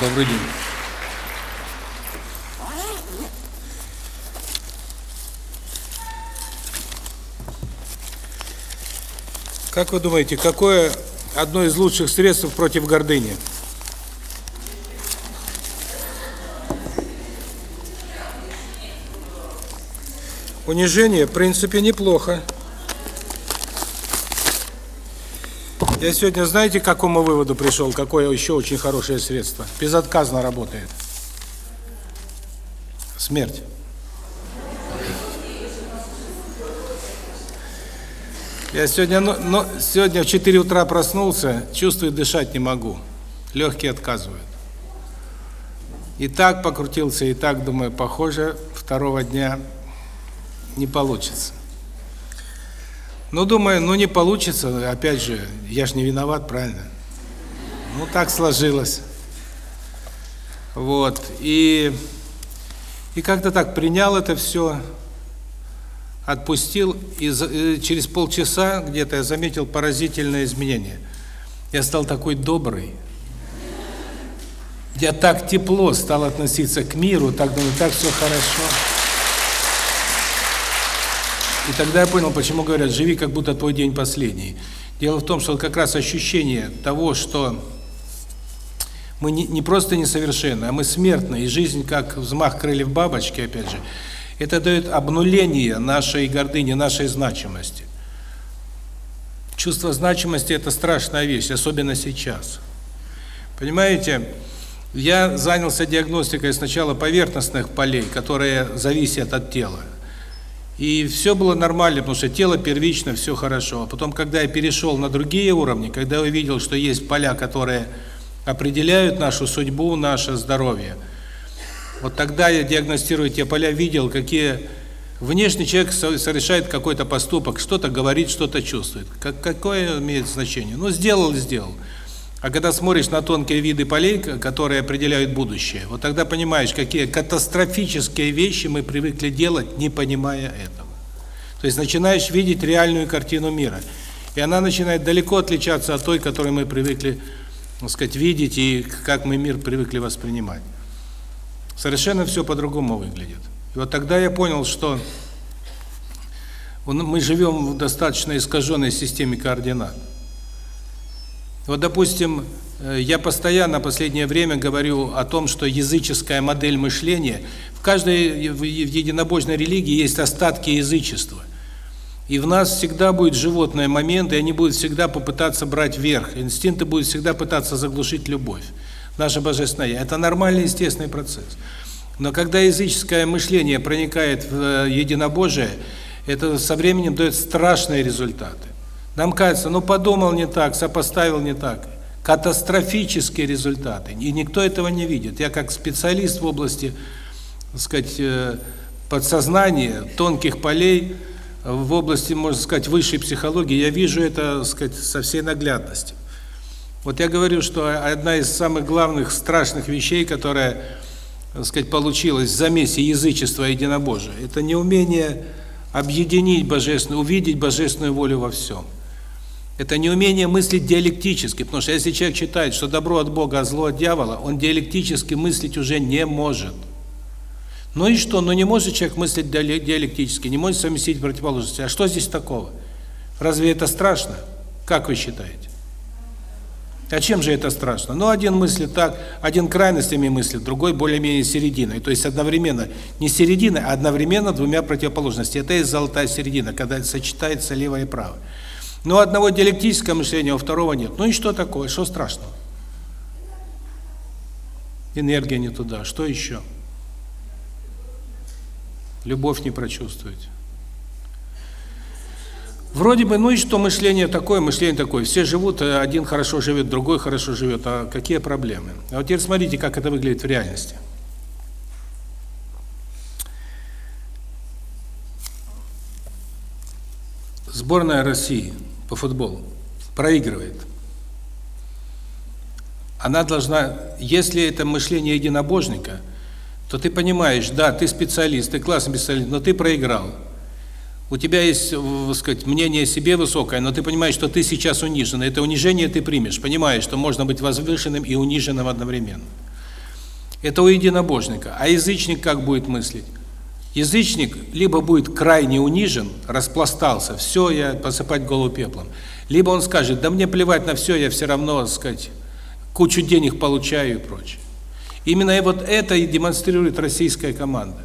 Добрый день. Как вы думаете, какое одно из лучших средств против гордыни? Унижение, в принципе, неплохо. Я сегодня, знаете, к какому выводу пришел, какое еще очень хорошее средство? Безотказно работает. Смерть. Я сегодня, ну, ну, сегодня в 4 утра проснулся, чувствую, дышать не могу. Легкие отказывают. И так покрутился, и так, думаю, похоже, второго дня не получится. Ну, думаю, ну не получится, опять же, я ж не виноват, правильно? Ну, так сложилось. Вот, и, и как-то так принял это все, отпустил, и, и через полчаса где-то я заметил поразительное изменение. Я стал такой добрый. Я так тепло стал относиться к миру, так думаю, так все хорошо. И тогда я понял, почему говорят, живи, как будто твой день последний. Дело в том, что как раз ощущение того, что мы не, не просто несовершенны, а мы смертны, и жизнь как взмах крыльев бабочки, опять же, это дает обнуление нашей гордыни, нашей значимости. Чувство значимости – это страшная вещь, особенно сейчас. Понимаете, я занялся диагностикой сначала поверхностных полей, которые зависят от тела. И все было нормально, потому что тело первично, все хорошо. А потом, когда я перешел на другие уровни, когда я увидел, что есть поля, которые определяют нашу судьбу, наше здоровье, вот тогда я диагностирую те поля, видел, какие внешний человек совершает какой-то поступок, что-то говорит, что-то чувствует. Как, какое имеет значение? Ну, сделал, сделал. А когда смотришь на тонкие виды полей, которые определяют будущее, вот тогда понимаешь, какие катастрофические вещи мы привыкли делать, не понимая этого. То есть начинаешь видеть реальную картину мира. И она начинает далеко отличаться от той, которую мы привыкли, так сказать, видеть и как мы мир привыкли воспринимать. Совершенно все по-другому выглядит. И вот тогда я понял, что мы живем в достаточно искаженной системе координат. Вот, допустим, э, я постоянно последнее время говорю о том, что языческая модель мышления, в каждой в единобожной религии есть остатки язычества. И в нас всегда будет животный момент, и они будут всегда попытаться брать верх. Инстинкты будут всегда пытаться заглушить любовь. Наша божественная я. Это нормальный, естественный процесс. Но когда языческое мышление проникает в э, единобожие, это со временем дает страшные результаты. Нам кажется, ну подумал не так, сопоставил не так. Катастрофические результаты. И никто этого не видит. Я как специалист в области, так сказать, э, подсознания, тонких полей, в области, можно сказать, высшей психологии, я вижу это, так сказать, со всей наглядностью. Вот я говорю, что одна из самых главных страшных вещей, которая, так сказать, получилась в замесе язычества и единобожия, это неумение объединить божественную, увидеть божественную волю во всем. Это неумение мыслить диалектически, потому что если человек считает, что добро от Бога, а зло от дьявола, он диалектически мыслить уже не может. Ну и что? Ну не может человек мыслить диалектически, не может совместить противоположности. А что здесь такого? Разве это страшно? Как вы считаете? А чем же это страшно? Ну, один мыслит так, один крайностями мыслит, другой более-менее серединой. То есть одновременно, не серединой, а одновременно двумя противоположностями. Это и золотая середина, когда сочетается левое и правое. Но одного диалектического мышления, у второго нет. Ну и что такое? Что страшного? Энергия не туда. Что еще? Любовь не прочувствовать. Вроде бы, ну и что мышление такое, мышление такое. Все живут, э, один хорошо живет, другой хорошо живет. А какие проблемы? А вот теперь смотрите, как это выглядит в реальности. Сборная России по футболу проигрывает. Она должна, если это мышление единобожника, то ты понимаешь, да, ты специалист, ты классный специалист, но ты проиграл. У тебя есть, сказать, мнение о себе высокое, но ты понимаешь, что ты сейчас унижен. Это унижение ты примешь, понимаешь, что можно быть возвышенным и униженным одновременно. Это у единобожника. А язычник как будет мыслить? Язычник либо будет крайне унижен, распластался, все, я посыпать голову пеплом, либо он скажет, да мне плевать на все, я все равно, так сказать, кучу денег получаю и прочее. Именно и вот это и демонстрирует российская команда.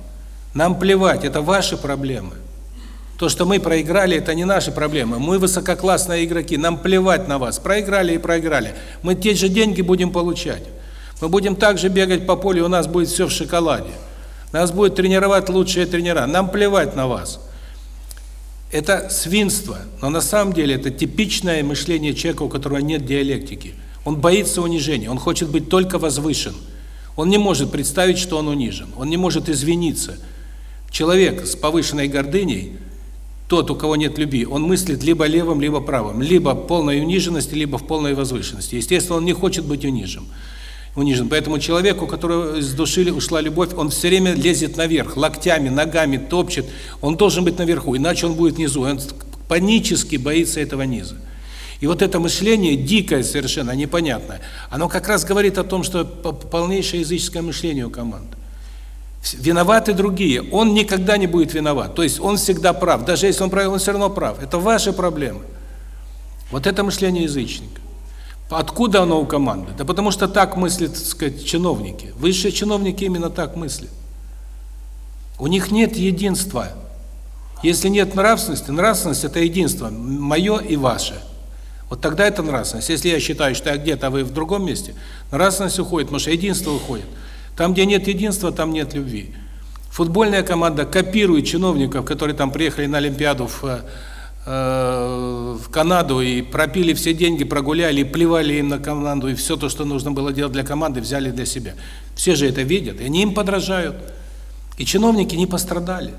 Нам плевать, это ваши проблемы. То, что мы проиграли, это не наши проблемы. Мы высококлассные игроки, нам плевать на вас. Проиграли и проиграли. Мы те же деньги будем получать. Мы будем также бегать по полю, у нас будет все в шоколаде. Нас будет тренировать лучшие тренера. Нам плевать на вас. Это свинство, но на самом деле это типичное мышление человека, у которого нет диалектики. Он боится унижения, он хочет быть только возвышен. Он не может представить, что он унижен. Он не может извиниться. Человек с повышенной гордыней, тот, у кого нет любви, он мыслит либо левым, либо правым, либо в полной униженности, либо в полной возвышенности. Естественно, он не хочет быть унижен унижен. Поэтому человеку, у которого из души ушла любовь, он все время лезет наверх, локтями, ногами топчет. Он должен быть наверху, иначе он будет внизу. Он панически боится этого низа. И вот это мышление дикое совершенно, непонятное, оно как раз говорит о том, что полнейшее языческое мышление у команды. Виноваты другие. Он никогда не будет виноват. То есть он всегда прав. Даже если он прав, он все равно прав. Это ваши проблемы. Вот это мышление язычника. Откуда оно у команды? Да потому что так мыслят, так сказать, чиновники. Высшие чиновники именно так мыслят. У них нет единства. Если нет нравственности, нравственность – это единство, мое и ваше. Вот тогда это нравственность. Если я считаю, что я где-то, а вы в другом месте, нравственность уходит, потому что единство уходит. Там, где нет единства, там нет любви. Футбольная команда копирует чиновников, которые там приехали на Олимпиаду в э, в Канаду и пропили все деньги, прогуляли, плевали им на команду, и все то, что нужно было делать для команды, взяли для себя. Все же это видят, и они им подражают. И чиновники не пострадали.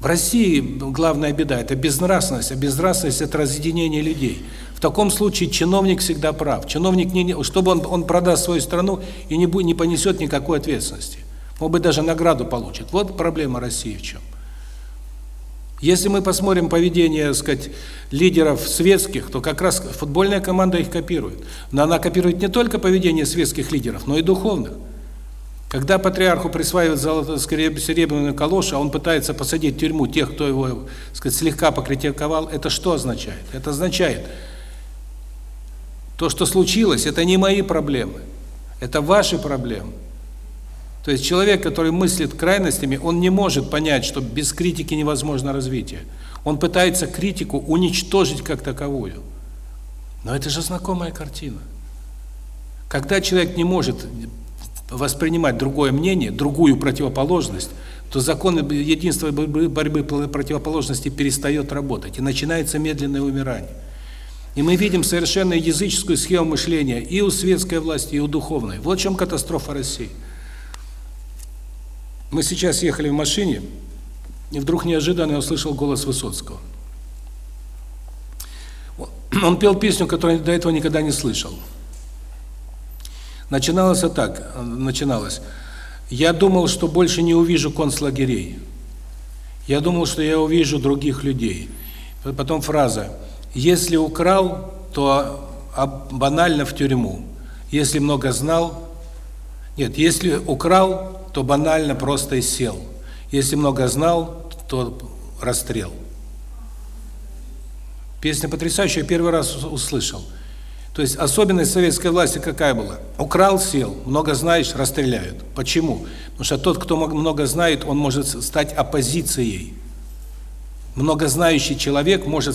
В России главная беда – это безнравственность, а безнравственность – это разъединение людей. В таком случае чиновник всегда прав. Чиновник, не, чтобы он, он продаст свою страну и не, не понесет никакой ответственности. Может быть, даже награду получит. Вот проблема России в чем. Если мы посмотрим поведение, так сказать, лидеров светских, то как раз футбольная команда их копирует. Но она копирует не только поведение светских лидеров, но и духовных. Когда патриарху присваивают золотую серебряную калошу, а он пытается посадить в тюрьму тех, кто его, так сказать, слегка покритиковал, это что означает? Это означает, то, что случилось, это не мои проблемы, это ваши проблемы. То есть человек, который мыслит крайностями, он не может понять, что без критики невозможно развитие. Он пытается критику уничтожить как таковую. Но это же знакомая картина. Когда человек не может воспринимать другое мнение, другую противоположность, то закон единства борьбы противоположностей перестает работать, и начинается медленное умирание. И мы видим совершенно языческую схему мышления и у светской власти, и у духовной. Вот в чем катастрофа России. Мы сейчас ехали в машине, и вдруг неожиданно я услышал голос Высоцкого. Он пел песню, которую до этого никогда не слышал. Начиналось так, начиналось. Я думал, что больше не увижу концлагерей. Я думал, что я увижу других людей. Потом фраза: если украл, то банально в тюрьму. Если много знал, нет, если украл, то банально просто и сел. Если много знал, то расстрел. Песня потрясающая, первый раз услышал. То есть особенность советской власти какая была? Украл, сел, много знаешь, расстреляют. Почему? Потому что тот, кто много знает, он может стать оппозицией. Многознающий человек может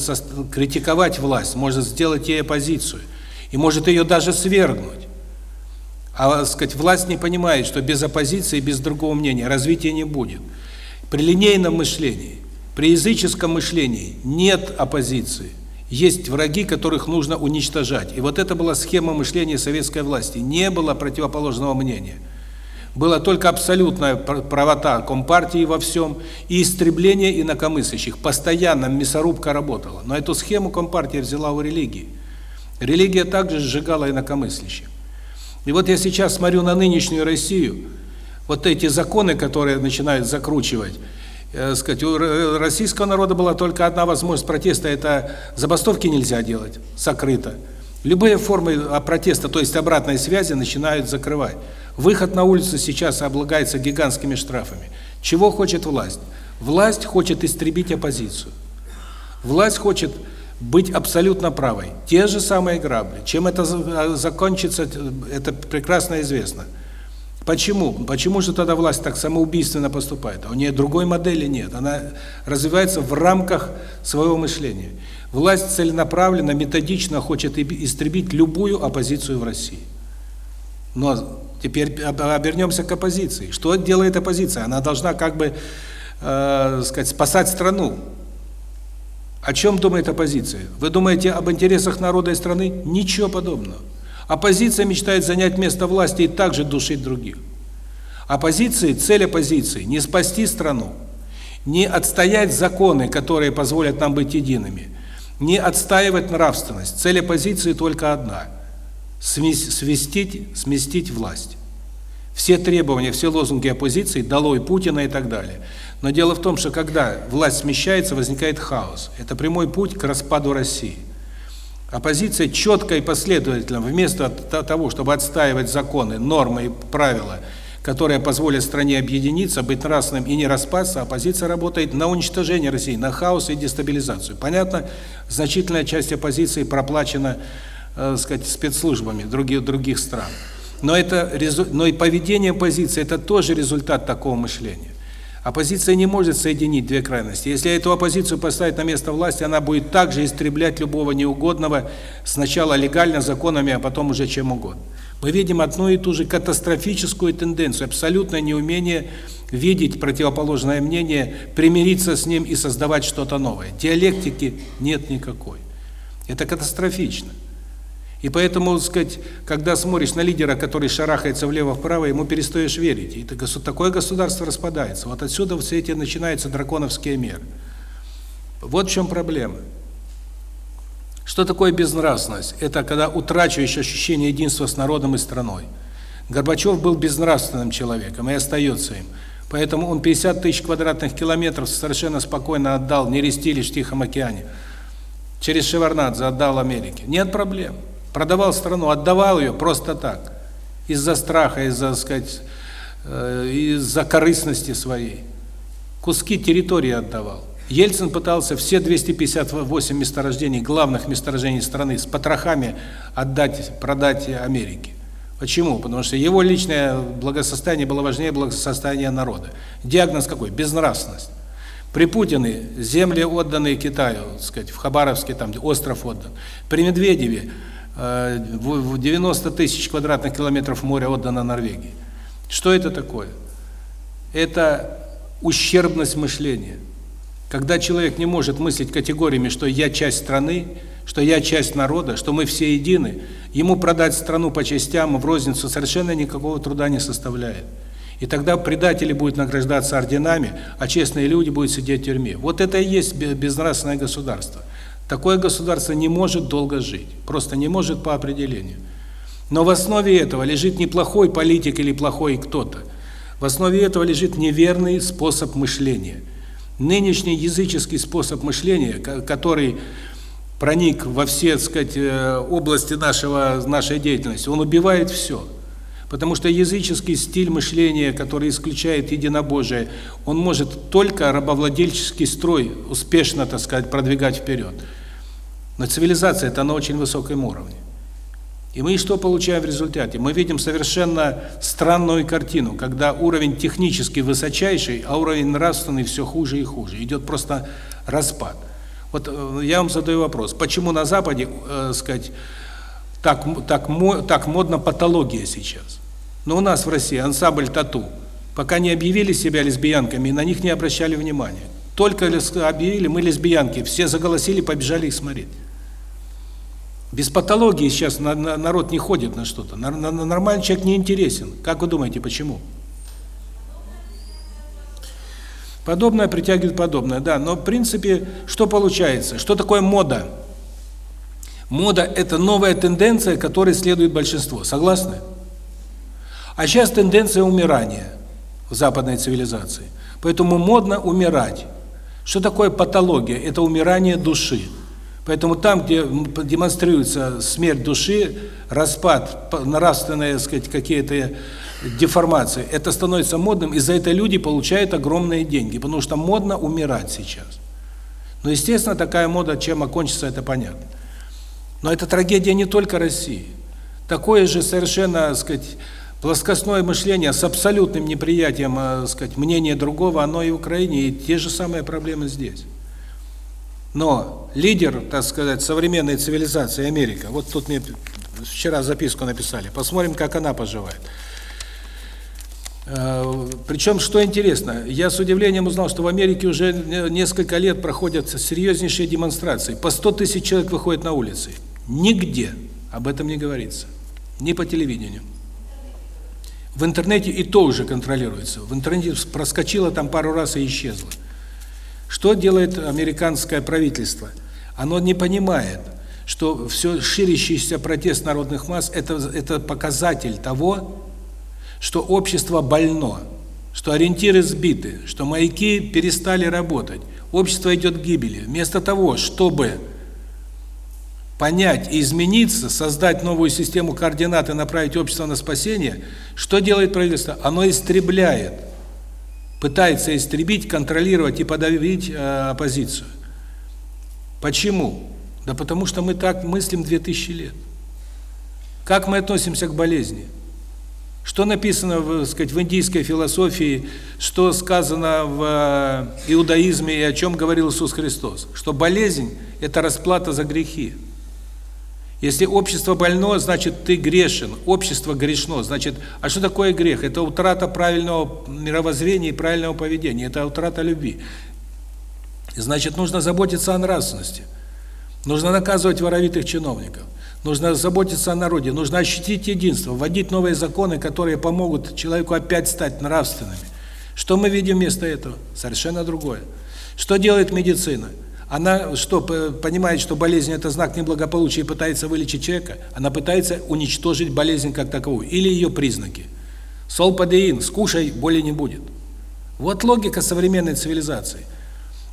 критиковать власть, может сделать ей оппозицию и может ее даже свергнуть. А, сказать, власть не понимает, что без оппозиции, без другого мнения развития не будет. При линейном мышлении, при языческом мышлении нет оппозиции. Есть враги, которых нужно уничтожать. И вот это была схема мышления советской власти. Не было противоположного мнения. Была только абсолютная правота Компартии во всем и истребление инакомыслящих. Постоянно мясорубка работала. Но эту схему Компартия взяла у религии. Религия также сжигала инакомыслящих. И вот я сейчас смотрю на нынешнюю Россию, вот эти законы, которые начинают закручивать, э, сказать, у российского народа была только одна возможность протеста это забастовки нельзя делать, закрыто. Любые формы а, протеста, то есть обратной связи начинают закрывать. Выход на улицу сейчас облагается гигантскими штрафами. Чего хочет власть? Власть хочет истребить оппозицию. Власть хочет быть абсолютно правой. Те же самые грабли. Чем это а, закончится, это прекрасно известно. Почему? Почему же тогда власть так самоубийственно поступает? А у нее другой модели нет. Она развивается в рамках своего мышления. Власть целенаправленно, методично хочет истребить любую оппозицию в России. Но теперь обернемся к оппозиции. Что делает оппозиция? Она должна как бы, э, сказать, спасать страну. О чем думает оппозиция? Вы думаете об интересах народа и страны? Ничего подобного. Оппозиция мечтает занять место власти и также душить других. Оппозиции, цель оппозиции не спасти страну, не отстоять законы, которые позволят нам быть едиными, не отстаивать нравственность. Цель оппозиции только одна свестить, сместить власть. Все требования, все лозунги оппозиции долой Путина и так далее. Но дело в том, что когда власть смещается, возникает хаос. Это прямой путь к распаду России. Оппозиция четко и последовательно, вместо того, чтобы отстаивать законы, нормы и правила, которые позволят стране объединиться, быть нравственным и не распасться, оппозиция работает на уничтожение России, на хаос и дестабилизацию. Понятно, значительная часть оппозиции проплачена, э, сказать, спецслужбами других других стран. Но это но и поведение оппозиции это тоже результат такого мышления. Оппозиция не может соединить две крайности. Если эту оппозицию поставить на место власти, она будет также истреблять любого неугодного, сначала легально, законами, а потом уже чем угодно. Мы видим одну и ту же катастрофическую тенденцию, абсолютное неумение видеть противоположное мнение, примириться с ним и создавать что-то новое. Диалектики нет никакой. Это катастрофично. И поэтому, сказать, когда смотришь на лидера, который шарахается влево-вправо, ему перестаешь верить. И такое государство распадается. Вот отсюда все эти начинаются драконовские меры. Вот в чем проблема. Что такое безнравственность? Это когда утрачиваешь ощущение единства с народом и страной. Горбачев был безнравственным человеком и остается им. Поэтому он 50 тысяч квадратных километров совершенно спокойно отдал Нерестилищ в Тихом океане. Через Шеварнадзе отдал Америке. Нет проблем продавал страну, отдавал ее просто так, из-за страха, из-за, сказать, э, из-за корыстности своей. Куски территории отдавал. Ельцин пытался все 258 месторождений, главных месторождений страны с потрохами отдать, продать Америке. Почему? Потому что его личное благосостояние было важнее благосостояния народа. Диагноз какой? Безнравственность. При Путине земли отданные Китаю, сказать, в Хабаровске там остров отдан. При Медведеве 90 тысяч квадратных километров моря отдано Норвегии. Что это такое? Это ущербность мышления. Когда человек не может мыслить категориями, что я часть страны, что я часть народа, что мы все едины, ему продать страну по частям в розницу совершенно никакого труда не составляет. И тогда предатели будут награждаться орденами, а честные люди будут сидеть в тюрьме. Вот это и есть безнравственное государство. Такое государство не может долго жить, просто не может по определению. Но в основе этого лежит не плохой политик или плохой кто-то. В основе этого лежит неверный способ мышления. Нынешний языческий способ мышления, который проник во все, так сказать, э, области нашего нашей деятельности, он убивает все. Потому что языческий стиль мышления, который исключает единобожие, он может только рабовладельческий строй успешно, так сказать, продвигать вперед. Но цивилизация это на очень высоком уровне. И мы что получаем в результате? Мы видим совершенно странную картину, когда уровень технически высочайший, а уровень нравственный все хуже и хуже. Идет просто распад. Вот э, я вам задаю вопрос: почему на западе, э, сказать, так так так модно патология сейчас? Но у нас в России ансамбль тату. Пока не объявили себя лесбиянками, на них не обращали внимания. Только объявили мы лесбиянки, все заголосили, побежали их смотреть. Без патологии сейчас на, на, народ не ходит на что-то. Нормальный человек не интересен. Как вы думаете, почему? Подобное притягивает подобное, да. Но в принципе, что получается? Что такое мода? Мода – это новая тенденция, которой следует большинство. Согласны? А сейчас тенденция умирания в западной цивилизации. Поэтому модно умирать. Что такое патология? Это умирание души. Поэтому там, где демонстрируется смерть души, распад, нравственные, сказать, какие-то деформации, это становится модным, и за это люди получают огромные деньги, потому что модно умирать сейчас. Но, естественно, такая мода, чем окончится, это понятно. Но это трагедия не только России. Такое же совершенно, так сказать, плоскостное мышление с абсолютным неприятием, так э, сказать, мнения другого, оно и в Украине, и те же самые проблемы здесь. Но лидер, так сказать, современной цивилизации Америка, вот тут мне вчера записку написали, посмотрим, как она поживает. Э, Причем, что интересно, я с удивлением узнал, что в Америке уже несколько лет проходят серьезнейшие демонстрации. По 100 тысяч человек выходят на улицы. Нигде об этом не говорится. Ни по телевидению. В интернете и то уже контролируется. В интернете проскочило там пару раз и исчезло. Что делает американское правительство? Оно не понимает, что все ширящийся протест народных масс это это показатель того, что общество больно, что ориентиры сбиты, что маяки перестали работать. Общество идет к гибели. Вместо того, чтобы понять и измениться, создать новую систему координат и направить общество на спасение, что делает правительство? Оно истребляет, пытается истребить, контролировать и подавить э, оппозицию. Почему? Да потому что мы так мыслим 2000 лет. Как мы относимся к болезни? Что написано, в, сказать, в индийской философии, что сказано в э, иудаизме и о чем говорил Иисус Христос? Что болезнь – это расплата за грехи. Если общество больно, значит ты грешен. Общество грешно, значит, а что такое грех? Это утрата правильного мировоззрения и правильного поведения, это утрата любви. Значит, нужно заботиться о нравственности. Нужно наказывать воровитых чиновников. Нужно заботиться о народе, нужно ощутить единство, вводить новые законы, которые помогут человеку опять стать нравственными. Что мы видим вместо этого? Совершенно другое. Что делает медицина? Она что, понимает, что болезнь – это знак неблагополучия и пытается вылечить человека? Она пытается уничтожить болезнь как таковую или ее признаки. Солпадеин – скушай, боли не будет. Вот логика современной цивилизации.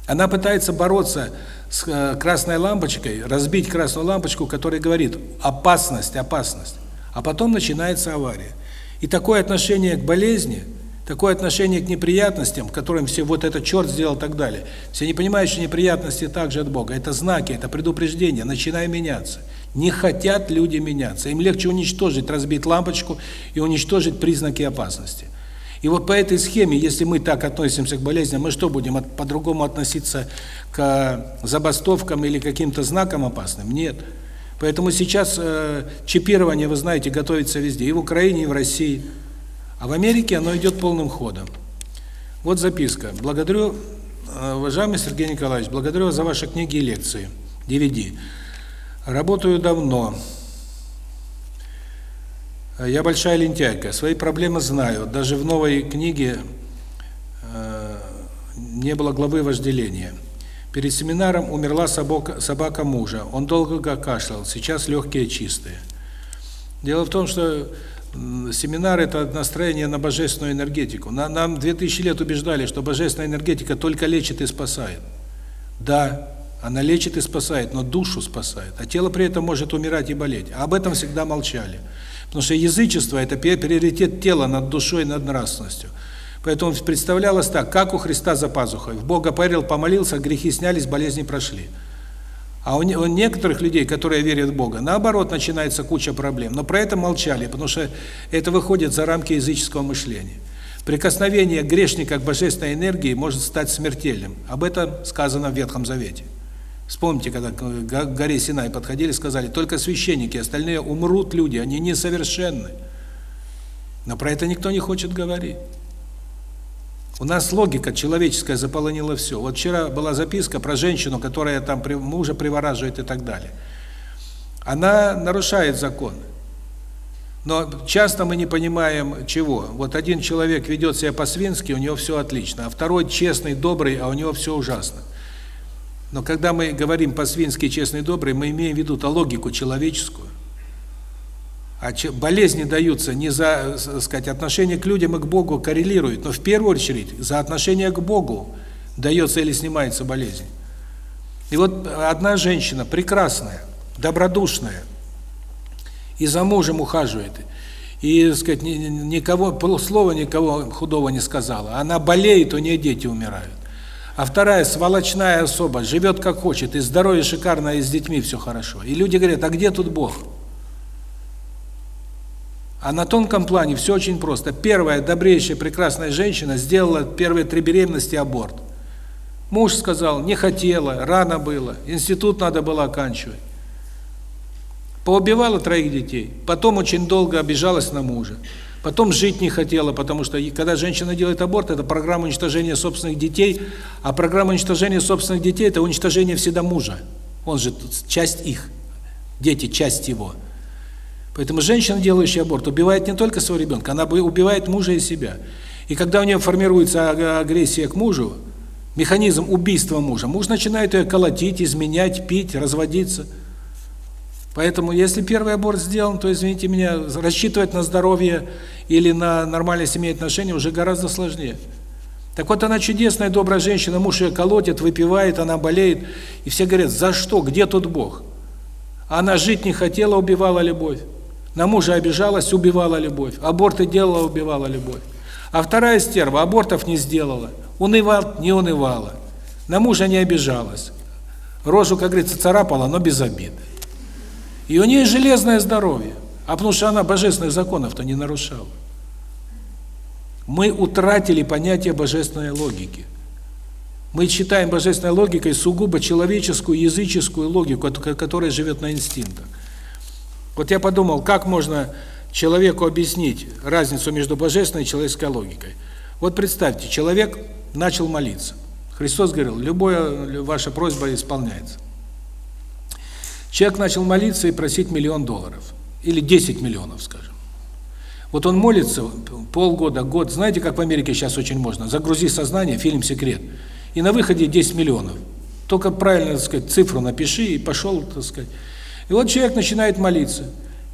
Она пытается бороться с э, красной лампочкой, разбить красную лампочку, которая говорит «опасность, опасность». А потом начинается авария. И такое отношение к болезни – такое отношение к неприятностям, которым все вот этот черт сделал и так далее. Все не понимают, что неприятности также от Бога. Это знаки, это предупреждение, начинай меняться. Не хотят люди меняться. Им легче уничтожить, разбить лампочку и уничтожить признаки опасности. И вот по этой схеме, если мы так относимся к болезням, мы что будем по-другому относиться к забастовкам или каким-то знакам опасным? Нет. Поэтому сейчас э, чипирование, вы знаете, готовится везде, и в Украине, и в России. А в Америке оно идет полным ходом. Вот записка. Благодарю, э, уважаемый Сергей Николаевич, благодарю за ваши книги и лекции, DVD. Работаю давно. Я большая лентяйка, свои проблемы знаю. Даже в новой книге э, не было главы вожделения. Перед семинаром умерла собака, собака мужа. Он долго кашлял, сейчас легкие чистые. Дело в том, что семинар – это настроение на божественную энергетику. Нам 2000 лет убеждали, что божественная энергетика только лечит и спасает. Да, она лечит и спасает, но душу спасает, а тело при этом может умирать и болеть. А об этом всегда молчали. Потому что язычество – это приоритет тела над душой над нравственностью. Поэтому представлялось так, как у Христа за пазухой. В Бога поверил, помолился, грехи снялись, болезни прошли. А у некоторых людей, которые верят в Бога, наоборот, начинается куча проблем. Но про это молчали, потому что это выходит за рамки языческого мышления. Прикосновение грешника к божественной энергии может стать смертельным. Об этом сказано в Ветхом Завете. Вспомните, когда к горе Синай подходили, сказали, только священники, остальные умрут люди, они несовершенны. Но про это никто не хочет говорить. У нас логика человеческая заполонила все. Вот вчера была записка про женщину, которая там мужа привораживает и так далее. Она нарушает закон. Но часто мы не понимаем чего. Вот один человек ведет себя по-свински, у него все отлично, а второй честный, добрый, а у него все ужасно. Но когда мы говорим по-свински честный, добрый, мы имеем в виду то логику человеческую. А болезни даются не за, сказать, отношение к людям и к Богу коррелирует, но в первую очередь за отношение к Богу дается или снимается болезнь. И вот одна женщина прекрасная, добродушная, и за мужем ухаживает. и, так сказать, никого, слова никого худого не сказала. Она болеет, у нее дети умирают. А вторая сволочная особа, живет как хочет, и здоровье шикарное, и с детьми все хорошо. И люди говорят, а где тут Бог? А на тонком плане все очень просто. Первая добрейшая, прекрасная женщина сделала первые три беременности аборт. Муж сказал, не хотела, рано было, институт надо было оканчивать. Поубивала троих детей, потом очень долго обижалась на мужа. Потом жить не хотела, потому что когда женщина делает аборт, это программа уничтожения собственных детей, а программа уничтожения собственных детей – это уничтожение всегда мужа. Он же часть их, дети – часть его. Поэтому женщина, делающая аборт, убивает не только своего ребенка, она убивает мужа и себя. И когда у нее формируется агрессия к мужу, механизм убийства мужа, муж начинает ее колотить, изменять, пить, разводиться – Поэтому, если первый аборт сделан, то, извините меня, рассчитывать на здоровье или на нормальные семейные отношения уже гораздо сложнее. Так вот, она чудесная, добрая женщина, муж ее колотит, выпивает, она болеет, и все говорят, за что, где тут Бог? Она жить не хотела, убивала любовь. На мужа обижалась, убивала любовь. Аборты делала, убивала любовь. А вторая стерва абортов не сделала. Унывала, не унывала. На мужа не обижалась. Рожу, как говорится, царапала, но без обиды. И у нее железное здоровье, а потому что она божественных законов-то не нарушала. Мы утратили понятие божественной логики. Мы считаем божественной логикой сугубо человеческую, языческую логику, которая живет на инстинктах. Вот я подумал, как можно человеку объяснить разницу между божественной и человеческой логикой. Вот представьте, человек начал молиться. Христос говорил, любая ваша просьба исполняется. Человек начал молиться и просить миллион долларов. Или 10 миллионов, скажем. Вот он молится полгода, год. Знаете, как в Америке сейчас очень можно? Загрузи сознание, фильм «Секрет». И на выходе 10 миллионов. Только правильно, так сказать, цифру напиши и пошел, так сказать. И вот человек начинает молиться.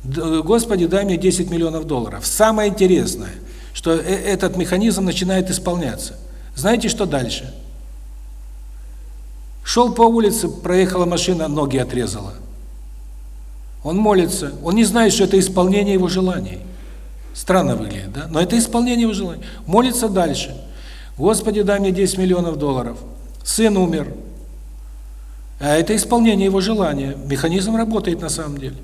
Господи, дай мне 10 миллионов долларов. Самое интересное, что э, этот механизм начинает исполняться. Знаете, что дальше? Шел по улице, проехала машина, ноги отрезала. Он молится, он не знает, что это исполнение его желаний. Странно выглядит, да? Но это исполнение его желаний. Молится дальше. Господи, дай мне 10 миллионов долларов. Сын умер. А это исполнение его желания. Механизм работает на самом деле.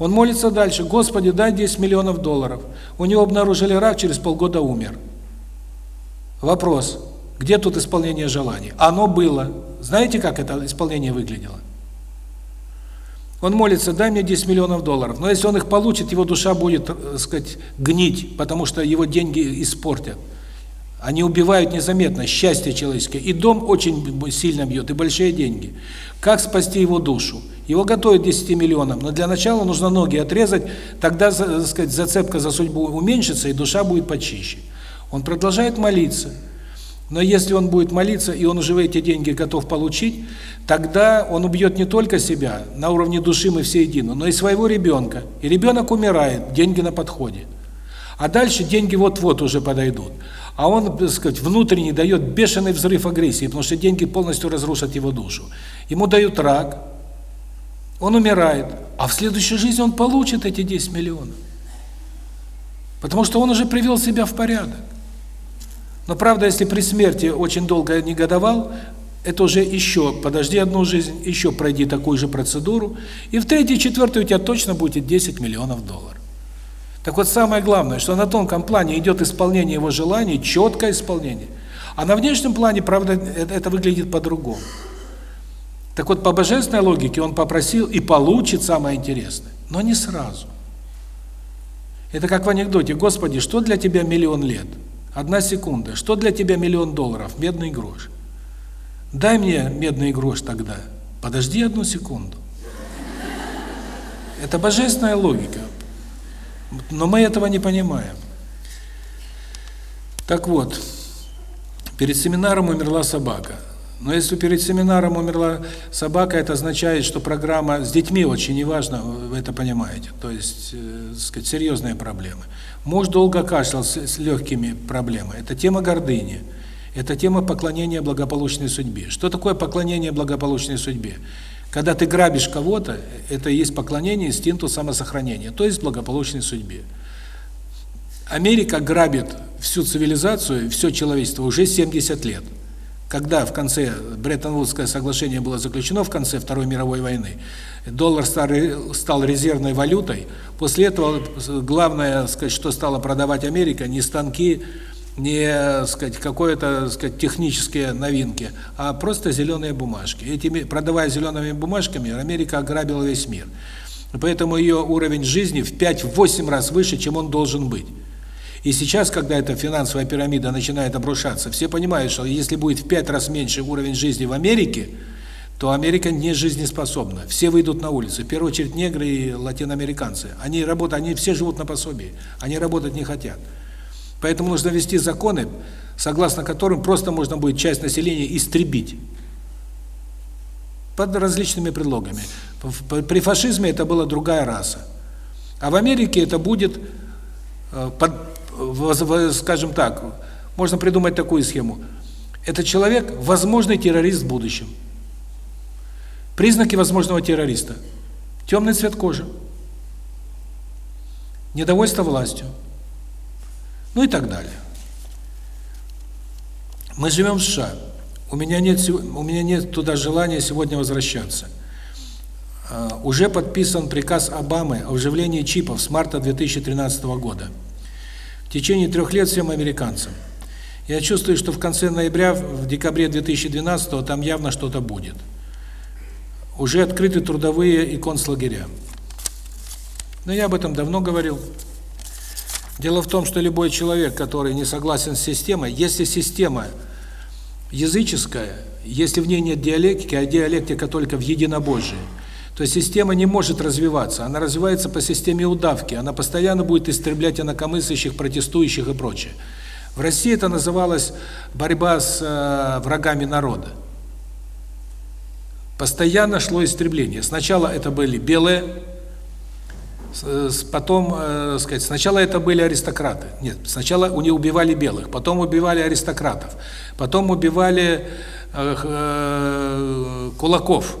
Он молится дальше. Господи, дай 10 миллионов долларов. У него обнаружили рак, через полгода умер. Вопрос. Где тут исполнение желаний? Оно было. Знаете, как это исполнение выглядело? Он молится, дай мне 10 миллионов долларов. Но если он их получит, его душа будет, так э, сказать, гнить, потому что его деньги испортят. Они убивают незаметно счастье человеческое. И дом очень сильно бьет, и большие деньги. Как спасти его душу? Его готовят 10 миллионам, но для начала нужно ноги отрезать, тогда, так сказать, зацепка за судьбу уменьшится, и душа будет почище. Он продолжает молиться. Но если он будет молиться, и он уже эти деньги готов получить, тогда он убьет не только себя, на уровне души мы все едины, но и своего ребенка. И ребенок умирает, деньги на подходе. А дальше деньги вот-вот уже подойдут. А он, так сказать, внутренне дает бешеный взрыв агрессии, потому что деньги полностью разрушат его душу. Ему дают рак, он умирает, а в следующей жизни он получит эти 10 миллионов. Потому что он уже привел себя в порядок. Но правда, если при смерти очень долго негодовал, это уже еще, подожди одну жизнь, еще пройди такую же процедуру, и в третьей, четвертой у тебя точно будет 10 миллионов долларов. Так вот, самое главное, что на тонком плане идет исполнение его желаний, четкое исполнение. А на внешнем плане, правда, это, это выглядит по-другому. Так вот, по божественной логике он попросил и получит самое интересное, но не сразу. Это как в анекдоте, Господи, что для тебя миллион лет? Одна секунда. Что для тебя миллион долларов? Медный грош. Дай мне медный грош тогда. Подожди одну секунду. Это божественная логика. Но мы этого не понимаем. Так вот, перед семинаром умерла собака. Но если перед семинаром умерла собака, это означает, что программа с детьми очень неважно, вы это понимаете. То есть, э, сказать, серьезные проблемы. Муж долго кашлял с, с легкими проблемами. Это тема гордыни. Это тема поклонения благополучной судьбе. Что такое поклонение благополучной судьбе? Когда ты грабишь кого-то, это и есть поклонение инстинкту самосохранения, то есть благополучной судьбе. Америка грабит всю цивилизацию, все человечество уже 70 лет. Когда в конце Бреттон-Вудское соглашение было заключено в конце Второй мировой войны, доллар стал резервной валютой. После этого главное, сказать, что стало продавать Америка, не станки, не, сказать, какое-то, сказать, технические новинки, а просто зеленые бумажки. Этими продавая зелеными бумажками, Америка ограбила весь мир. Поэтому ее уровень жизни в 5-8 раз выше, чем он должен быть. И сейчас, когда эта финансовая пирамида начинает обрушаться, все понимают, что если будет в 5 раз меньше уровень жизни в Америке, то Америка не жизнеспособна. Все выйдут на улицу. В первую очередь негры и латиноамериканцы. Они работают, они все живут на пособии. Они работать не хотят. Поэтому нужно ввести законы, согласно которым просто можно будет часть населения истребить под различными предлогами. При фашизме это была другая раса. А в Америке это будет, э, под, скажем так, можно придумать такую схему. Это человек – возможный террорист в будущем. Признаки возможного террориста. Темный цвет кожи. Недовольство властью ну и так далее. Мы живем в США. У меня нет у меня нет туда желания сегодня возвращаться. А, уже подписан приказ Обамы о вживлении чипов с марта 2013 года. В течение трех лет всем американцам. Я чувствую, что в конце ноября, в декабре 2012 там явно что-то будет. Уже открыты трудовые и концлагеря. Но я об этом давно говорил. Дело в том, что любой человек, который не согласен с системой, если система языческая, если в ней нет диалектики, а диалектика только в единобожии, то система не может развиваться. Она развивается по системе удавки. Она постоянно будет истреблять инакомыслящих, протестующих и прочее. В России это называлось борьба с э, врагами народа. Постоянно шло истребление. Сначала это были белые потом, э, сказать, сначала это были аристократы. Нет, сначала у них убивали белых, потом убивали аристократов, потом убивали э, э, кулаков,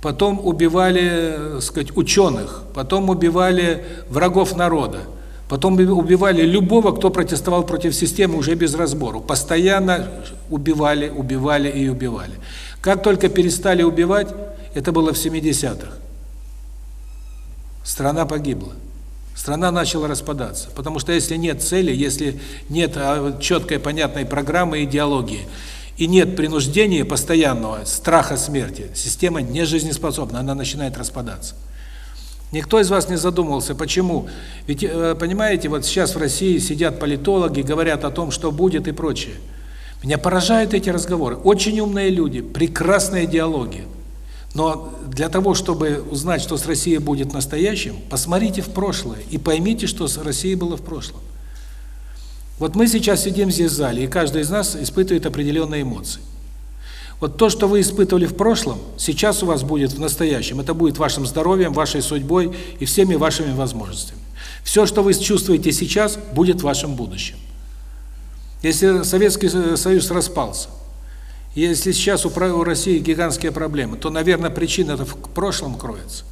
потом убивали, сказать, ученых, потом убивали врагов народа, потом убивали любого, кто протестовал против системы уже без разбору. Постоянно убивали, убивали и убивали. Как только перестали убивать, это было в 70-х страна погибла. Страна начала распадаться. Потому что если нет цели, если нет а, четкой, понятной программы, идеологии, и нет принуждения постоянного, страха смерти, система не жизнеспособна, она начинает распадаться. Никто из вас не задумывался, почему? Ведь, э, понимаете, вот сейчас в России сидят политологи, говорят о том, что будет и прочее. Меня поражают эти разговоры. Очень умные люди, прекрасные диалоги. Но для того, чтобы узнать, что с Россией будет настоящим, посмотрите в прошлое и поймите, что с Россией было в прошлом. Вот мы сейчас сидим здесь в зале, и каждый из нас испытывает определенные эмоции. Вот то, что вы испытывали в прошлом, сейчас у вас будет в настоящем. Это будет вашим здоровьем, вашей судьбой и всеми вашими возможностями. Все, что вы чувствуете сейчас, будет в вашем будущем. Если Советский Союз распался, если сейчас у России гигантские проблемы, то, наверное, причина это в прошлом кроется.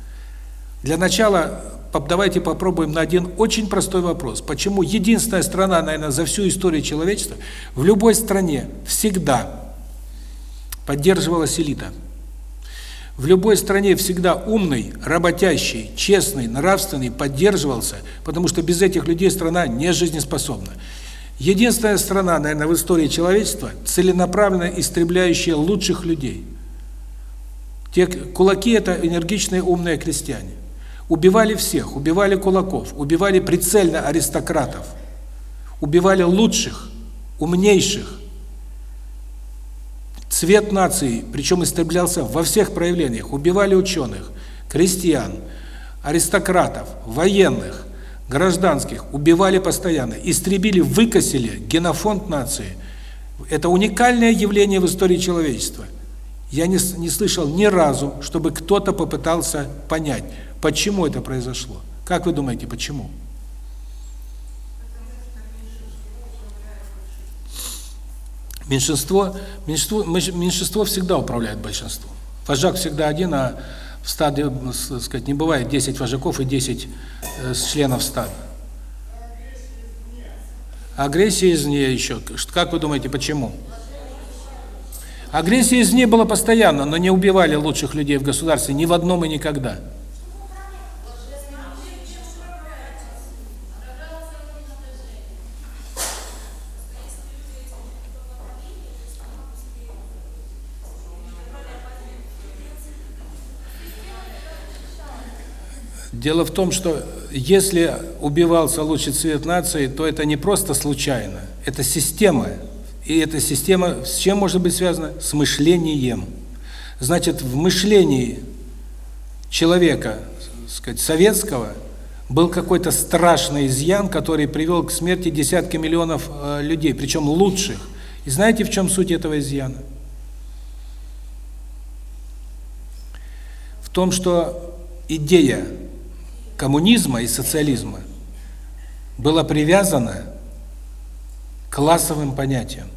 Для начала давайте попробуем на один очень простой вопрос. Почему единственная страна, наверное, за всю историю человечества, в любой стране всегда поддерживалась элита? В любой стране всегда умный, работящий, честный, нравственный поддерживался, потому что без этих людей страна не жизнеспособна. Единственная страна, наверное, в истории человечества, целенаправленно истребляющая лучших людей. Те кулаки – это энергичные, умные крестьяне. Убивали всех, убивали кулаков, убивали прицельно аристократов, убивали лучших, умнейших. Цвет нации, причем истреблялся во всех проявлениях. Убивали ученых, крестьян, аристократов, военных, гражданских убивали постоянно, истребили, выкосили генофонд нации. Это уникальное явление в истории человечества. Я не, не слышал ни разу, чтобы кто-то попытался понять, почему это произошло. Как вы думаете, почему? Меньшинство, меньшинство, меньшинство всегда управляет большинством. Вожак всегда один, а в стаде, сказать, не бывает 10 вожаков и 10 э, членов стада. Агрессия извне еще. Как вы думаете, почему? Агрессия извне была постоянно, но не убивали лучших людей в государстве ни в одном и никогда. Дело в том, что если убивался лучший цвет нации, то это не просто случайно, это система. И эта система с чем может быть связана? С мышлением. Значит, в мышлении человека, сказать, советского был какой-то страшный изъян, который привел к смерти десятки миллионов э, людей, причем лучших. И знаете, в чем суть этого изъяна? В том, что идея коммунизма и социализма была привязана к классовым понятиям.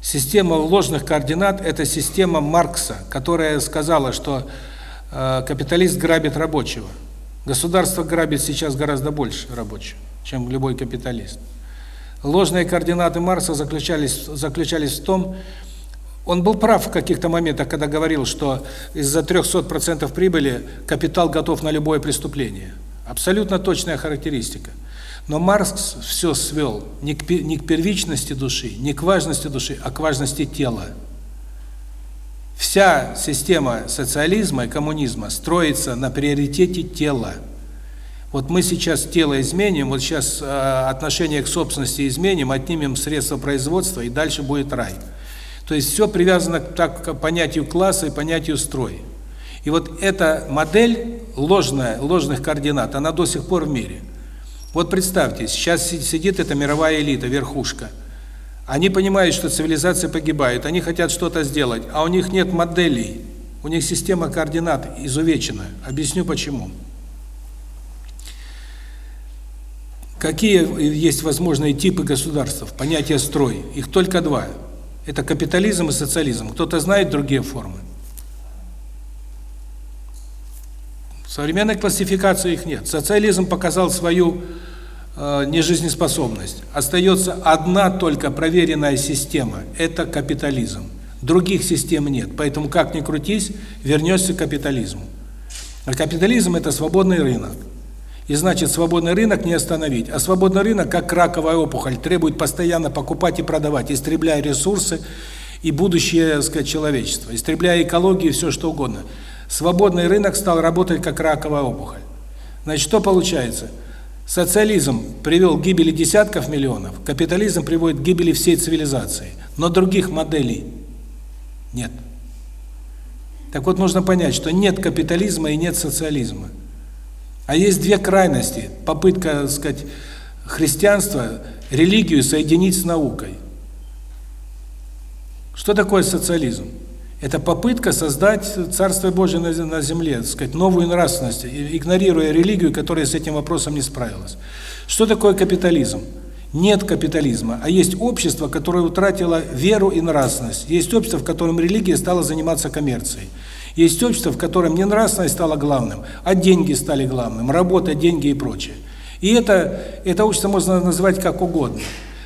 Система ложных координат – это система Маркса, которая сказала, что э, капиталист грабит рабочего. Государство грабит сейчас гораздо больше рабочих, чем любой капиталист. Ложные координаты Маркса заключались, заключались в том, он был прав в каких-то моментах, когда говорил, что из-за 300% прибыли капитал готов на любое преступление. Абсолютно точная характеристика. Но Маркс все свел не к, не к первичности души, не к важности души, а к важности тела. Вся система социализма и коммунизма строится на приоритете тела. Вот мы сейчас тело изменим, вот сейчас э, отношение к собственности изменим, отнимем средства производства, и дальше будет рай. То есть все привязано так к понятию класса и понятию строй. И вот эта модель ложная, ложных координат, она до сих пор в мире. Вот представьте, сейчас сидит эта мировая элита, верхушка. Они понимают, что цивилизация погибает, они хотят что-то сделать, а у них нет моделей. У них система координат изувечена. Объясню почему. Какие есть возможные типы государств, понятие строй? Их только два – это капитализм и социализм. Кто-то знает другие формы? В современной классификации их нет. Социализм показал свою э, нежизнеспособность. Остается одна только проверенная система – это капитализм. Других систем нет. Поэтому, как ни крутись, вернешься к капитализму. А капитализм – это свободный рынок. И значит, свободный рынок не остановить. А свободный рынок, как раковая опухоль, требует постоянно покупать и продавать, истребляя ресурсы и будущее, так сказать, человечества, истребляя экологию и все что угодно. Свободный рынок стал работать как раковая опухоль. Значит, что получается? Социализм привел к гибели десятков миллионов, капитализм приводит к гибели всей цивилизации. Но других моделей нет. Так вот, нужно понять, что нет капитализма и нет социализма. А есть две крайности. Попытка, так сказать, христианства, религию соединить с наукой. Что такое социализм? Это попытка создать Царство Божие на земле, так сказать, новую нравственность, игнорируя религию, которая с этим вопросом не справилась. Что такое капитализм? Нет капитализма, а есть общество, которое утратило веру и нравственность. Есть общество, в котором религия стала заниматься коммерцией. Есть общество, в котором не нравственность стала главным, а деньги стали главным, работа, деньги и прочее. И это, это общество можно назвать как угодно.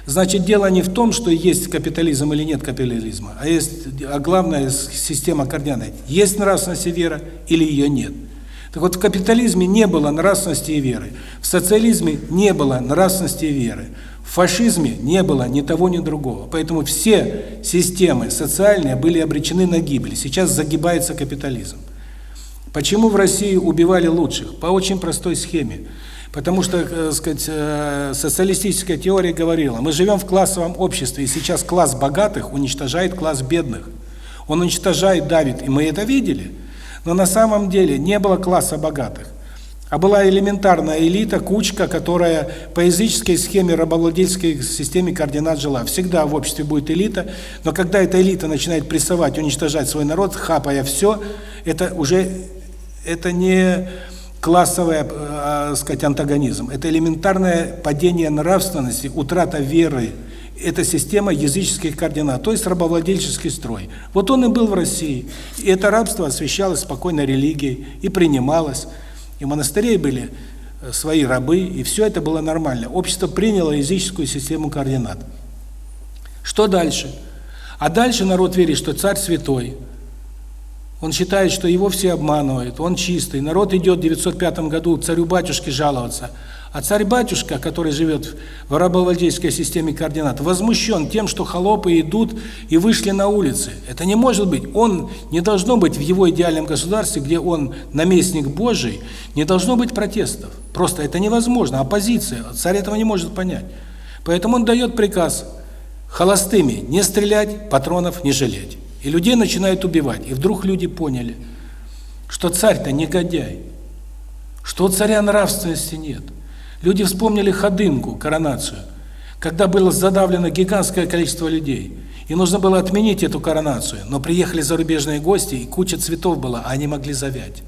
Значит, дело не в том, что есть капитализм или нет капитализма, а есть а главная система координат. Есть нравственность и вера или ее нет. Так вот, в капитализме не было нравственности и веры. В социализме не было нравственности и веры. Фашизме не было ни того, ни другого. Поэтому все системы социальные были обречены на гибель. Сейчас загибается капитализм. Почему в России убивали лучших? По очень простой схеме. Потому что, так э, сказать, э, социалистическая теория говорила, мы живем в классовом обществе, и сейчас класс богатых уничтожает класс бедных. Он уничтожает, давит, и мы это видели. Но на самом деле не было класса богатых а была элементарная элита, кучка, которая по языческой схеме рабовладельской системе координат жила. Всегда в обществе будет элита, но когда эта элита начинает прессовать, уничтожать свой народ, хапая все, это уже это не классовый, а, сказать, антагонизм. Это элементарное падение нравственности, утрата веры. Это система языческих координат, то есть рабовладельческий строй. Вот он и был в России. И это рабство освещалось спокойно религией и принималось. И монастырей были э, свои рабы, и все это было нормально. Общество приняло языческую систему координат. Что дальше? А дальше народ верит, что царь святой. Он считает, что его все обманывают, он чистый. Народ идет в 905 году царю-батюшке жаловаться. А царь-батюшка, который живет в рабовладельческой системе координат, возмущен тем, что холопы идут и вышли на улицы. Это не может быть. Он не должно быть в его идеальном государстве, где он наместник Божий, не должно быть протестов. Просто это невозможно. Оппозиция. Царь этого не может понять. Поэтому он дает приказ холостыми не стрелять, патронов не жалеть. И людей начинают убивать. И вдруг люди поняли, что царь-то негодяй, что у царя нравственности нет. Люди вспомнили ходынку, коронацию, когда было задавлено гигантское количество людей. И нужно было отменить эту коронацию, но приехали зарубежные гости, и куча цветов была, а они могли завять.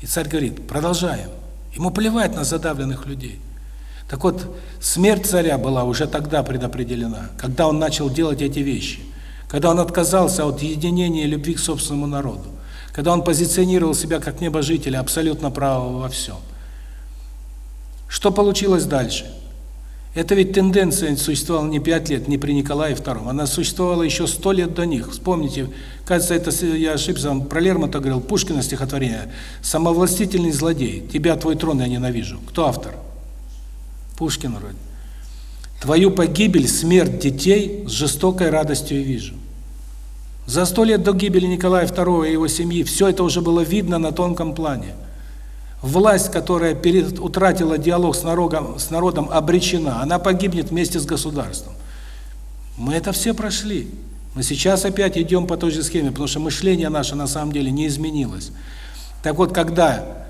И царь говорит, продолжаем. Ему плевать на задавленных людей. Так вот, смерть царя была уже тогда предопределена, когда он начал делать эти вещи когда он отказался от единения любви к собственному народу, когда он позиционировал себя как небожителя, абсолютно правого во всем. Что получилось дальше? Это ведь тенденция существовала не пять лет, не при Николае II, она существовала еще сто лет до них. Вспомните, кажется, это я ошибся, про Лермонтова говорил, Пушкина стихотворение «Самовластительный злодей, тебя, твой трон я ненавижу». Кто автор? Пушкин вроде. Твою погибель, смерть детей с жестокой радостью вижу. За сто лет до гибели Николая II и его семьи все это уже было видно на тонком плане. Власть, которая утратила диалог с народом, с народом обречена, она погибнет вместе с государством. Мы это все прошли. Но сейчас опять идем по той же схеме, потому что мышление наше на самом деле не изменилось. Так вот, когда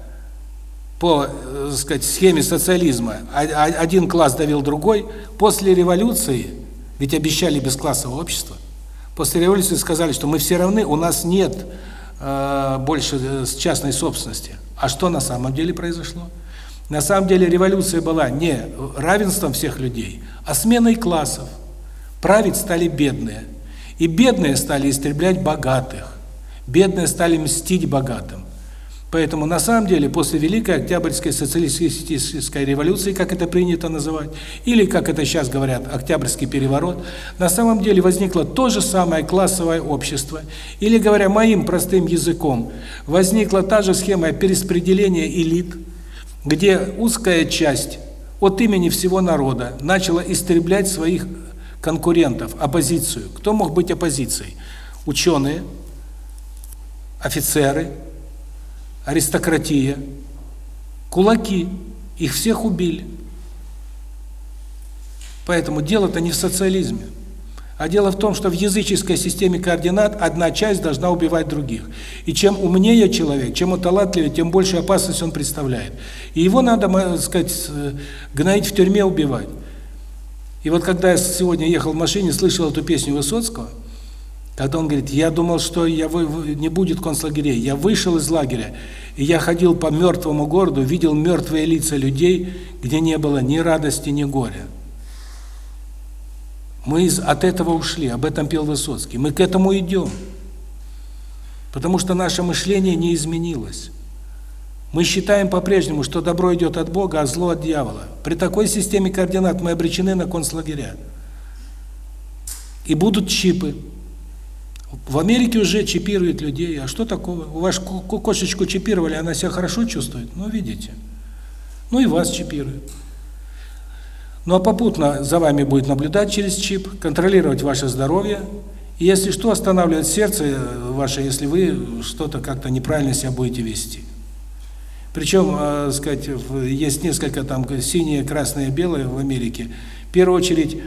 по, э, так сказать, схеме социализма один класс давил другой, после революции, ведь обещали бесклассовое общество, после революции сказали, что мы все равны, у нас нет э, больше э, частной собственности. А что на самом деле произошло? На самом деле революция была не равенством всех людей, а сменой классов. Править стали бедные. И бедные стали истреблять богатых. Бедные стали мстить богатым. Поэтому на самом деле после Великой Октябрьской социалистической революции, как это принято называть, или как это сейчас говорят, Октябрьский переворот, на самом деле возникло то же самое классовое общество, или говоря моим простым языком, возникла та же схема перераспределения элит, где узкая часть от имени всего народа начала истреблять своих конкурентов, оппозицию. Кто мог быть оппозицией? Ученые, офицеры, аристократия, кулаки, их всех убили. Поэтому дело-то не в социализме. А дело в том, что в языческой системе координат одна часть должна убивать других. И чем умнее человек, чем он талантливее, тем больше опасность он представляет. И его надо, так сказать, гнать в тюрьме, убивать. И вот когда я сегодня ехал в машине, слышал эту песню Высоцкого, когда он говорит, я думал, что я вы, не будет концлагерей. Я вышел из лагеря, и я ходил по мертвому городу, видел мертвые лица людей, где не было ни радости, ни горя. Мы из, от этого ушли, об этом пел Высоцкий. Мы к этому идем. Потому что наше мышление не изменилось. Мы считаем по-прежнему, что добро идет от Бога, а зло от дьявола. При такой системе координат мы обречены на концлагеря. И будут чипы. В Америке уже чипируют людей. А что такого? У вас кошечку чипировали, она себя хорошо чувствует? Ну, видите. Ну и вас чипируют. Ну а попутно за вами будет наблюдать через чип, контролировать ваше здоровье. И если что, останавливать сердце э, ваше, если вы что-то как-то неправильно себя будете вести. Причем, э, сказать, есть несколько там синие, красные, белые в Америке. В первую очередь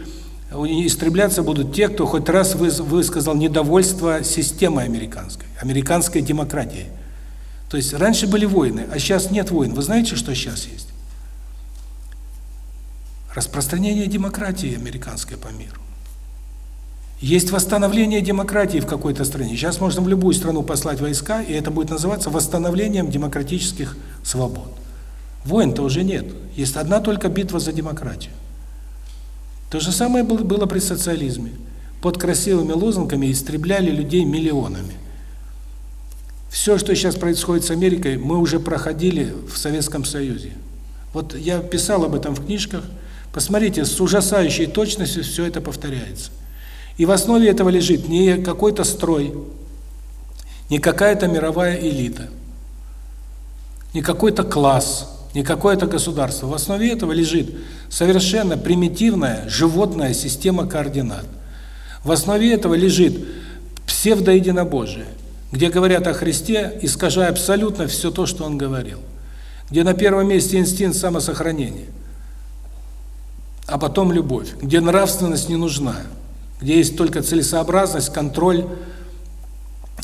истребляться будут те, кто хоть раз высказал недовольство системой американской, американской демократией. То есть раньше были войны, а сейчас нет войн. Вы знаете, что сейчас есть? Распространение демократии американской по миру. Есть восстановление демократии в какой-то стране. Сейчас можно в любую страну послать войска, и это будет называться восстановлением демократических свобод. Войн-то уже нет. Есть одна только битва за демократию. То же самое было при социализме. Под красивыми лозунгами истребляли людей миллионами. Все, что сейчас происходит с Америкой, мы уже проходили в Советском Союзе. Вот я писал об этом в книжках. Посмотрите, с ужасающей точностью все это повторяется. И в основе этого лежит не какой-то строй, не какая-то мировая элита, не какой-то класс, не какое-то государство. В основе этого лежит совершенно примитивная животная система координат. В основе этого лежит псевдоединобожие, где говорят о Христе, искажая абсолютно все то, что он говорил. Где на первом месте инстинкт самосохранения, а потом любовь, где нравственность не нужна, где есть только целесообразность, контроль,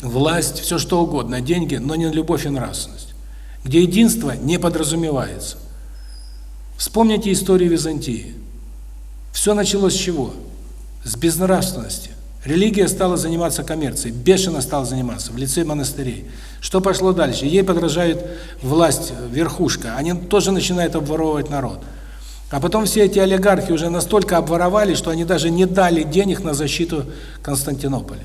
власть, все что угодно, деньги, но не любовь и нравственность. Где единство не подразумевается. Вспомните историю Византии. Все началось с чего? С безнравственности. Религия стала заниматься коммерцией, бешено стала заниматься в лице монастырей. Что пошло дальше? Ей подражает власть, верхушка. Они тоже начинают обворовывать народ. А потом все эти олигархи уже настолько обворовали, что они даже не дали денег на защиту Константинополя.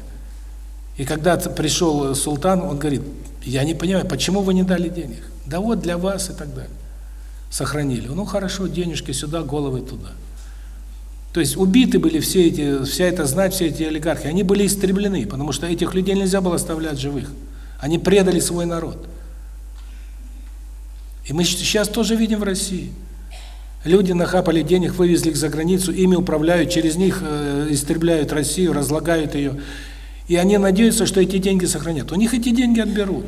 И когда пришел султан, он говорит, я не понимаю, почему вы не дали денег? Да вот для вас и так далее. Сохранили. Ну хорошо, денежки сюда, головы туда. То есть убиты были все эти, вся эта знать, все эти олигархи, они были истреблены, потому что этих людей нельзя было оставлять живых. Они предали свой народ. И мы сейчас тоже видим в России. Люди нахапали денег, вывезли их за границу, ими управляют, через них э, истребляют Россию, разлагают ее. И они надеются, что эти деньги сохранят. У них эти деньги отберут.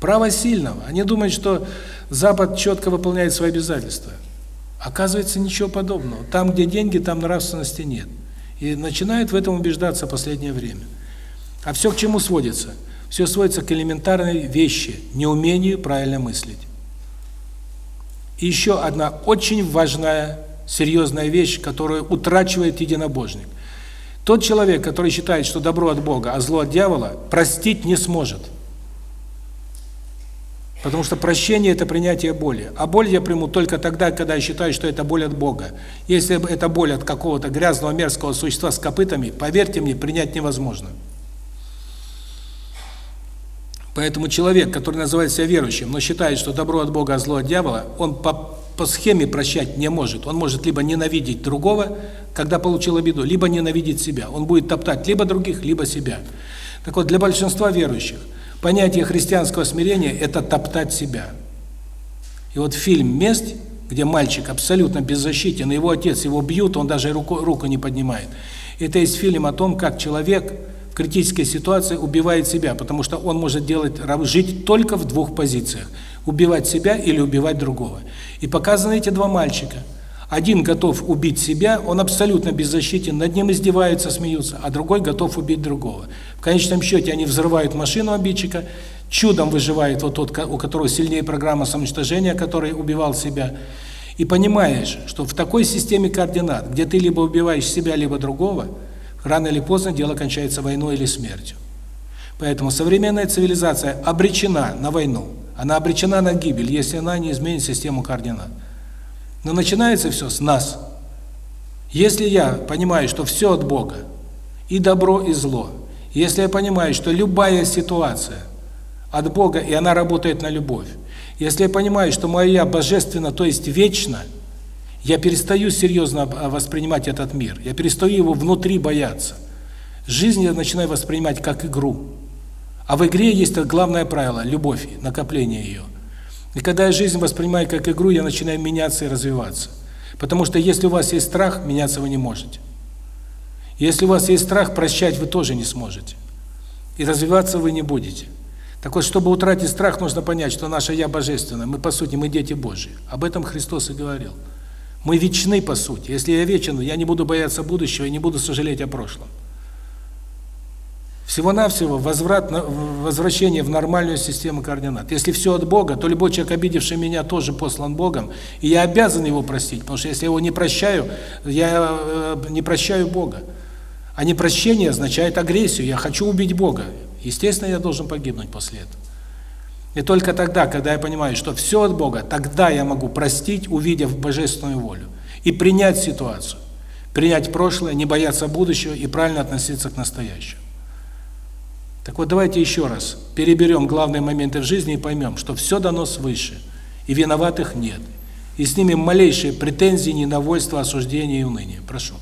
Право сильного. Они думают, что Запад четко выполняет свои обязательства. Оказывается, ничего подобного. Там, где деньги, там нравственности нет. И начинают в этом убеждаться в последнее время. А все к чему сводится? Все сводится к элементарной вещи – неумению правильно мыслить. И еще одна очень важная, серьезная вещь, которую утрачивает единобожник. Тот человек, который считает, что добро от Бога, а зло от дьявола, простить не сможет – Потому что прощение – это принятие боли. А боль я приму только тогда, когда я считаю, что это боль от Бога. Если это боль от какого-то грязного, мерзкого существа с копытами, поверьте мне, принять невозможно. Поэтому человек, который называет себя верующим, но считает, что добро от Бога, а зло от дьявола, он по, по схеме прощать не может. Он может либо ненавидеть другого, когда получил обиду, либо ненавидеть себя. Он будет топтать либо других, либо себя. Так вот, для большинства верующих – Понятие христианского смирения – это топтать себя. И вот фильм «Месть», где мальчик абсолютно беззащитен, его отец его бьют, он даже руку, руку не поднимает. Это есть фильм о том, как человек критической ситуации убивает себя, потому что он может делать жить только в двух позициях – убивать себя или убивать другого. И показаны эти два мальчика – один готов убить себя, он абсолютно беззащитен, над ним издеваются, смеются, а другой готов убить другого. В конечном счете они взрывают машину обидчика, чудом выживает вот тот, у которого сильнее программа самоуничтожения, который убивал себя. И понимаешь, что в такой системе координат, где ты либо убиваешь себя, либо другого, рано или поздно дело кончается войной или смертью. Поэтому современная цивилизация обречена на войну, она обречена на гибель, если она не изменит систему координат. Но начинается все с нас. Если я понимаю, что все от Бога, и добро, и зло, если я понимаю, что любая ситуация от Бога, и она работает на любовь, если я понимаю, что мое «я» божественно, то есть вечно, я перестаю серьезно воспринимать этот мир, я перестаю его внутри бояться. Жизнь я начинаю воспринимать как игру. А в игре есть главное правило – любовь, накопление ее – и когда я жизнь воспринимаю как игру, я начинаю меняться и развиваться. Потому что если у вас есть страх, меняться вы не можете. Если у вас есть страх, прощать вы тоже не сможете. И развиваться вы не будете. Так вот, чтобы утратить страх, нужно понять, что наше «Я» божественное. Мы, по сути, мы дети Божьи. Об этом Христос и говорил. Мы вечны, по сути. Если я вечен, я не буду бояться будущего и не буду сожалеть о прошлом. Всего-навсего возврат, возвращение в нормальную систему координат. Если все от Бога, то любой человек, обидевший меня, тоже послан Богом, и я обязан его простить, потому что если я его не прощаю, я э, не прощаю Бога. А непрощение означает агрессию, я хочу убить Бога. Естественно, я должен погибнуть после этого. И только тогда, когда я понимаю, что все от Бога, тогда я могу простить, увидев божественную волю, и принять ситуацию, принять прошлое, не бояться будущего и правильно относиться к настоящему. Так вот, давайте еще раз переберем главные моменты в жизни и поймем, что все дано свыше, и виноватых нет. и снимем малейшие претензии, недовольство, осуждение и уныние. Прошу.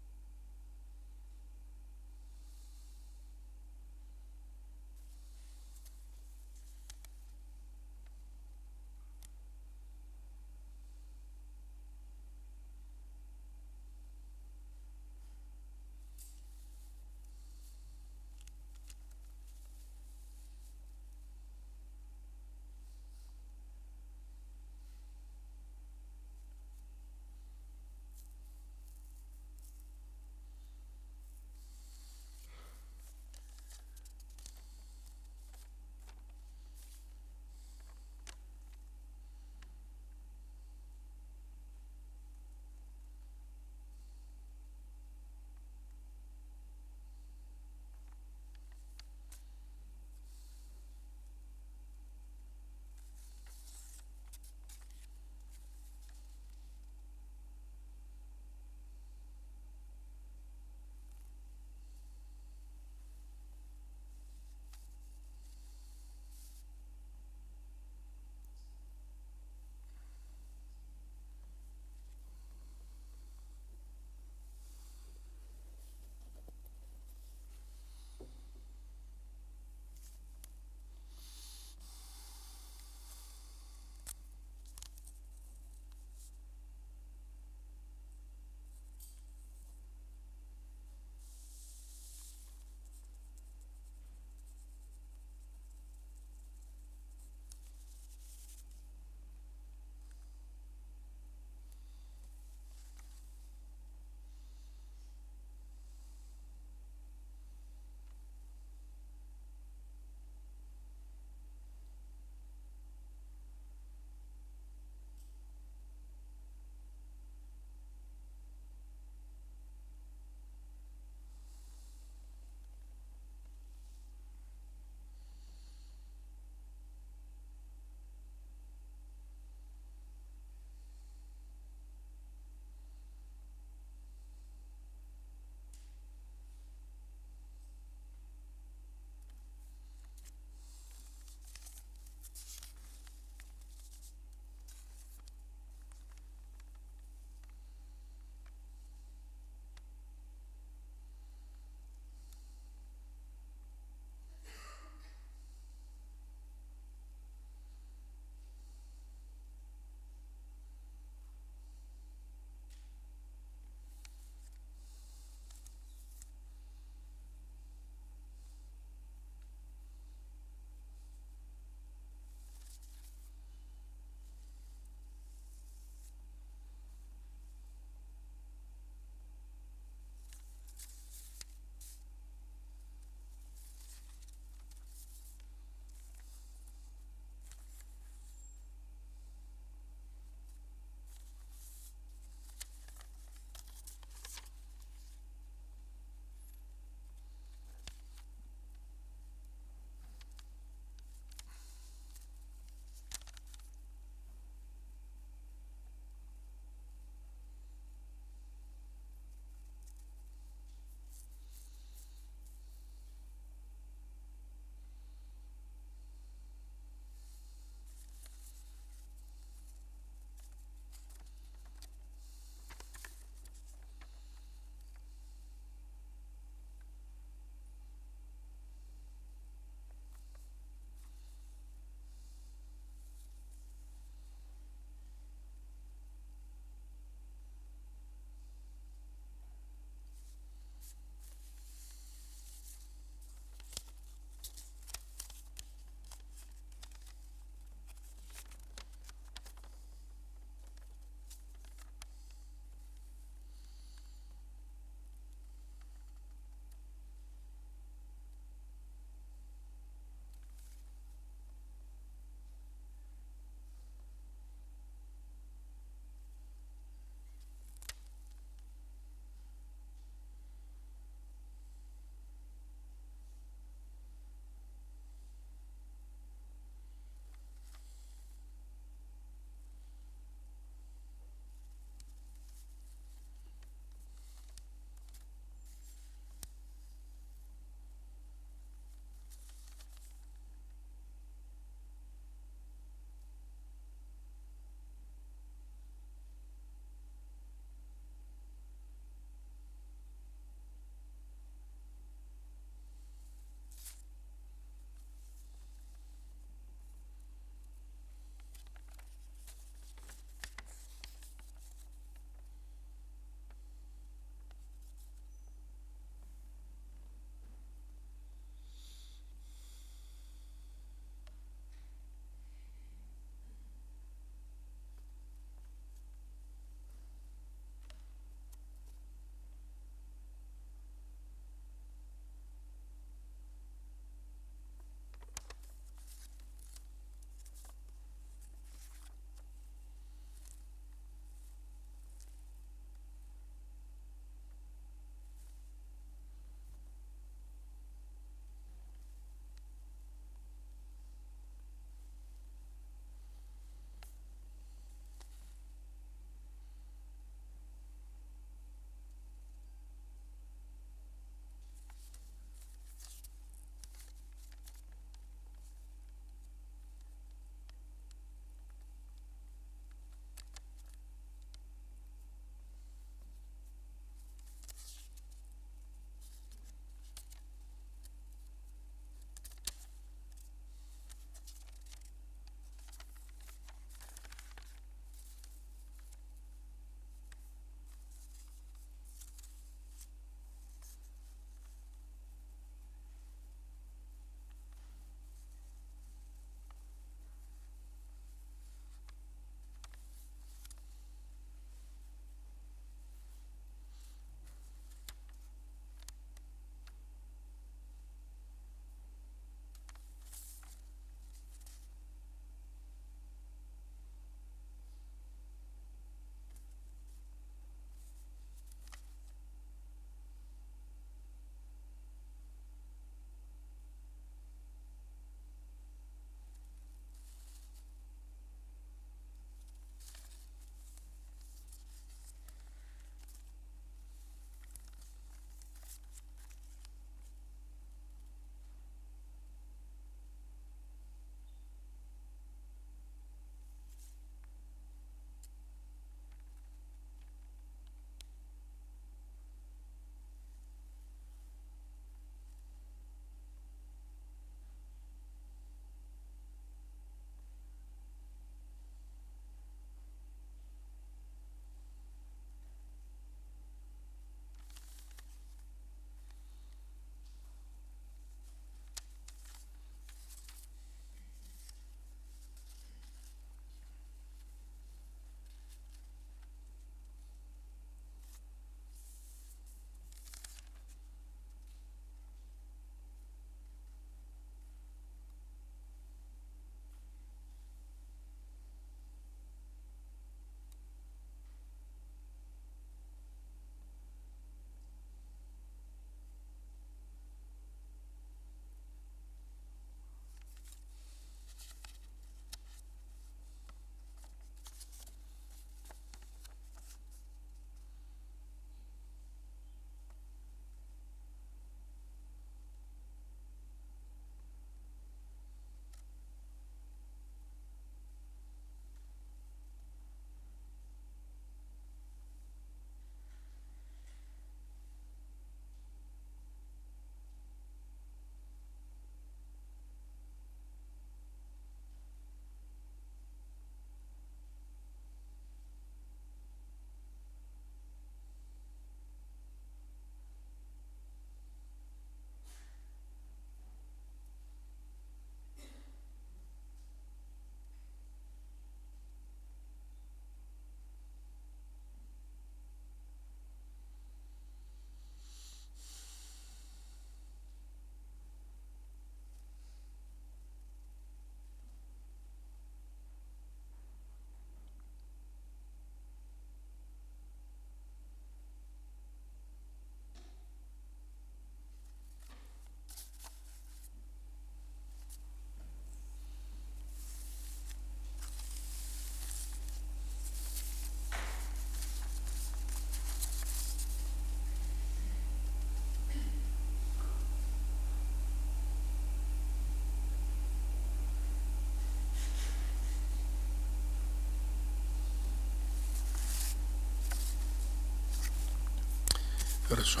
Хорошо.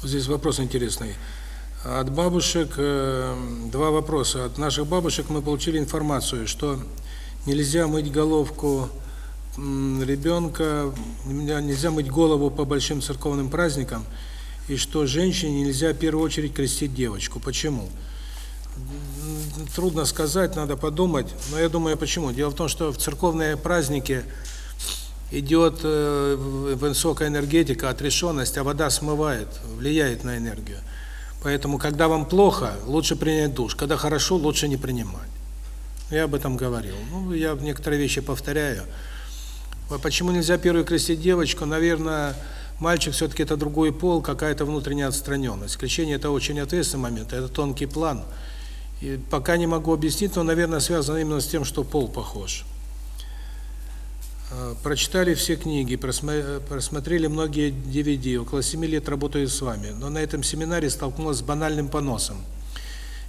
Вот здесь вопрос интересный. От бабушек э, два вопроса. От наших бабушек мы получили информацию, что нельзя мыть головку ребенка, нельзя мыть голову по большим церковным праздникам, и что женщине нельзя в первую очередь крестить девочку. Почему? Трудно сказать, надо подумать, но я думаю, почему. Дело в том, что в церковные праздники идет э, высокая энергетика, отрешенность, а вода смывает, влияет на энергию. Поэтому, когда вам плохо, лучше принять душ. Когда хорошо, лучше не принимать. Я об этом говорил. Ну, я некоторые вещи повторяю. Почему нельзя первую крестить девочку? Наверное, мальчик все-таки это другой пол, какая-то внутренняя отстраненность. Крещение – это очень ответственный момент, это тонкий план. И пока не могу объяснить, но, наверное, связано именно с тем, что пол похож. А, прочитали все книги, просмотрели многие DVD, около 7 лет работаю с вами, но на этом семинаре столкнулась с банальным поносом.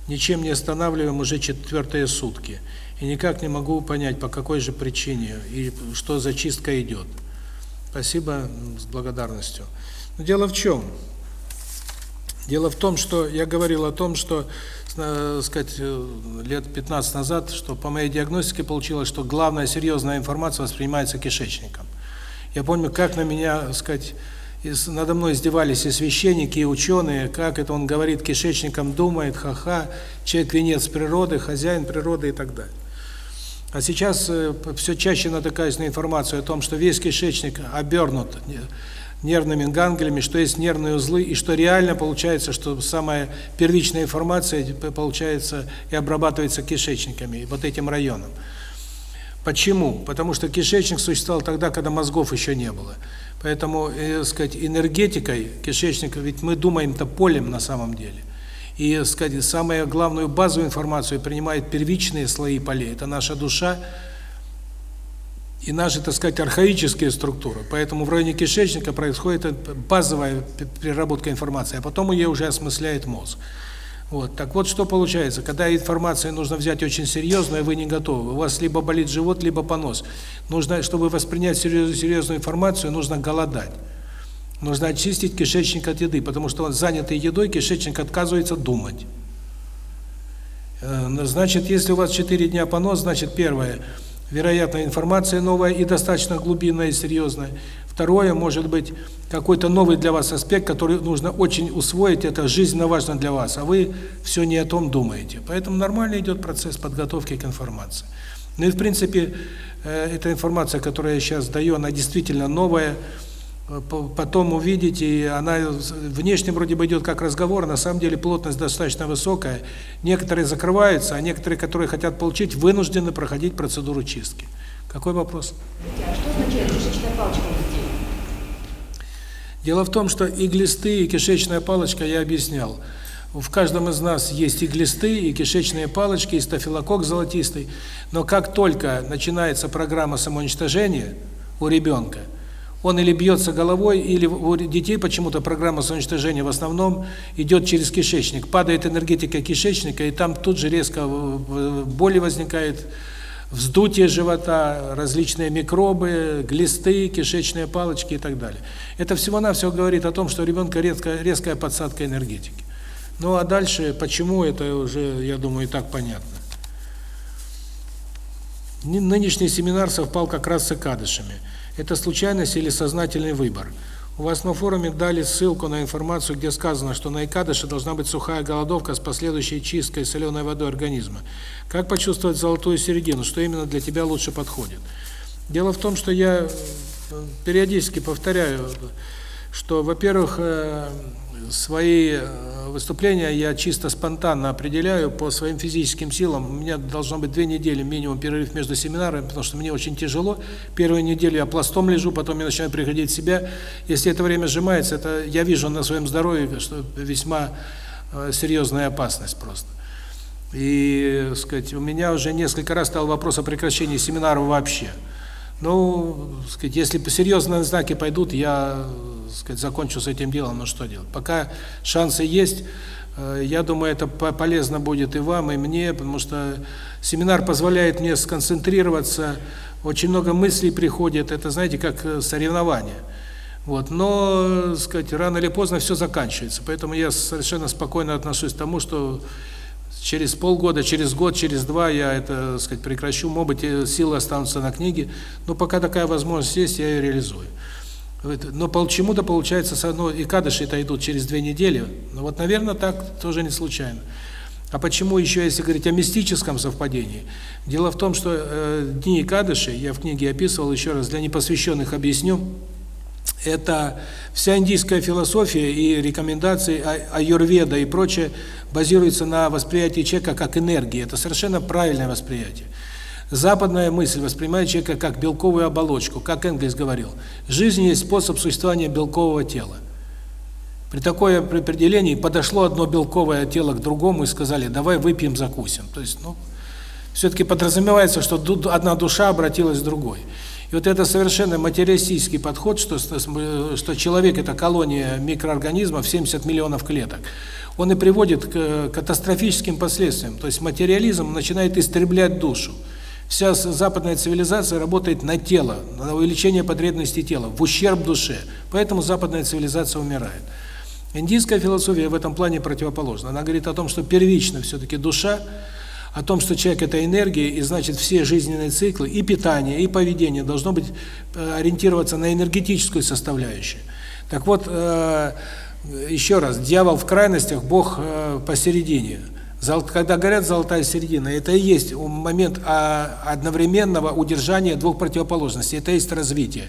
Ничем не останавливаем уже четвертые сутки. И никак не могу понять, по какой же причине и что за чистка идет. Спасибо с благодарностью. Но дело в чем? Дело в том, что я говорил о том, что э, сказать, э, лет 15 назад, что по моей диагностике получилось, что главная серьезная информация воспринимается кишечником. Я помню, как на меня, сказать, надо мной издевались и священники, и ученые, как это он говорит, кишечником думает, ха-ха, человек венец природы, хозяин природы и так далее. А сейчас э, все чаще натыкаюсь на информацию о том, что весь кишечник обернут нервными ганглиями, что есть нервные узлы, и что реально получается, что самая первичная информация получается и обрабатывается кишечниками, вот этим районом. Почему? Потому что кишечник существовал тогда, когда мозгов еще не было. Поэтому, э, сказать, энергетикой кишечника, ведь мы думаем-то полем на самом деле. И, сказать, самую главную базовую информацию принимает первичные слои полей. Это наша душа, и наши, так сказать, архаические структуры. Поэтому в районе кишечника происходит базовая переработка информации, а потом ее уже осмысляет мозг. Вот. Так вот, что получается, когда информацию нужно взять очень серьезную, вы не готовы. У вас либо болит живот, либо понос. Нужно, чтобы воспринять серьезную, серьезную информацию, нужно голодать. Нужно очистить кишечник от еды, потому что он занятый едой, кишечник отказывается думать. Э, значит, если у вас 4 дня понос, значит, первое – вероятно, информация новая и достаточно глубинная и серьезная. Второе, может быть, какой-то новый для вас аспект, который нужно очень усвоить, это жизненно важно для вас, а вы все не о том думаете. Поэтому нормально идет процесс подготовки к информации. Ну и, в принципе, э, эта информация, которую я сейчас даю, она действительно новая, потом увидите, и она внешне вроде бы идет как разговор, а на самом деле плотность достаточно высокая. Некоторые закрываются, а некоторые, которые хотят получить, вынуждены проходить процедуру чистки. Какой вопрос? А что означает кишечная палочка Дело в том, что и глисты, и кишечная палочка я объяснял. В каждом из нас есть и глисты, и кишечные палочки, и стафилококк золотистый. Но как только начинается программа самоуничтожения у ребенка, он или бьется головой, или у детей почему-то программа самоуничтожения в основном идет через кишечник. Падает энергетика кишечника, и там тут же резко боли возникает, вздутие живота, различные микробы, глисты, кишечные палочки и так далее. Это всего-навсего говорит о том, что у ребенка резкая, резкая подсадка энергетики. Ну а дальше, почему, это уже, я думаю, и так понятно. Нынешний семинар совпал как раз с Акадышами. Это случайность или сознательный выбор? У вас на форуме дали ссылку на информацию, где сказано, что на Икадыше должна быть сухая голодовка с последующей чисткой соленой водой организма. Как почувствовать золотую середину? Что именно для тебя лучше подходит? Дело в том, что я э, периодически повторяю, что, во-первых, э, свои э, выступления я чисто спонтанно определяю по своим физическим силам. У меня должно быть две недели минимум перерыв между семинарами, потому что мне очень тяжело. Первую неделю я пластом лежу, потом я начинаю приходить в себя. Если это время сжимается, это я вижу на своем здоровье, что весьма э, серьезная опасность просто. И, сказать, у меня уже несколько раз стал вопрос о прекращении семинаров вообще. Ну, сказать, если серьезные знаки пойдут, я сказать, закончу с этим делом, но что делать? Пока шансы есть, э, я думаю, это полезно будет и вам, и мне, потому что семинар позволяет мне сконцентрироваться, очень много мыслей приходит, это, знаете, как э, соревнование. Вот, но, так сказать, рано или поздно все заканчивается. Поэтому я совершенно спокойно отношусь к тому, что через полгода, через год, через два я это, сказать, прекращу. Может быть, силы останутся на книге, но пока такая возможность есть, я ее реализую. Но почему-то получается, ну, и кадыши это идут через две недели. Но вот, наверное, так тоже не случайно. А почему еще, если говорить о мистическом совпадении? Дело в том, что э, дни Кадыши, я в книге описывал, еще раз для непосвященных объясню, это вся индийская философия и рекомендации аюрведа и прочее базируется на восприятии человека как энергии. Это совершенно правильное восприятие. Западная мысль воспринимает человека как белковую оболочку, как Энгельс говорил. Жизнь есть способ существования белкового тела. При такое определении подошло одно белковое тело к другому и сказали, давай выпьем, закусим. То есть, ну, все-таки подразумевается, что одна душа обратилась к другой. И вот это совершенно материалистический подход, что, что человек – это колония микроорганизмов, 70 миллионов клеток, он и приводит к катастрофическим последствиям. То есть материализм начинает истреблять душу. Вся западная цивилизация работает на тело, на увеличение потребностей тела, в ущерб душе. Поэтому западная цивилизация умирает. Индийская философия в этом плане противоположна. Она говорит о том, что первично все-таки душа, о том, что человек – это энергия, и значит все жизненные циклы, и питание, и поведение должно быть э, ориентироваться на энергетическую составляющую. Так вот, э, еще раз, дьявол в крайностях, Бог э, посередине. Когда говорят «золотая середина», это и есть момент а, одновременного удержания двух противоположностей, это и есть развитие.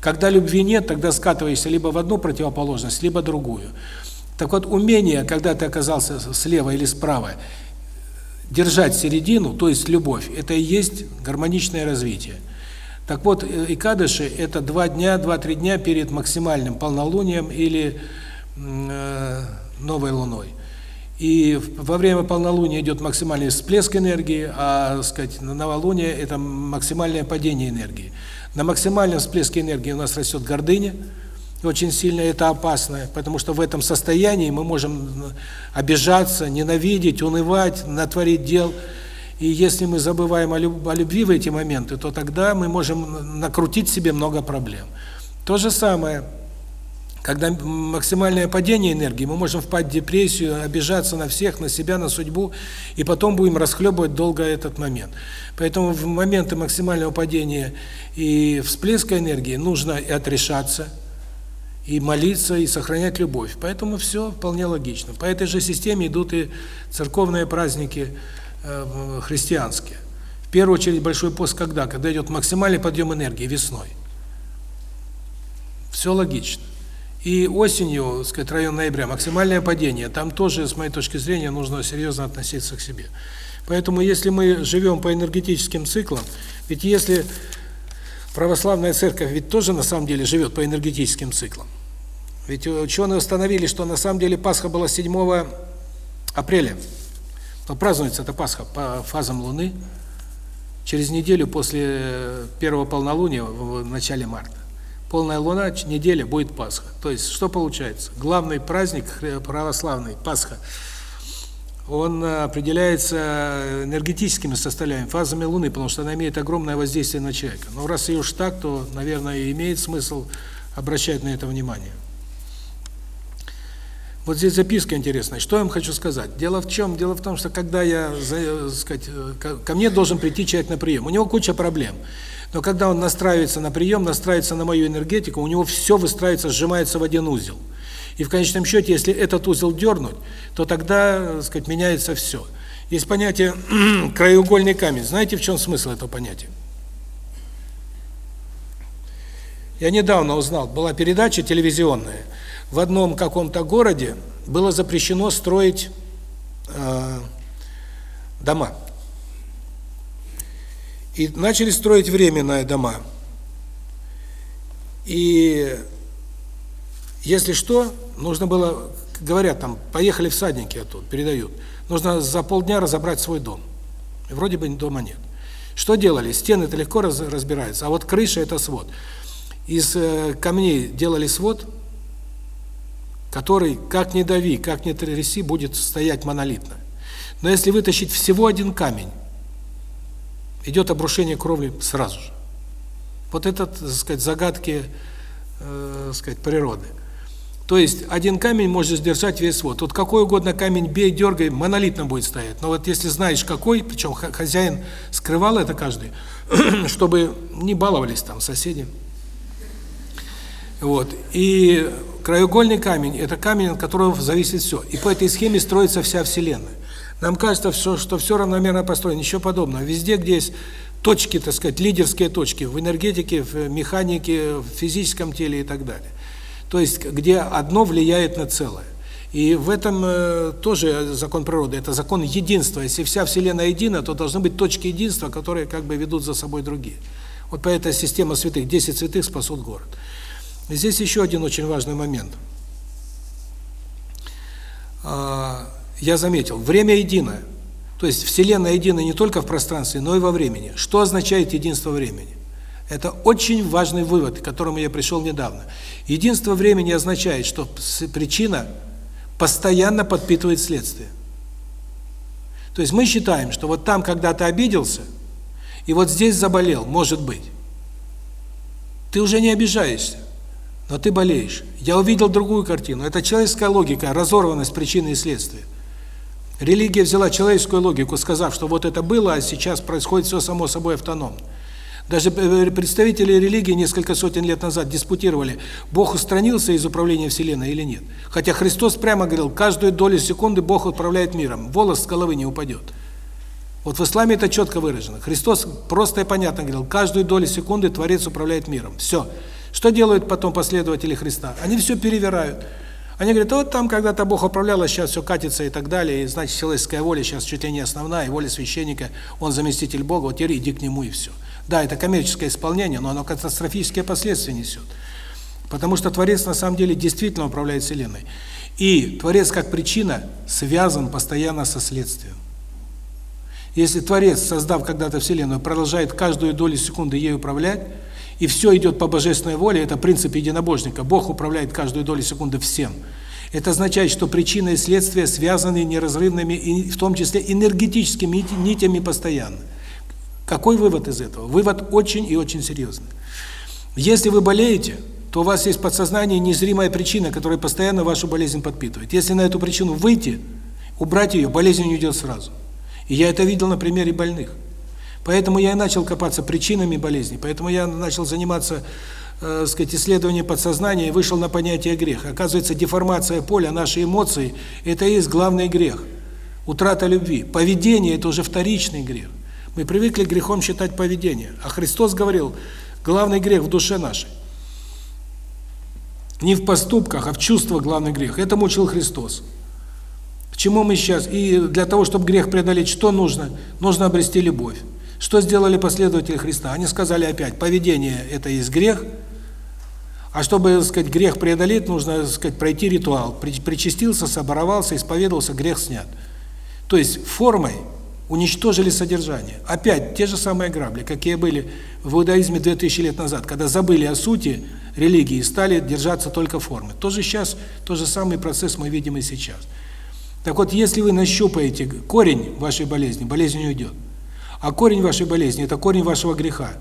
Когда любви нет, тогда скатываешься либо в одну противоположность, либо другую. Так вот, умение, когда ты оказался слева или справа, держать середину, то есть любовь, это и есть гармоничное развитие. Так вот, э, икадыши – это два дня, два-три дня перед максимальным полнолунием или э, новой луной. И во время полнолуния идет максимальный всплеск энергии, а, сказать, новолуние – это максимальное падение энергии. На максимальном всплеске энергии у нас растет гордыня, очень сильно это опасно, потому что в этом состоянии мы можем обижаться, ненавидеть, унывать, натворить дел. И если мы забываем о, любви в эти моменты, то тогда мы можем накрутить себе много проблем. То же самое – когда максимальное падение энергии, мы можем впасть в депрессию, обижаться на всех, на себя, на судьбу, и потом будем расхлебывать долго этот момент. Поэтому в моменты максимального падения и всплеска энергии нужно и отрешаться, и молиться, и сохранять любовь. Поэтому все вполне логично. По этой же системе идут и церковные праздники э, христианские. В первую очередь Большой пост когда? Когда идет максимальный подъем энергии весной. Все логично. И осенью, сказать, район ноября, максимальное падение. Там тоже, с моей точки зрения, нужно серьезно относиться к себе. Поэтому, если мы живем по энергетическим циклам, ведь если православная церковь ведь тоже на самом деле живет по энергетическим циклам. Ведь ученые установили, что на самом деле Пасха была 7 апреля. Но празднуется эта Пасха по фазам Луны через неделю после первого полнолуния в начале марта полная луна, неделя будет Пасха. То есть что получается? Главный праздник православный Пасха. Он определяется энергетическими составляющими, фазами Луны, потому что она имеет огромное воздействие на человека. Но раз и уж так, то, наверное, имеет смысл обращать на это внимание. Вот здесь записка интересная. Что я вам хочу сказать? Дело в чем? Дело в том, что когда я, сказать, ко мне должен прийти человек на прием, у него куча проблем. Но когда он настраивается на прием, настраивается на мою энергетику, у него все выстраивается, сжимается в один узел. И в конечном счете, если этот узел дернуть, то тогда, так сказать, меняется все. Есть понятие краеугольный камень. Знаете, в чем смысл этого понятия? Я недавно узнал, была передача телевизионная. В одном каком-то городе было запрещено строить э, дома. И начали строить временные дома. И если что, нужно было, говорят там, поехали всадники оттуда, передают. Нужно за полдня разобрать свой дом. Вроде бы дома нет. Что делали? Стены-то легко раз, разбираются, а вот крыша – это свод. Из э, камней делали свод, который, как ни дави, как ни тряси, будет стоять монолитно. Но если вытащить всего один камень, идет обрушение кровли сразу же. Вот это, так сказать, загадки э, сказать, природы. То есть один камень может сдержать весь свод. Вот какой угодно камень бей, дергай, монолитно будет стоять. Но вот если знаешь какой, причем хозяин скрывал это каждый, чтобы не баловались там соседи. Вот. И краеугольный камень – это камень, от которого зависит все. И по этой схеме строится вся Вселенная. Нам кажется, что, что все равномерно построено, ничего подобного. Везде, где есть точки, так сказать, лидерские точки в энергетике, в механике, в физическом теле и так далее. То есть, где одно влияет на целое. И в этом э, тоже закон природы, это закон единства. Если вся Вселенная едина, то должны быть точки единства, которые как бы ведут за собой другие. Вот по этой система святых, 10 святых спасут город. И здесь еще один очень важный момент. Я заметил, время единое. То есть Вселенная едина не только в пространстве, но и во времени. Что означает единство времени? Это очень важный вывод, к которому я пришел недавно. Единство времени означает, что причина постоянно подпитывает следствие. То есть мы считаем, что вот там когда ты обиделся, и вот здесь заболел, может быть. Ты уже не обижаешься, но ты болеешь. Я увидел другую картину. Это человеческая логика, разорванность причины и следствия. Религия взяла человеческую логику, сказав, что вот это было, а сейчас происходит все само собой автономно. Даже э, представители религии несколько сотен лет назад диспутировали, Бог устранился из управления Вселенной или нет. Хотя Христос прямо говорил, каждую долю секунды Бог управляет миром, волос с головы не упадет. Вот в исламе это четко выражено. Христос просто и понятно говорил, каждую долю секунды Творец управляет миром. Все. Что делают потом последователи Христа? Они все перевирают. Они говорят, вот там когда-то Бог управлял, а сейчас все катится и так далее, и значит человеческая воля сейчас чуть ли не основная, и воля священника, он заместитель Бога, вот теперь иди к нему и все. Да, это коммерческое исполнение, но оно катастрофические последствия несет. Потому что Творец на самом деле действительно управляет Вселенной. И Творец как причина связан постоянно со следствием. Если Творец, создав когда-то Вселенную, продолжает каждую долю секунды ей управлять, и все идет по божественной воле, это принцип единобожника. Бог управляет каждую долю секунды всем. Это означает, что причина и следствие связаны неразрывными, в том числе энергетическими нитями постоянно. Какой вывод из этого? Вывод очень и очень серьезный. Если вы болеете, то у вас есть подсознание незримая причина, которая постоянно вашу болезнь подпитывает. Если на эту причину выйти, убрать ее, болезнь уйдет сразу. И я это видел на примере больных. Поэтому я и начал копаться причинами болезни, поэтому я начал заниматься, э, сказать, исследованием подсознания и вышел на понятие грех. Оказывается, деформация поля, наши эмоции – это и есть главный грех. Утрата любви. Поведение – это уже вторичный грех. Мы привыкли грехом считать поведение. А Христос говорил, главный грех в душе нашей. Не в поступках, а в чувствах главный грех. Это учил Христос. К чему мы сейчас? И для того, чтобы грех преодолеть, что нужно? Нужно обрести любовь. Что сделали последователи Христа? Они сказали опять, поведение – это есть грех, а чтобы, так сказать, грех преодолеть, нужно, так сказать, пройти ритуал. Причастился, соборовался, исповедовался, грех снят. То есть формой уничтожили содержание. Опять те же самые грабли, какие были в иудаизме 2000 лет назад, когда забыли о сути религии и стали держаться только формы. Тоже сейчас, тот же самый процесс мы видим и сейчас. Так вот, если вы нащупаете корень вашей болезни, болезнь не уйдет. А корень вашей болезни – это корень вашего греха.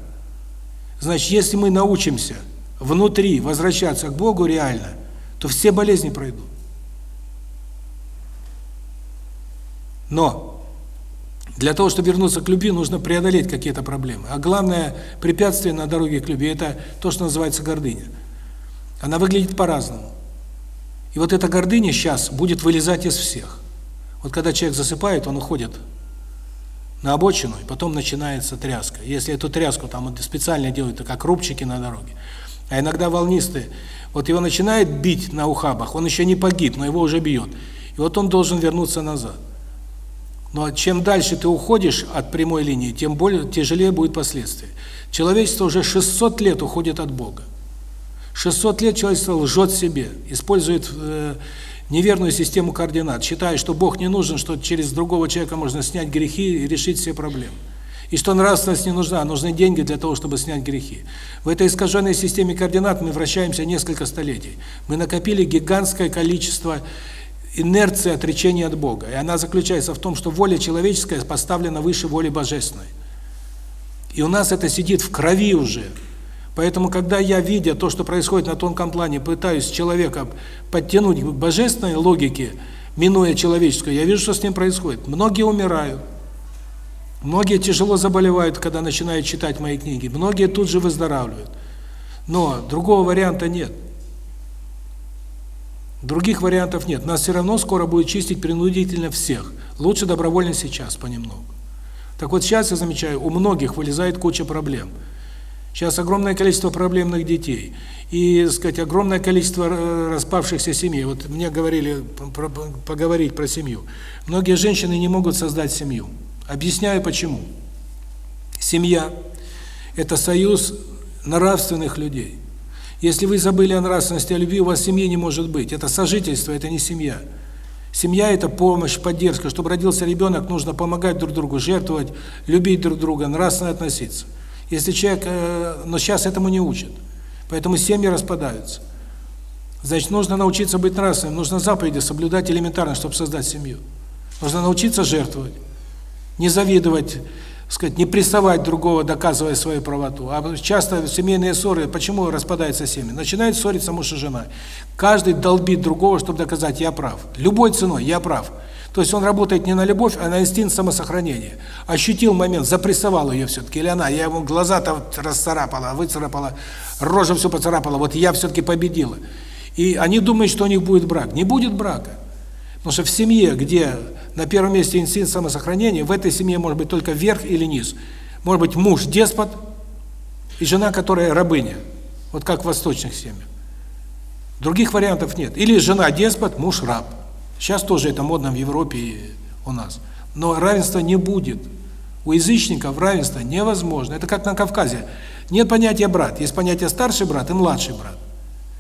Значит, если мы научимся внутри возвращаться к Богу реально, то все болезни пройдут. Но для того, чтобы вернуться к любви, нужно преодолеть какие-то проблемы. А главное препятствие на дороге к любви – это то, что называется гордыня. Она выглядит по-разному. И вот эта гордыня сейчас будет вылезать из всех. Вот когда человек засыпает, он уходит на обочину, и потом начинается тряска. Если эту тряску там специально делают, как рубчики на дороге. А иногда волнистые, вот его начинает бить на ухабах, он еще не погиб, но его уже бьет. И вот он должен вернуться назад. Но чем дальше ты уходишь от прямой линии, тем более тяжелее будет последствия. Человечество уже 600 лет уходит от Бога. 600 лет человечество лжет себе, использует э, неверную систему координат, считая, что Бог не нужен, что через другого человека можно снять грехи и решить все проблемы. И что нравственность не нужна, а нужны деньги для того, чтобы снять грехи. В этой искаженной системе координат мы вращаемся несколько столетий. Мы накопили гигантское количество инерции отречения от Бога. И она заключается в том, что воля человеческая поставлена выше воли божественной. И у нас это сидит в крови уже. Поэтому, когда я, видя то, что происходит на тонком плане, пытаюсь человека подтянуть к божественной логике, минуя человеческую, я вижу, что с ним происходит. Многие умирают. Многие тяжело заболевают, когда начинают читать мои книги. Многие тут же выздоравливают. Но другого варианта нет. Других вариантов нет. Нас все равно скоро будет чистить принудительно всех. Лучше добровольно сейчас, понемногу. Так вот сейчас я замечаю, у многих вылезает куча проблем. Сейчас огромное количество проблемных детей и, сказать, огромное количество э, распавшихся семей. Вот мне говорили поговорить про семью. Многие женщины не могут создать семью. Объясняю почему. Семья это союз нравственных людей. Если вы забыли о нравственности, о любви, у вас семьи не может быть. Это сожительство, это не семья. Семья – это помощь, поддержка. Чтобы родился ребенок, нужно помогать друг другу, жертвовать, любить друг друга, нравственно относиться. Если человек, э, но сейчас этому не учат. Поэтому семьи распадаются. Значит, нужно научиться быть нравственным, нужно заповеди соблюдать элементарно, чтобы создать семью. Нужно научиться жертвовать, не завидовать, сказать, не прессовать другого, доказывая свою правоту. А часто семейные ссоры, почему распадаются семьи? Начинают ссориться муж и жена. Каждый долбит другого, чтобы доказать, я прав. Любой ценой, я прав. То есть он работает не на любовь, а на инстинкт самосохранения. Ощутил момент, запрессовал ее все-таки, или она, я ему глаза-то расцарапала, выцарапала, рожа все поцарапала, вот я все-таки победила. И они думают, что у них будет брак. Не будет брака. Потому что в семье, где на первом месте инстинкт самосохранения, в этой семье может быть только верх или низ. Может быть муж деспот и жена, которая рабыня. Вот как в восточных семьях. Других вариантов нет. Или жена деспот, муж раб. Сейчас тоже это модно в Европе и у нас. Но равенства не будет. У язычников равенство невозможно. Это как на Кавказе. Нет понятия брат, есть понятие старший брат и младший брат.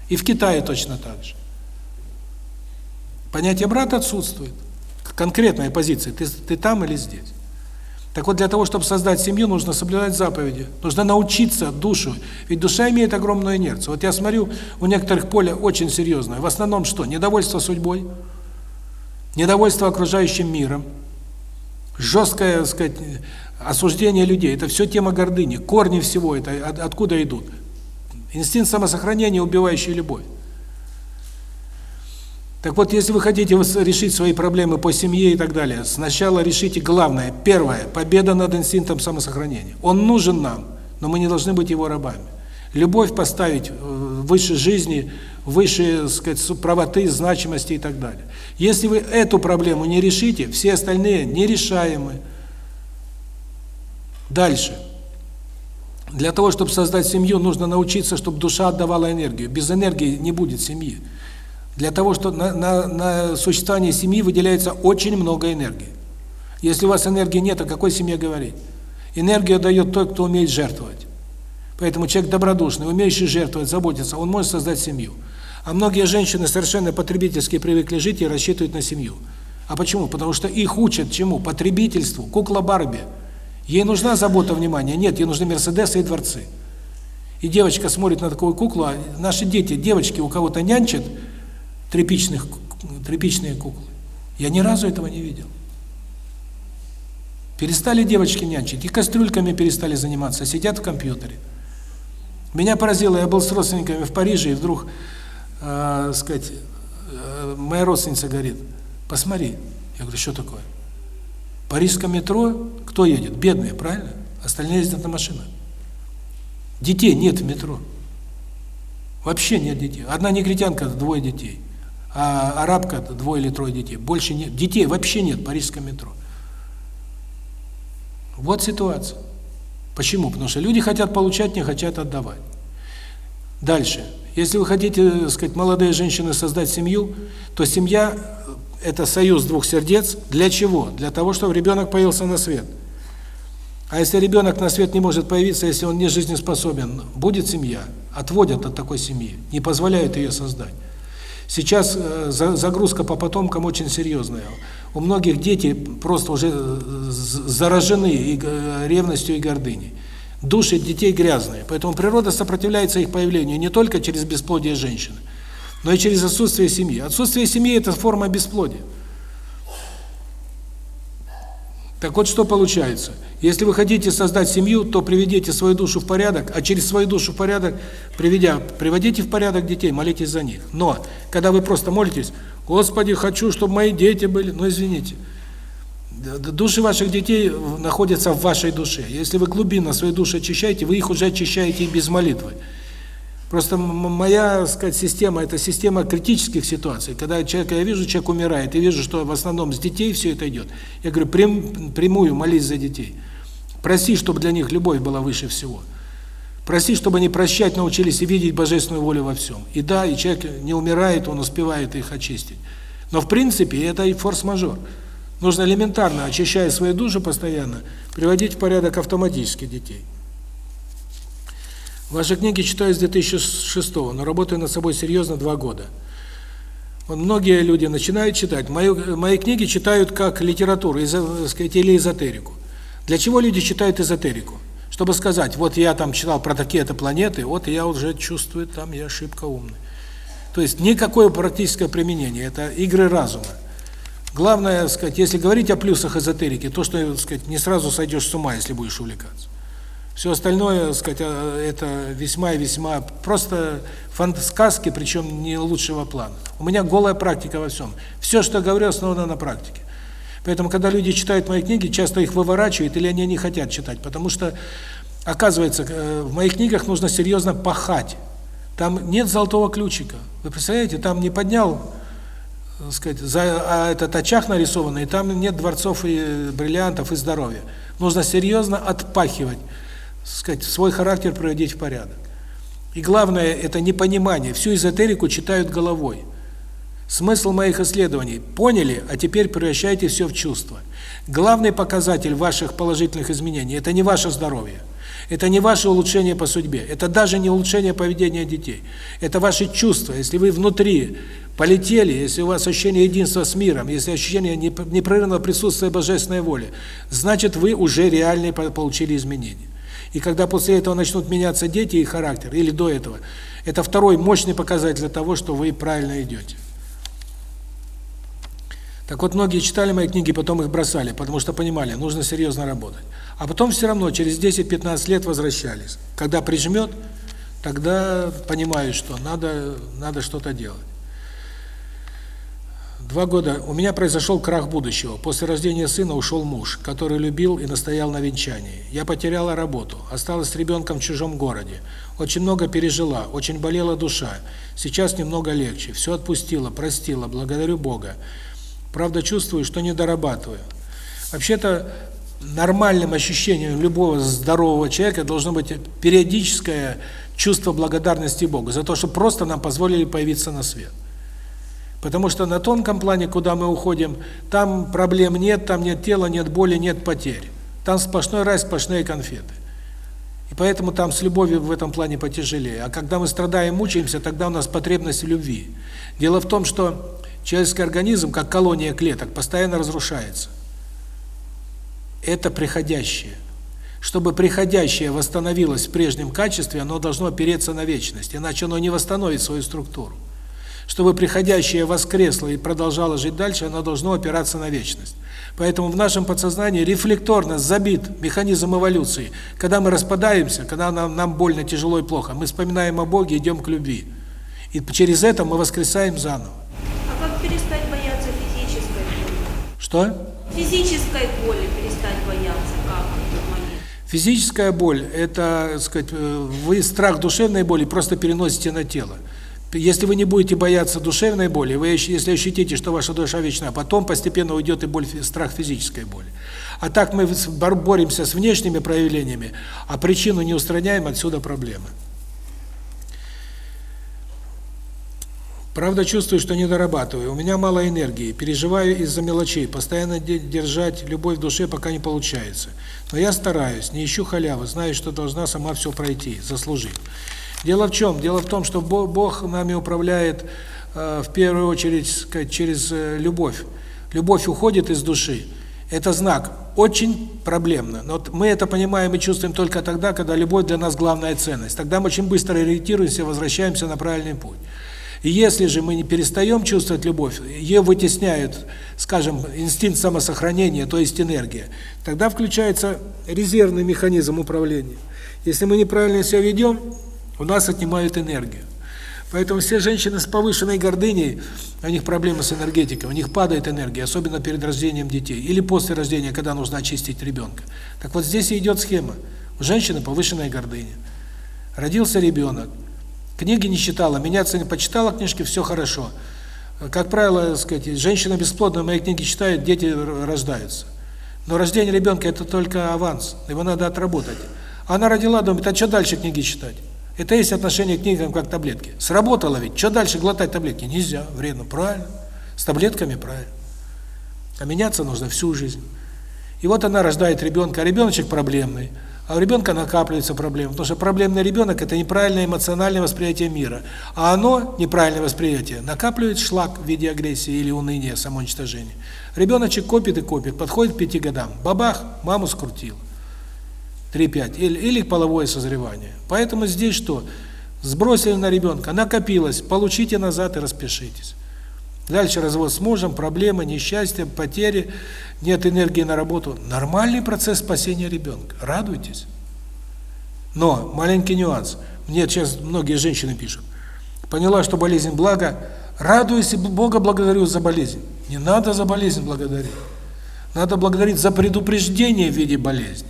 И в Китае точно так же. Понятие брата отсутствует конкретная позиция, ты, ты там или здесь. Так вот, для того, чтобы создать семью, нужно соблюдать заповеди. Нужно научиться душу. Ведь душа имеет огромную инерцию. Вот я смотрю, у некоторых поле очень серьезное. В основном что? Недовольство судьбой, недовольство окружающим миром, жесткое, так сказать, осуждение людей. Это все тема гордыни. Корни всего это откуда идут? Инстинкт самосохранения, убивающий любовь. Так вот, если вы хотите решить свои проблемы по семье и так далее, сначала решите главное. Первое победа над инстинктом самосохранения. Он нужен нам, но мы не должны быть его рабами. Любовь поставить э, выше жизни, выше, сказать, правоты, значимости и так далее. Если вы эту проблему не решите, все остальные нерешаемы. Дальше. Для того, чтобы создать семью, нужно научиться, чтобы душа отдавала энергию. Без энергии не будет семьи. Для того, что на, на, на существование семьи выделяется очень много энергии. Если у вас энергии нет, о какой семье говорить? Энергию дает тот, кто умеет жертвовать. Поэтому человек добродушный, умеющий жертвовать, заботиться, он может создать семью. А многие женщины совершенно потребительски привыкли жить и рассчитывают на семью. А почему? Потому что их учат чему? Потребительству, кукла Барби. Ей нужна забота, внимание. Нет, ей нужны Мерседесы и дворцы. И девочка смотрит на такую куклу, а наши дети, девочки у кого-то нянчат, тряпичных, тряпичные куклы. Я ни разу этого не видел. Перестали девочки нянчить, и кастрюльками перестали заниматься, сидят в компьютере. Меня поразило, я был с родственниками в Париже, и вдруг, э, сказать, э, моя родственница говорит, посмотри. Я говорю, что такое? В парижском метро кто едет? Бедные, правильно? Остальные ездят на машинах. Детей нет в метро. Вообще нет детей. Одна негритянка, двое детей а арабка двое или трое детей. Больше нет. Детей вообще нет в парижском метро. Вот ситуация. Почему? Потому что люди хотят получать, не хотят отдавать. Дальше. Если вы хотите, так сказать, молодые женщины создать семью, то семья – это союз двух сердец. Для чего? Для того, чтобы ребенок появился на свет. А если ребенок на свет не может появиться, если он не жизнеспособен, будет семья, отводят от такой семьи, не позволяют ее создать. Сейчас э, загрузка по потомкам очень серьезная. У многих дети просто уже э, заражены э, ревностью и гордыней. Души детей грязные. Поэтому природа сопротивляется их появлению не только через бесплодие женщины, но и через отсутствие семьи. Отсутствие семьи – это форма бесплодия. Так вот, что получается? Если вы хотите создать семью, то приведите свою душу в порядок, а через свою душу в порядок, приведя, приводите в порядок детей, молитесь за них. Но, когда вы просто молитесь, «Господи, хочу, чтобы мои дети были», ну, извините, души ваших детей находятся в вашей душе. Если вы глубинно свои души очищаете, вы их уже очищаете и без молитвы. Просто моя, сказать, система это система критических ситуаций. Когда человек я вижу, человек умирает, и вижу, что в основном с детей все это идет. Я говорю, прям, прямую молись за детей. Проси, чтобы для них любовь была выше всего. Проси, чтобы они прощать научились и видеть божественную волю во всем. И да, и человек не умирает, он успевает их очистить. Но в принципе это и форс-мажор. Нужно элементарно, очищая свои души постоянно, приводить в порядок автоматически детей. Ваши книги читаю с 2006 но работаю над собой серьезно два года. Вот многие люди начинают читать. Мои, мои книги читают как литературу, изо, сказать, или эзотерику. Для чего люди читают эзотерику? Чтобы сказать, вот я там читал про такие-то планеты, вот я уже чувствую, там я ошибка умный. То есть никакое практическое применение, это игры разума. Главное, сказать, если говорить о плюсах эзотерики, то, что, сказать, не сразу сойдешь с ума, если будешь увлекаться. Все остальное, сказать, а, это весьма и весьма просто сказки, причем не лучшего плана. У меня голая практика во всем. Все, что я говорю, основано на практике. Поэтому, когда люди читают мои книги, часто их выворачивают или они не хотят читать, потому что, оказывается, э, в моих книгах нужно серьезно пахать. Там нет золотого ключика. Вы представляете, там не поднял, так сказать, за а этот очаг нарисованный, и там нет дворцов и бриллиантов и здоровья. Нужно серьезно отпахивать сказать, свой характер приводить в порядок. И главное это непонимание. Всю эзотерику читают головой. Смысл моих исследований поняли, а теперь превращайте все в чувства. Главный показатель ваших положительных изменений это не ваше здоровье. Это не ваше улучшение по судьбе, это даже не улучшение поведения детей. Это ваши чувства. Если вы внутри полетели, если у вас ощущение единства с миром, если ощущение непрерывного присутствия божественной воли, значит вы уже реально получили изменения. И когда после этого начнут меняться дети и характер, или до этого, это второй мощный показатель того, что вы правильно идете. Так вот, многие читали мои книги, потом их бросали, потому что понимали, нужно серьезно работать. А потом все равно через 10-15 лет возвращались. Когда прижмет, тогда понимают, что надо надо что-то делать. Два года у меня произошел крах будущего. После рождения сына ушел муж, который любил и настоял на венчании. Я потеряла работу, осталась с ребенком в чужом городе. Очень много пережила, очень болела душа. Сейчас немного легче. Все отпустила, простила, благодарю Бога. Правда, чувствую, что не дорабатываю. Вообще-то нормальным ощущением любого здорового человека должно быть периодическое чувство благодарности Богу за то, что просто нам позволили появиться на свет. Потому что на тонком плане, куда мы уходим, там проблем нет, там нет тела, нет боли, нет потерь. Там сплошной рай, сплошные конфеты. И поэтому там с любовью в этом плане потяжелее. А когда мы страдаем, мучаемся, тогда у нас потребность в любви. Дело в том, что человеческий организм, как колония клеток, постоянно разрушается. Это приходящее. Чтобы приходящее восстановилось в прежнем качестве, оно должно опереться на вечность, иначе оно не восстановит свою структуру чтобы приходящее воскресло и продолжало жить дальше, оно должно опираться на вечность. Поэтому в нашем подсознании рефлекторно забит механизм эволюции. Когда мы распадаемся, когда нам, нам больно, тяжело и плохо, мы вспоминаем о Боге, идем к любви. И через это мы воскресаем заново. А как перестать бояться физической боли? Что? Физической боли перестать бояться, как? Физическая боль – это, сказать, э, вы страх душевной боли просто переносите на тело. Если вы не будете бояться душевной боли, вы если ощутите, что ваша душа вечна, потом постепенно уйдет и боль, страх физической боли. А так мы боремся с внешними проявлениями, а причину не устраняем, отсюда проблемы. Правда, чувствую, что не дорабатываю. У меня мало энергии, переживаю из-за мелочей, постоянно держать любовь в душе пока не получается. Но я стараюсь, не ищу халявы, знаю, что должна сама все пройти, заслужить. Дело в чем? Дело в том, что Бог нами управляет э, в первую очередь через э, любовь. Любовь уходит из души. Это знак. Очень проблемно. Но вот мы это понимаем и чувствуем только тогда, когда любовь для нас главная ценность. Тогда мы очень быстро ориентируемся, возвращаемся на правильный путь. И если же мы не перестаем чувствовать любовь, ее вытесняет, скажем, инстинкт самосохранения, то есть энергия, тогда включается резервный механизм управления. Если мы неправильно себя ведем, у нас отнимают энергию. Поэтому все женщины с повышенной гордыней, у них проблемы с энергетикой, у них падает энергия, особенно перед рождением детей, или после рождения, когда нужно очистить ребенка. Так вот здесь и идет схема. У женщины повышенная гордыня. Родился ребенок, книги не читала, меняться не почитала книжки, все хорошо. Как правило, сказать, женщина бесплодная мои книги читает, дети рождаются. Но рождение ребенка – это только аванс, его надо отработать. Она родила, думает, а что дальше книги читать? Это есть отношение к книгам как таблетки. Сработало ведь, что дальше глотать таблетки? Нельзя, вредно, правильно. С таблетками правильно. А меняться нужно всю жизнь. И вот она рождает ребенка, ребеночек проблемный. А у ребенка накапливаются проблемы, потому что проблемный ребенок – это неправильное эмоциональное восприятие мира. А оно, неправильное восприятие, накапливает шлак в виде агрессии или уныния, самоуничтожения. Ребеночек копит и копит, подходит к пяти годам, бабах, маму скрутил. 3-5, или, или половое созревание. Поэтому здесь что? Сбросили на ребенка, накопилось, получите назад и распишитесь. Дальше развод с мужем, проблемы, несчастье, потери, нет энергии на работу. Нормальный процесс спасения ребенка. Радуйтесь. Но маленький нюанс. Мне сейчас многие женщины пишут. Поняла, что болезнь благо, радуюсь и Бога благодарю за болезнь. Не надо за болезнь благодарить. Надо благодарить за предупреждение в виде болезни.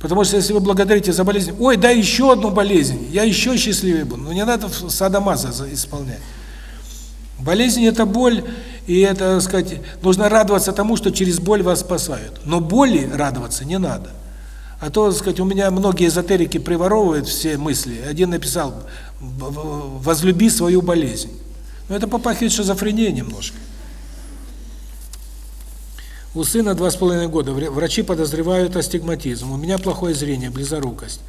Потому что если вы благодарите за болезнь, ой, да еще одну болезнь, я еще счастливее буду. Но не надо садомаза исполнять. Болезнь – это боль, и это, так сказать, нужно радоваться тому, что через боль вас спасают. Но боли радоваться не надо. А то, так сказать, у меня многие эзотерики приворовывают все мысли. Один написал «возлюби свою болезнь». Но это попахивает шизофренией немножко. У сына два с половиной года. Врачи подозревают астигматизм. У меня плохое зрение, близорукость.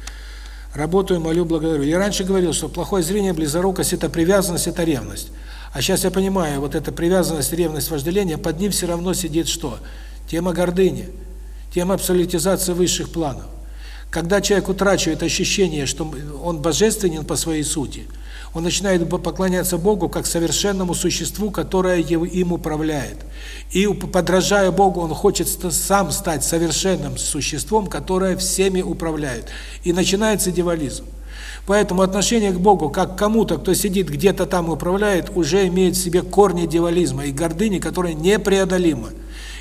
Работаю, молю, благодарю. Я раньше говорил, что плохое зрение, близорукость – это привязанность, это ревность. А сейчас я понимаю, вот эта привязанность, ревность, вожделение, под ним все равно сидит что? Тема гордыни, тема абсолютизации высших планов. Когда человек утрачивает ощущение, что он божественен по своей сути, он начинает поклоняться Богу как совершенному существу, которое им управляет. И подражая Богу, он хочет сам стать совершенным существом, которое всеми управляет. И начинается дивализм. Поэтому отношение к Богу, как к кому-то, кто сидит где-то там и управляет, уже имеет в себе корни дивализма и гордыни, которые непреодолимы.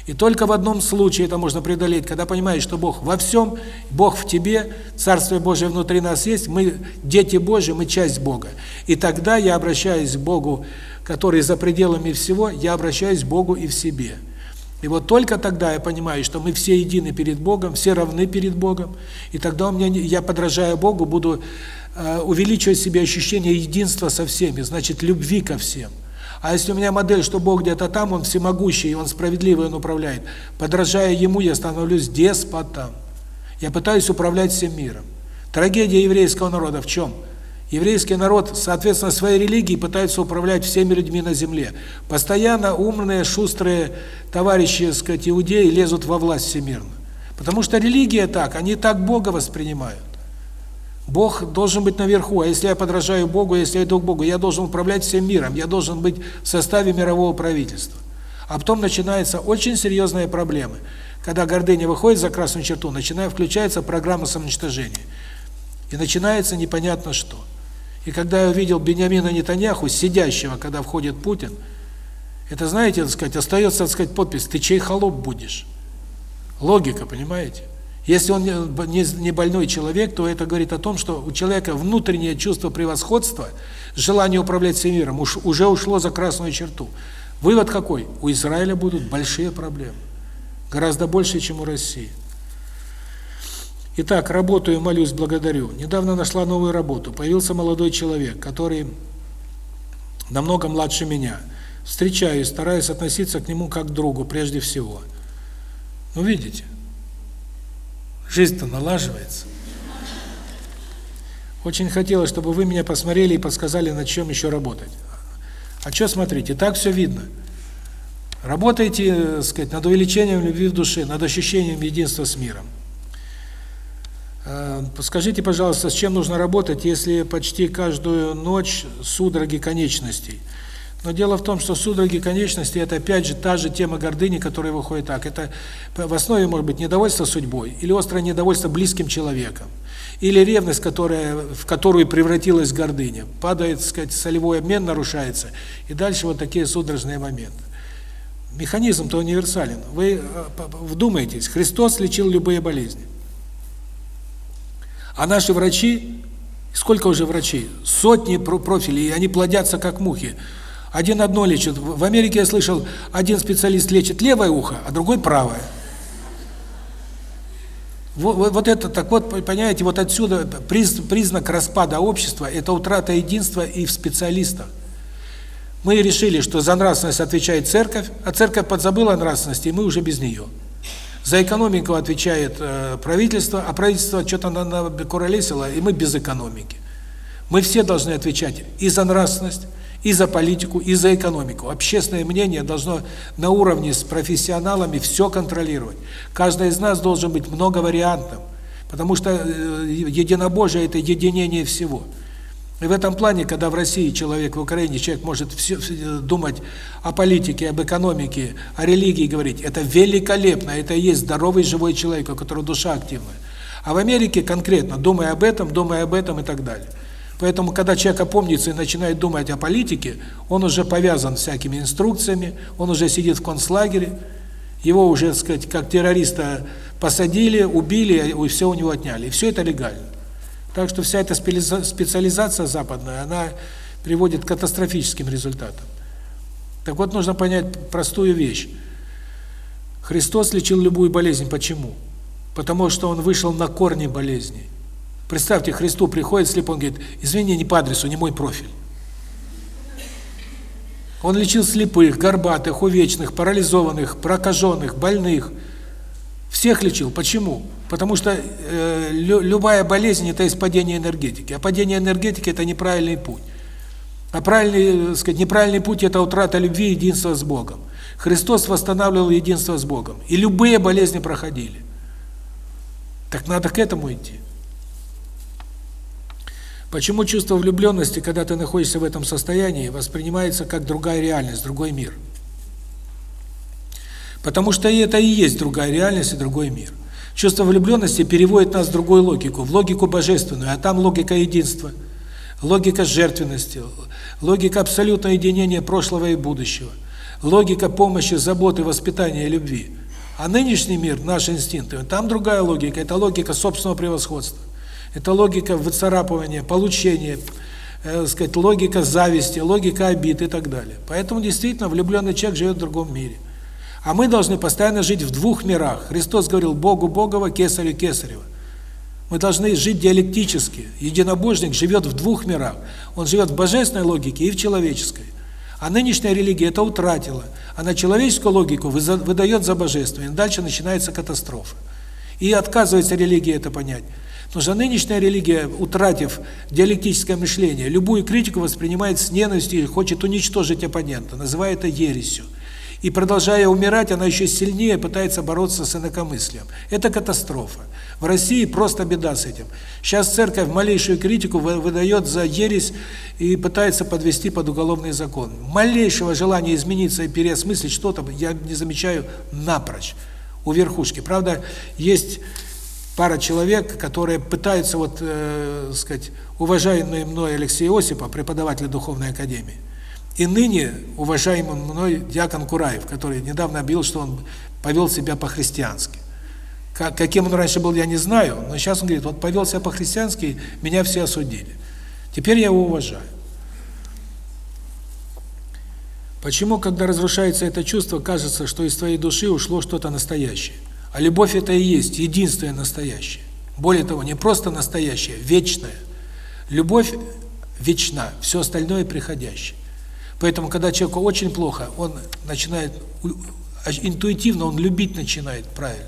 И только в одном случае это можно преодолеть, когда понимаешь, что Бог во всем, Бог в тебе, Царствие Божие внутри нас есть, мы дети Божьи, мы часть Бога. И тогда я обращаюсь к Богу, который за пределами всего, я обращаюсь к Богу и в себе. И вот только тогда я понимаю, что мы все едины перед Богом, все равны перед Богом, и тогда у меня я подражая Богу буду Э, увеличивать себе ощущение единства со всеми, значит, любви ко всем. А если у меня модель, что Бог где-то там, Он всемогущий, Он справедливый, Он управляет, подражая Ему, я становлюсь деспотом. Я пытаюсь управлять всем миром. Трагедия еврейского народа в чем? Еврейский народ, соответственно, своей религией пытается управлять всеми людьми на земле. Постоянно умные, шустрые товарищи, так сказать, иудеи лезут во власть всемирно. Потому что религия так, они так Бога воспринимают. Бог должен быть наверху, а если я подражаю Богу, если я иду к Богу, я должен управлять всем миром, я должен быть в составе мирового правительства. А потом начинаются очень серьезные проблемы. Когда гордыня выходит за красную черту, начинает включается программа самоуничтожения. И начинается непонятно что. И когда я увидел Бениамина Нетаньяху, сидящего, когда входит Путин, это, знаете, так сказать, остается, так сказать, подпись «Ты чей холоп будешь?» Логика, понимаете? Если он не больной человек, то это говорит о том, что у человека внутреннее чувство превосходства, желание управлять всем миром уже ушло за красную черту. Вывод какой? У Израиля будут большие проблемы. Гораздо больше, чем у России. Итак, работаю, молюсь, благодарю. Недавно нашла новую работу. Появился молодой человек, который намного младше меня. Встречаюсь, стараюсь относиться к нему как к другу прежде всего. Ну, видите, Жизнь-то налаживается. Очень хотелось, чтобы вы меня посмотрели и подсказали, над чем еще работать. А что смотрите, так все видно. Работайте, так сказать, над увеличением любви в душе, над ощущением единства с миром. Э, скажите, пожалуйста, с чем нужно работать, если почти каждую ночь судороги конечностей? Но дело в том, что судороги конечностей – это опять же та же тема гордыни, которая выходит так. Это в основе может быть недовольство судьбой или острое недовольство близким человеком, или ревность, которая, в которую превратилась гордыня. Падает, сказать, солевой обмен нарушается, и дальше вот такие судорожные моменты. Механизм-то универсален. Вы э, вдумайтесь, Христос лечил любые болезни. А наши врачи, сколько уже врачей? Сотни профилей, и они плодятся как мухи. Один одно лечит. В Америке я слышал, один специалист лечит левое ухо, а другой правое. Вот, вот это, так вот, понимаете, вот отсюда приз, признак распада общества – это утрата единства и в специалистах. Мы решили, что за нравственность отвечает церковь, а церковь подзабыла о нравственности, и мы уже без нее. За экономику отвечает э, правительство, а правительство что-то на, на и мы без экономики. Мы все должны отвечать и за нравственность, и за политику, и за экономику. Общественное мнение должно на уровне с профессионалами все контролировать. Каждый из нас должен быть многовариантным, потому что э, единобожие – это единение всего. И в этом плане, когда в России человек, в Украине человек может все, думать о политике, об экономике, о религии говорить, это великолепно, это и есть здоровый живой человек, у которого душа активная. А в Америке конкретно, думая об этом, думая об этом и так далее. Поэтому, когда человек опомнится и начинает думать о политике, он уже повязан всякими инструкциями, он уже сидит в концлагере, его уже, так сказать, как террориста посадили, убили, и все у него отняли. И все это легально. Так что вся эта специализация западная, она приводит к катастрофическим результатам. Так вот, нужно понять простую вещь. Христос лечил любую болезнь. Почему? Потому что Он вышел на корни болезней. Представьте, Христу приходит слепой, он говорит, извини, не по адресу, не мой профиль. Он лечил слепых, горбатых, увечных, парализованных, прокаженных, больных. Всех лечил. Почему? Потому что э, любая болезнь – это из падения энергетики. А падение энергетики – это неправильный путь. А правильный, сказать, неправильный путь – это утрата любви и единства с Богом. Христос восстанавливал единство с Богом. И любые болезни проходили. Так надо к этому идти. Почему чувство влюбленности, когда ты находишься в этом состоянии, воспринимается как другая реальность, другой мир? Потому что это и есть другая реальность и другой мир. Чувство влюбленности переводит нас в другую логику, в логику божественную, а там логика единства, логика жертвенности, логика абсолютного единения прошлого и будущего, логика помощи, заботы, воспитания и любви. А нынешний мир, наши инстинкты, там другая логика, это логика собственного превосходства. Это логика выцарапывания, получения, э, сказать, логика зависти, логика обид и так далее. Поэтому действительно влюбленный человек живет в другом мире. А мы должны постоянно жить в двух мирах. Христос говорил Богу Богова, Кесарю Кесарева. Мы должны жить диалектически. Единобожник живет в двух мирах. Он живет в божественной логике и в человеческой. А нынешняя религия это утратила. Она человеческую логику выдает за божественную. И дальше начинается катастрофа. И отказывается религия это понять. Потому что нынешняя религия, утратив диалектическое мышление, любую критику воспринимает с ненавистью и хочет уничтожить оппонента, называя это ересью. И продолжая умирать, она еще сильнее пытается бороться с инакомыслием. Это катастрофа. В России просто беда с этим. Сейчас церковь малейшую критику выдает за ересь и пытается подвести под уголовный закон. Малейшего желания измениться и переосмыслить что-то я не замечаю напрочь у верхушки. Правда, есть пара человек, которые пытаются, вот, э, сказать, уважаемый мной Алексей Осипов, преподаватель Духовной Академии, и ныне уважаемый мной Диакон Кураев, который недавно объявил, что он повел себя по-христиански. Как, каким он раньше был, я не знаю, но сейчас он говорит, вот повел себя по-христиански, меня все осудили. Теперь я его уважаю. Почему, когда разрушается это чувство, кажется, что из твоей души ушло что-то настоящее? А любовь это и есть единственное настоящее. Более того, не просто настоящее, вечное. Любовь вечна, все остальное приходящее. Поэтому, когда человеку очень плохо, он начинает, интуитивно он любить начинает правильно.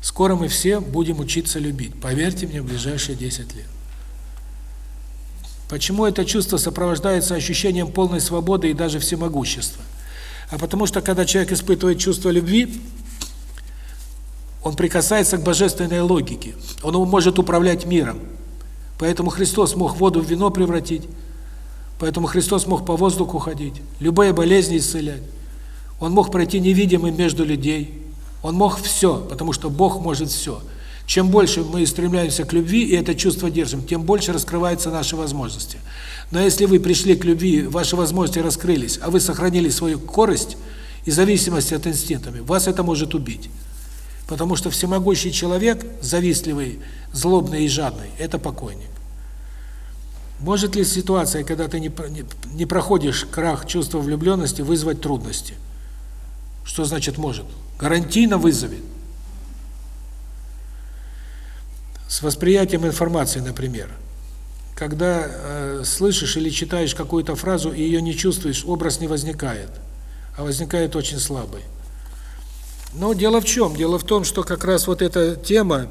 Скоро мы все будем учиться любить, поверьте мне, в ближайшие 10 лет. Почему это чувство сопровождается ощущением полной свободы и даже всемогущества? А потому что, когда человек испытывает чувство любви, Он прикасается к божественной логике. Он может управлять миром. Поэтому Христос мог воду в вино превратить. Поэтому Христос мог по воздуху ходить, любые болезни исцелять. Он мог пройти невидимым между людей. Он мог все, потому что Бог может все. Чем больше мы стремляемся к любви и это чувство держим, тем больше раскрываются наши возможности. Но если вы пришли к любви, ваши возможности раскрылись, а вы сохранили свою корость и зависимость от инстинктами, вас это может убить. Потому что всемогущий человек, завистливый, злобный и жадный – это покойник. Может ли ситуация, когда ты не, не, не проходишь крах чувства влюбленности, вызвать трудности? Что значит может? Гарантийно вызовет. С восприятием информации, например. Когда э, слышишь или читаешь какую-то фразу и ее не чувствуешь, образ не возникает, а возникает очень слабый. Но дело в чем? Дело в том, что как раз вот эта тема,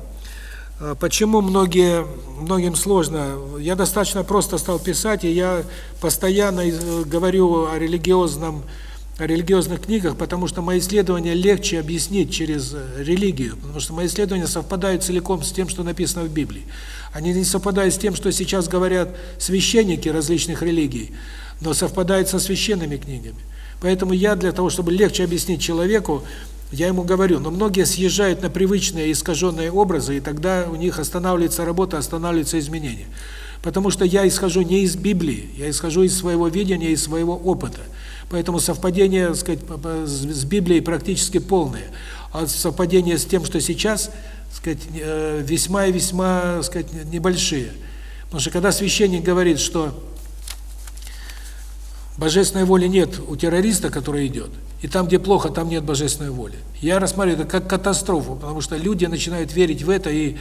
э, почему многие многим сложно. Я достаточно просто стал писать, и я постоянно э, говорю о религиозном о религиозных книгах, потому что мои исследования легче объяснить через э, религию, потому что мои исследования совпадают целиком с тем, что написано в Библии. Они не совпадают с тем, что сейчас говорят священники различных религий, но совпадают со священными книгами. Поэтому я для того, чтобы легче объяснить человеку, я ему говорю, но многие съезжают на привычные искаженные образы, и тогда у них останавливается работа, останавливаются изменения. Потому что я исхожу не из Библии, я исхожу из своего видения, из своего опыта. Поэтому совпадение, так сказать, с Библией практически полное. А совпадение с тем, что сейчас, так сказать, э, весьма и весьма, так сказать, небольшие. Потому что когда священник говорит, что божественной воли нет у террориста, который идет, и там, где плохо, там нет божественной воли. Я рассматриваю это как катастрофу, потому что люди начинают верить в это и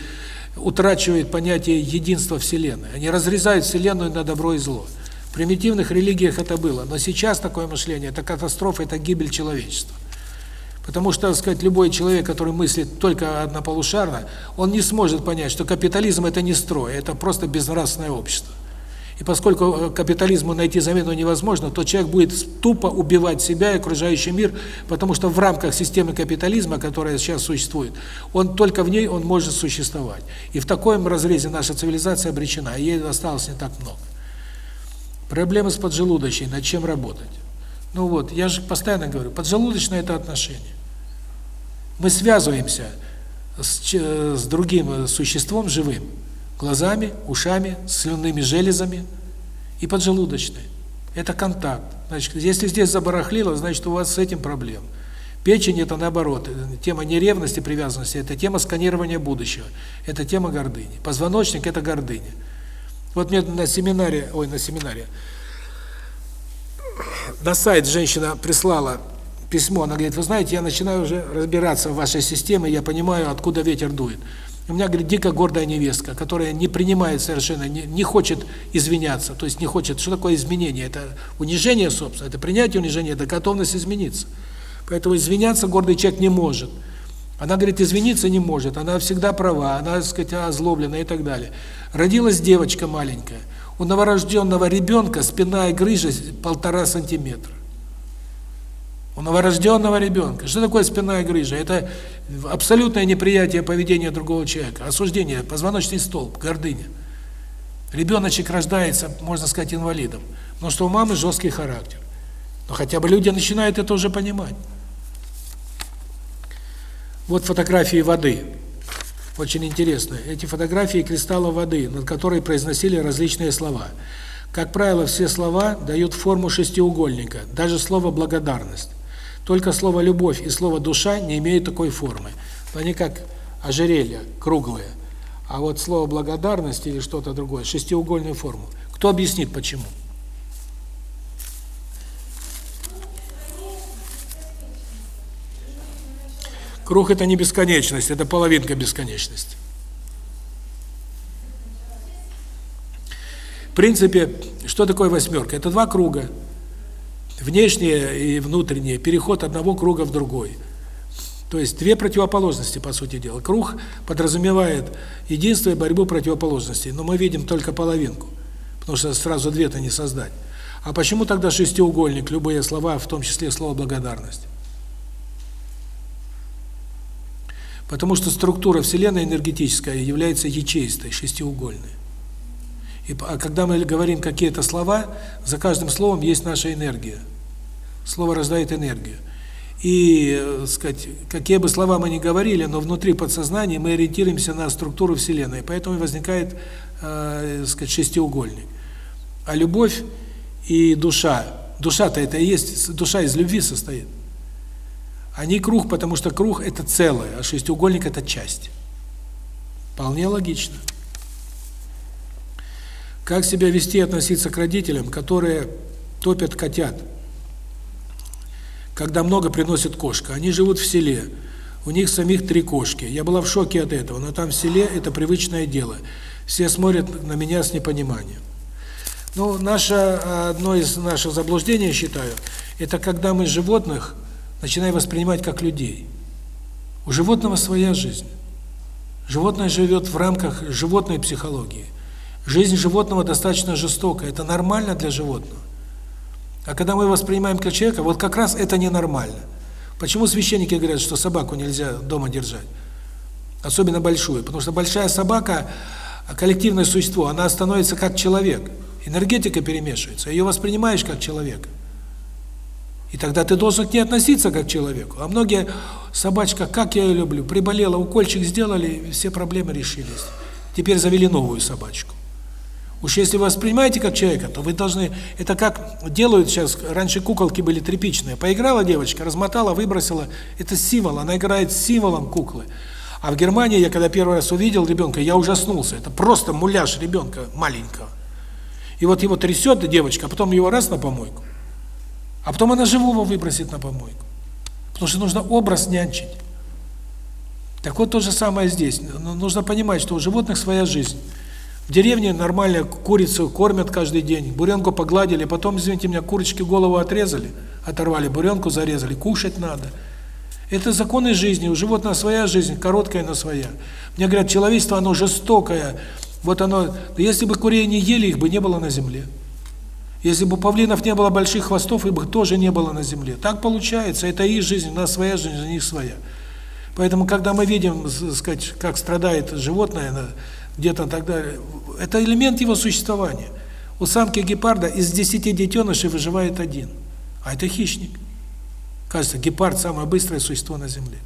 утрачивают понятие единства Вселенной. Они разрезают Вселенную на добро и зло. В примитивных религиях это было, но сейчас такое мышление – это катастрофа, это гибель человечества. Потому что, так сказать, любой человек, который мыслит только однополушарно, он не сможет понять, что капитализм – это не строй, это просто безнравственное общество. И поскольку э, капитализму найти замену невозможно, то человек будет тупо убивать себя и окружающий мир, потому что в рамках системы капитализма, которая сейчас существует, он только в ней он может существовать. И в таком разрезе наша цивилизация обречена, ей осталось не так много. Проблемы с поджелудочной, над чем работать? Ну вот, я же постоянно говорю, поджелудочное – это отношение. Мы связываемся с, с другим существом живым, глазами, ушами, слюнными железами и поджелудочной. Это контакт. Значит, если здесь забарахлило, значит, у вас с этим проблем. Печень – это наоборот. Тема не ревности, привязанности, это тема сканирования будущего. Это тема гордыни. Позвоночник – это гордыня. Вот мне на семинаре, ой, на семинаре, на сайт женщина прислала письмо, она говорит, вы знаете, я начинаю уже разбираться в вашей системе, я понимаю, откуда ветер дует. У меня, говорит, дико гордая невестка, которая не принимает совершенно, не, не хочет извиняться, то есть не хочет. Что такое изменение? Это унижение, собственно, это принятие унижения, это готовность измениться. Поэтому извиняться гордый человек не может. Она, говорит, извиниться не может, она всегда права, она, так сказать, озлоблена и так далее. Родилась девочка маленькая. У новорожденного ребенка спина и грыжа полтора сантиметра. У новорожденного ребенка. Что такое спинная грыжа? Это абсолютное неприятие поведения другого человека, осуждение, позвоночный столб, гордыня. Ребеночек рождается, можно сказать, инвалидом, но что у мамы жесткий характер. Но хотя бы люди начинают это уже понимать. Вот фотографии воды. Очень интересно. Эти фотографии кристалла воды, над которой произносили различные слова. Как правило, все слова дают форму шестиугольника, даже слово «благодарность». Только слово «любовь» и слово «душа» не имеют такой формы. Они как ожерелья, круглые. А вот слово «благодарность» или что-то другое – шестиугольную форму. Кто объяснит, почему? Круг – это не бесконечность, это половинка бесконечности. В принципе, что такое восьмерка? Это два круга – внешнее и внутреннее, переход одного круга в другой. То есть две противоположности, по сути дела. Круг подразумевает единство и борьбу противоположностей, но мы видим только половинку, потому что сразу две-то не создать. А почему тогда шестиугольник, любые слова, в том числе слово «благодарность»? Потому что структура Вселенной энергетическая является ячеистой, шестиугольной. И, а когда мы говорим какие-то слова, за каждым словом есть наша энергия. Слово рождает энергию. И, э, сказать, какие бы слова мы ни говорили, но внутри подсознания мы ориентируемся на структуру Вселенной, поэтому возникает, э, сказать, шестиугольник. А любовь и душа, душа-то это и есть, душа из любви состоит. Они круг, потому что круг – это целое, а шестиугольник – это часть. Вполне логично. Как себя вести и относиться к родителям, которые топят котят, когда много приносит кошка? Они живут в селе, у них самих три кошки. Я была в шоке от этого, но там в селе это привычное дело. Все смотрят на меня с непониманием. Ну, наше, одно из наших заблуждений, я считаю, это когда мы животных начинаем воспринимать как людей. У животного своя жизнь. Животное живет в рамках животной психологии. Жизнь животного достаточно жестокая, это нормально для животного. А когда мы воспринимаем как человека, вот как раз это ненормально. Почему священники говорят, что собаку нельзя дома держать? Особенно большую. Потому что большая собака, коллективное существо, она становится как человек. Энергетика перемешивается, ее воспринимаешь как человека. И тогда ты должен к ней относиться как к человеку. А многие, собачка, как я ее люблю, приболела, укольчик сделали, все проблемы решились. Теперь завели новую собачку. Уж если вы воспринимаете как человека, то вы должны... Это как делают сейчас, раньше куколки были тряпичные. Поиграла девочка, размотала, выбросила. Это символ, она играет с символом куклы. А в Германии я когда первый раз увидел ребенка, я ужаснулся. Это просто муляж ребенка маленького. И вот его трясет девочка, а потом его раз на помойку. А потом она живого выбросит на помойку. Потому что нужно образ нянчить. Так вот то же самое здесь. Нужно понимать, что у животных своя жизнь. В деревне нормально курицу кормят каждый день, буренку погладили, потом, извините меня, курочки голову отрезали, оторвали, буренку зарезали, кушать надо. Это законы жизни, у животного своя жизнь, короткая, но своя. Мне говорят, человечество, оно жестокое, вот оно, если бы курей не ели, их бы не было на земле. Если бы павлинов не было больших хвостов, их бы тоже не было на земле. Так получается, это их жизнь, у нас своя жизнь, у них своя. Поэтому, когда мы видим, сказать, как страдает животное, где-то тогда, это элемент его существования. У самки гепарда из 10 детенышей выживает один. А это хищник. Кажется, гепард самое быстрое существо на земле.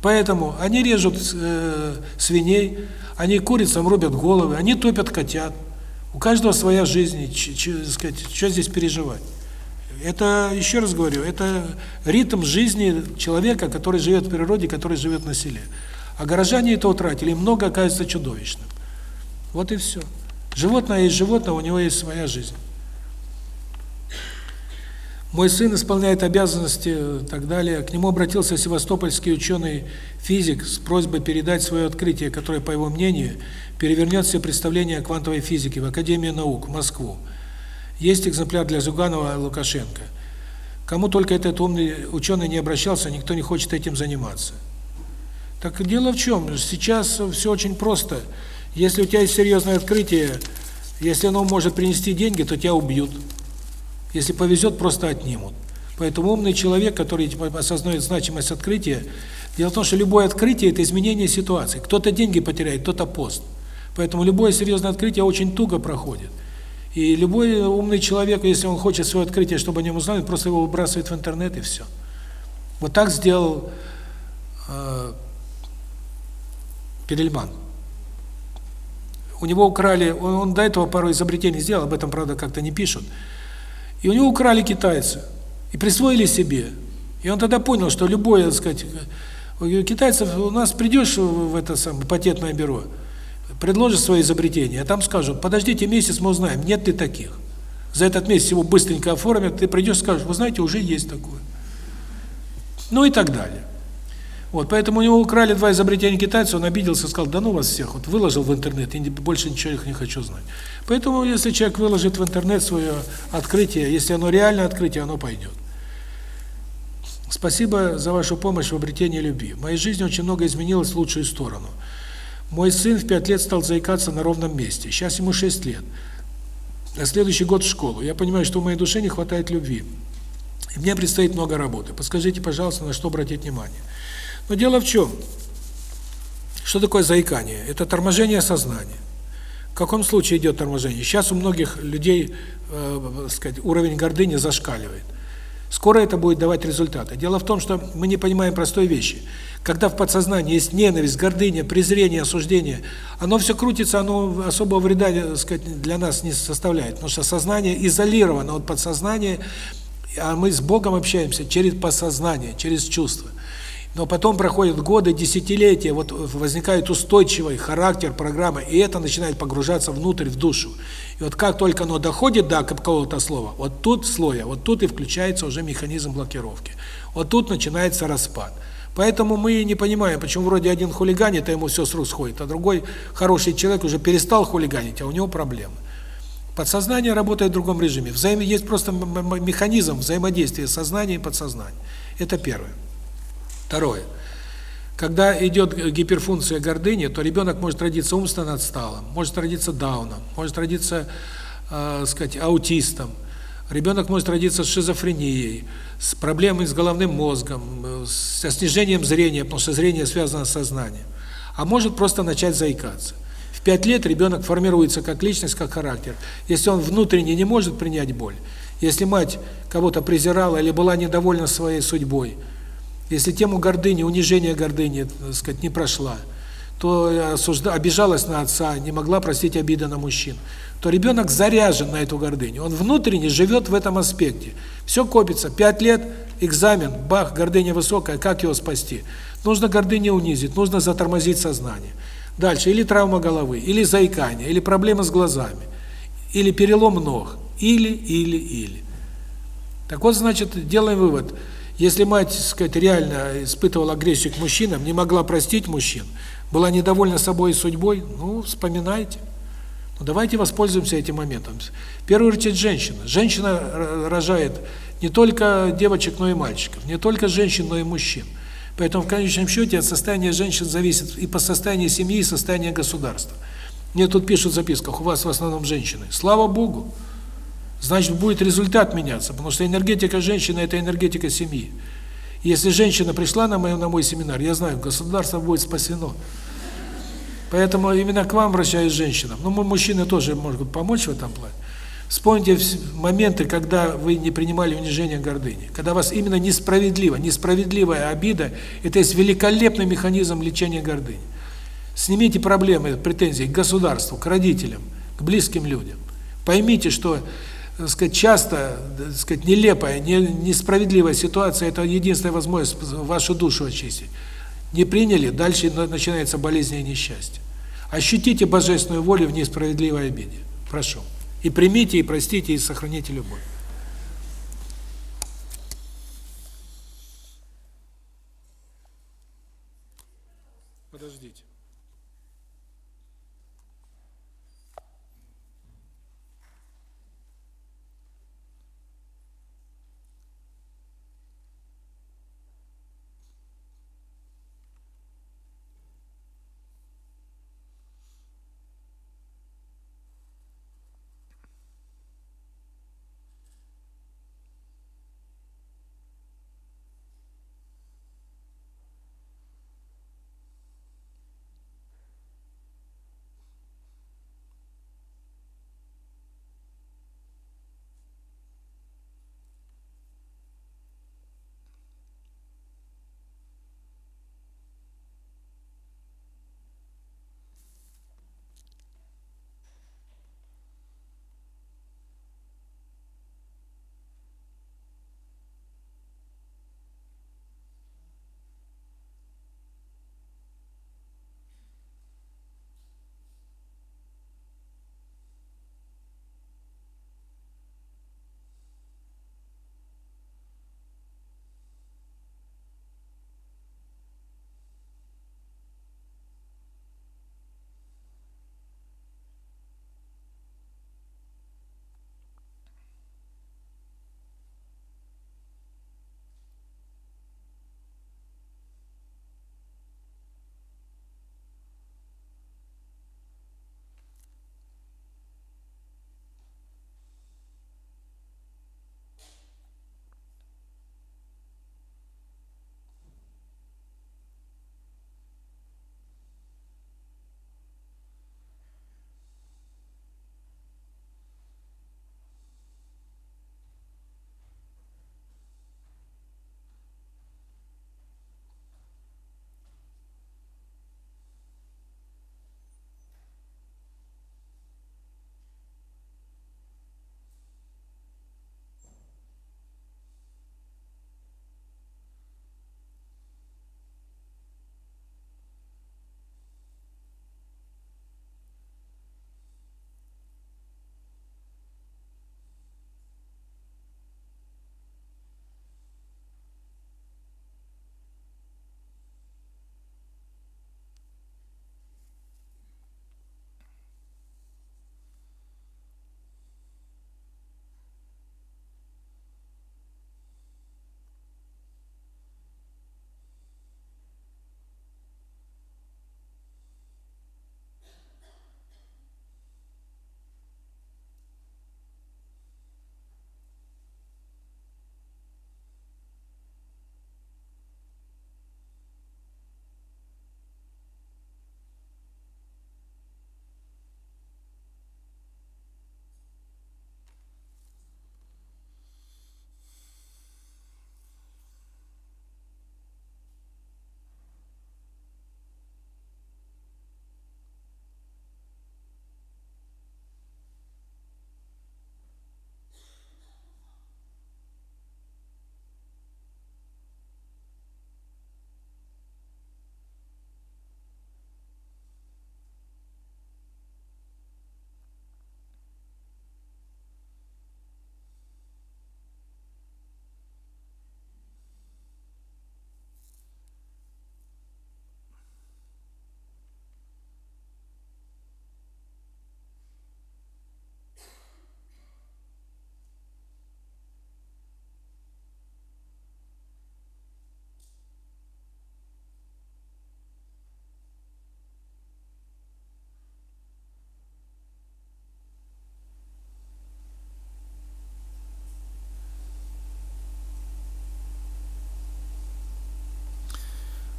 Поэтому они режут э, свиней, они курицам рубят головы, они топят котят. У каждого своя жизнь, сказать, что здесь переживать? Это, еще раз говорю, это ритм жизни человека, который живет в природе, который живет на селе. А горожане это утратили, много оказывается чудовищным. Вот и все. Животное есть животное, у него есть своя жизнь. Мой сын исполняет обязанности и так далее. К нему обратился севастопольский ученый-физик с просьбой передать свое открытие, которое, по его мнению, перевернет все представления о квантовой физике в Академию наук, в Москву. Есть экземпляр для Зюганова и Лукашенко. Кому только этот умный ученый не обращался, никто не хочет этим заниматься. Так дело в чем? Сейчас все очень просто. Если у тебя есть серьезное открытие, если оно может принести деньги, то тебя убьют. Если повезет, просто отнимут. Поэтому умный человек, который типа, осознает значимость открытия, дело в том, что любое открытие – это изменение ситуации. Кто-то деньги потеряет, кто-то пост. Поэтому любое серьезное открытие очень туго проходит. И любой умный человек, если он хочет свое открытие, чтобы о нем узнали, просто его выбрасывает в интернет и все. Вот так сделал э, Перельман у него украли, он, он до этого пару изобретений сделал, об этом, правда, как-то не пишут. И у него украли китайцы и присвоили себе. И он тогда понял, что любое, так сказать, китайцев, у нас придешь в это самое патентное бюро, предложишь свои изобретения, а там скажут, подождите месяц, мы узнаем, нет ли таких. За этот месяц его быстренько оформят, ты придешь, скажешь, вы знаете, уже есть такое. Ну и так далее. Вот, поэтому у него украли два изобретения китайцев, он обиделся, сказал, да ну вас всех, вот выложил в интернет, и больше ничего их не хочу знать. Поэтому, если человек выложит в интернет свое открытие, если оно реальное открытие, оно пойдет. Спасибо за вашу помощь в обретении любви. В моей жизни очень много изменилось в лучшую сторону. Мой сын в пять лет стал заикаться на ровном месте. Сейчас ему шесть лет. На следующий год в школу. Я понимаю, что в моей душе не хватает любви. И мне предстоит много работы. Подскажите, пожалуйста, на что обратить внимание. Но дело в чем? Что такое заикание? Это торможение сознания. В каком случае идет торможение? Сейчас у многих людей, э, сказать, уровень гордыни зашкаливает. Скоро это будет давать результаты. Дело в том, что мы не понимаем простой вещи. Когда в подсознании есть ненависть, гордыня, презрение, осуждение, оно все крутится, оно особого вреда, так сказать, для нас не составляет, потому что сознание изолировано от подсознания, а мы с Богом общаемся через подсознание, через чувства. Но потом проходят годы, десятилетия, вот возникает устойчивый характер программы, и это начинает погружаться внутрь, в душу. И вот как только оно доходит до какого-то слова, вот тут слоя, вот тут и включается уже механизм блокировки. Вот тут начинается распад. Поэтому мы не понимаем, почему вроде один хулиганит, а ему все с рук сходит, а другой хороший человек уже перестал хулиганить, а у него проблемы. Подсознание работает в другом режиме. Взаим... Есть просто механизм взаимодействия сознания и подсознания. Это первое. Второе. Когда идет гиперфункция гордыни, то ребенок может родиться умственно отсталым, может родиться дауном, может родиться, э, сказать, аутистом. Ребенок может родиться с шизофренией, с проблемой с головным мозгом, со снижением зрения, потому что зрение связано с сознанием. А может просто начать заикаться. В пять лет ребенок формируется как личность, как характер. Если он внутренне не может принять боль, если мать кого-то презирала или была недовольна своей судьбой – если тему гордыни, унижения гордыни, так сказать, не прошла, то осужда... обижалась на отца, не могла простить обиды на мужчин, то ребенок заряжен на эту гордыню. Он внутренне живет в этом аспекте. Все копится. Пять лет, экзамен, бах, гордыня высокая, как его спасти? Нужно гордыню унизить, нужно затормозить сознание. Дальше, или травма головы, или заикание, или проблемы с глазами, или перелом ног, или, или, или. Так вот, значит, делаем вывод – если мать, сказать, реально испытывала агрессию к мужчинам, не могла простить мужчин, была недовольна собой и судьбой, ну, вспоминайте. Ну, давайте воспользуемся этим моментом. В первую очередь женщина. Женщина рожает не только девочек, но и мальчиков, не только женщин, но и мужчин. Поэтому в конечном счете от состояния женщин зависит и по состоянию семьи, и состояние государства. Мне тут пишут в записках, у вас в основном женщины. Слава Богу! Значит будет результат меняться, потому что энергетика женщины – это энергетика семьи. Если женщина пришла на мой, на мой семинар, я знаю, государство будет спасено. Поэтому именно к вам обращаюсь женщинам. Мы, мужчины, тоже могут помочь в этом плане. Вспомните моменты, когда вы не принимали унижение гордыни, когда вас именно несправедливо, несправедливая обида – это есть великолепный механизм лечения гордыни. Снимите проблемы, претензии к государству, к родителям, к близким людям. Поймите, что так сказать, часто, так сказать, нелепая, не, несправедливая ситуация – это единственная возможность вашу душу очистить. Не приняли, дальше начинается болезнь и несчастье. Ощутите божественную волю в несправедливой обиде. Прошу. И примите, и простите, и сохраните любовь.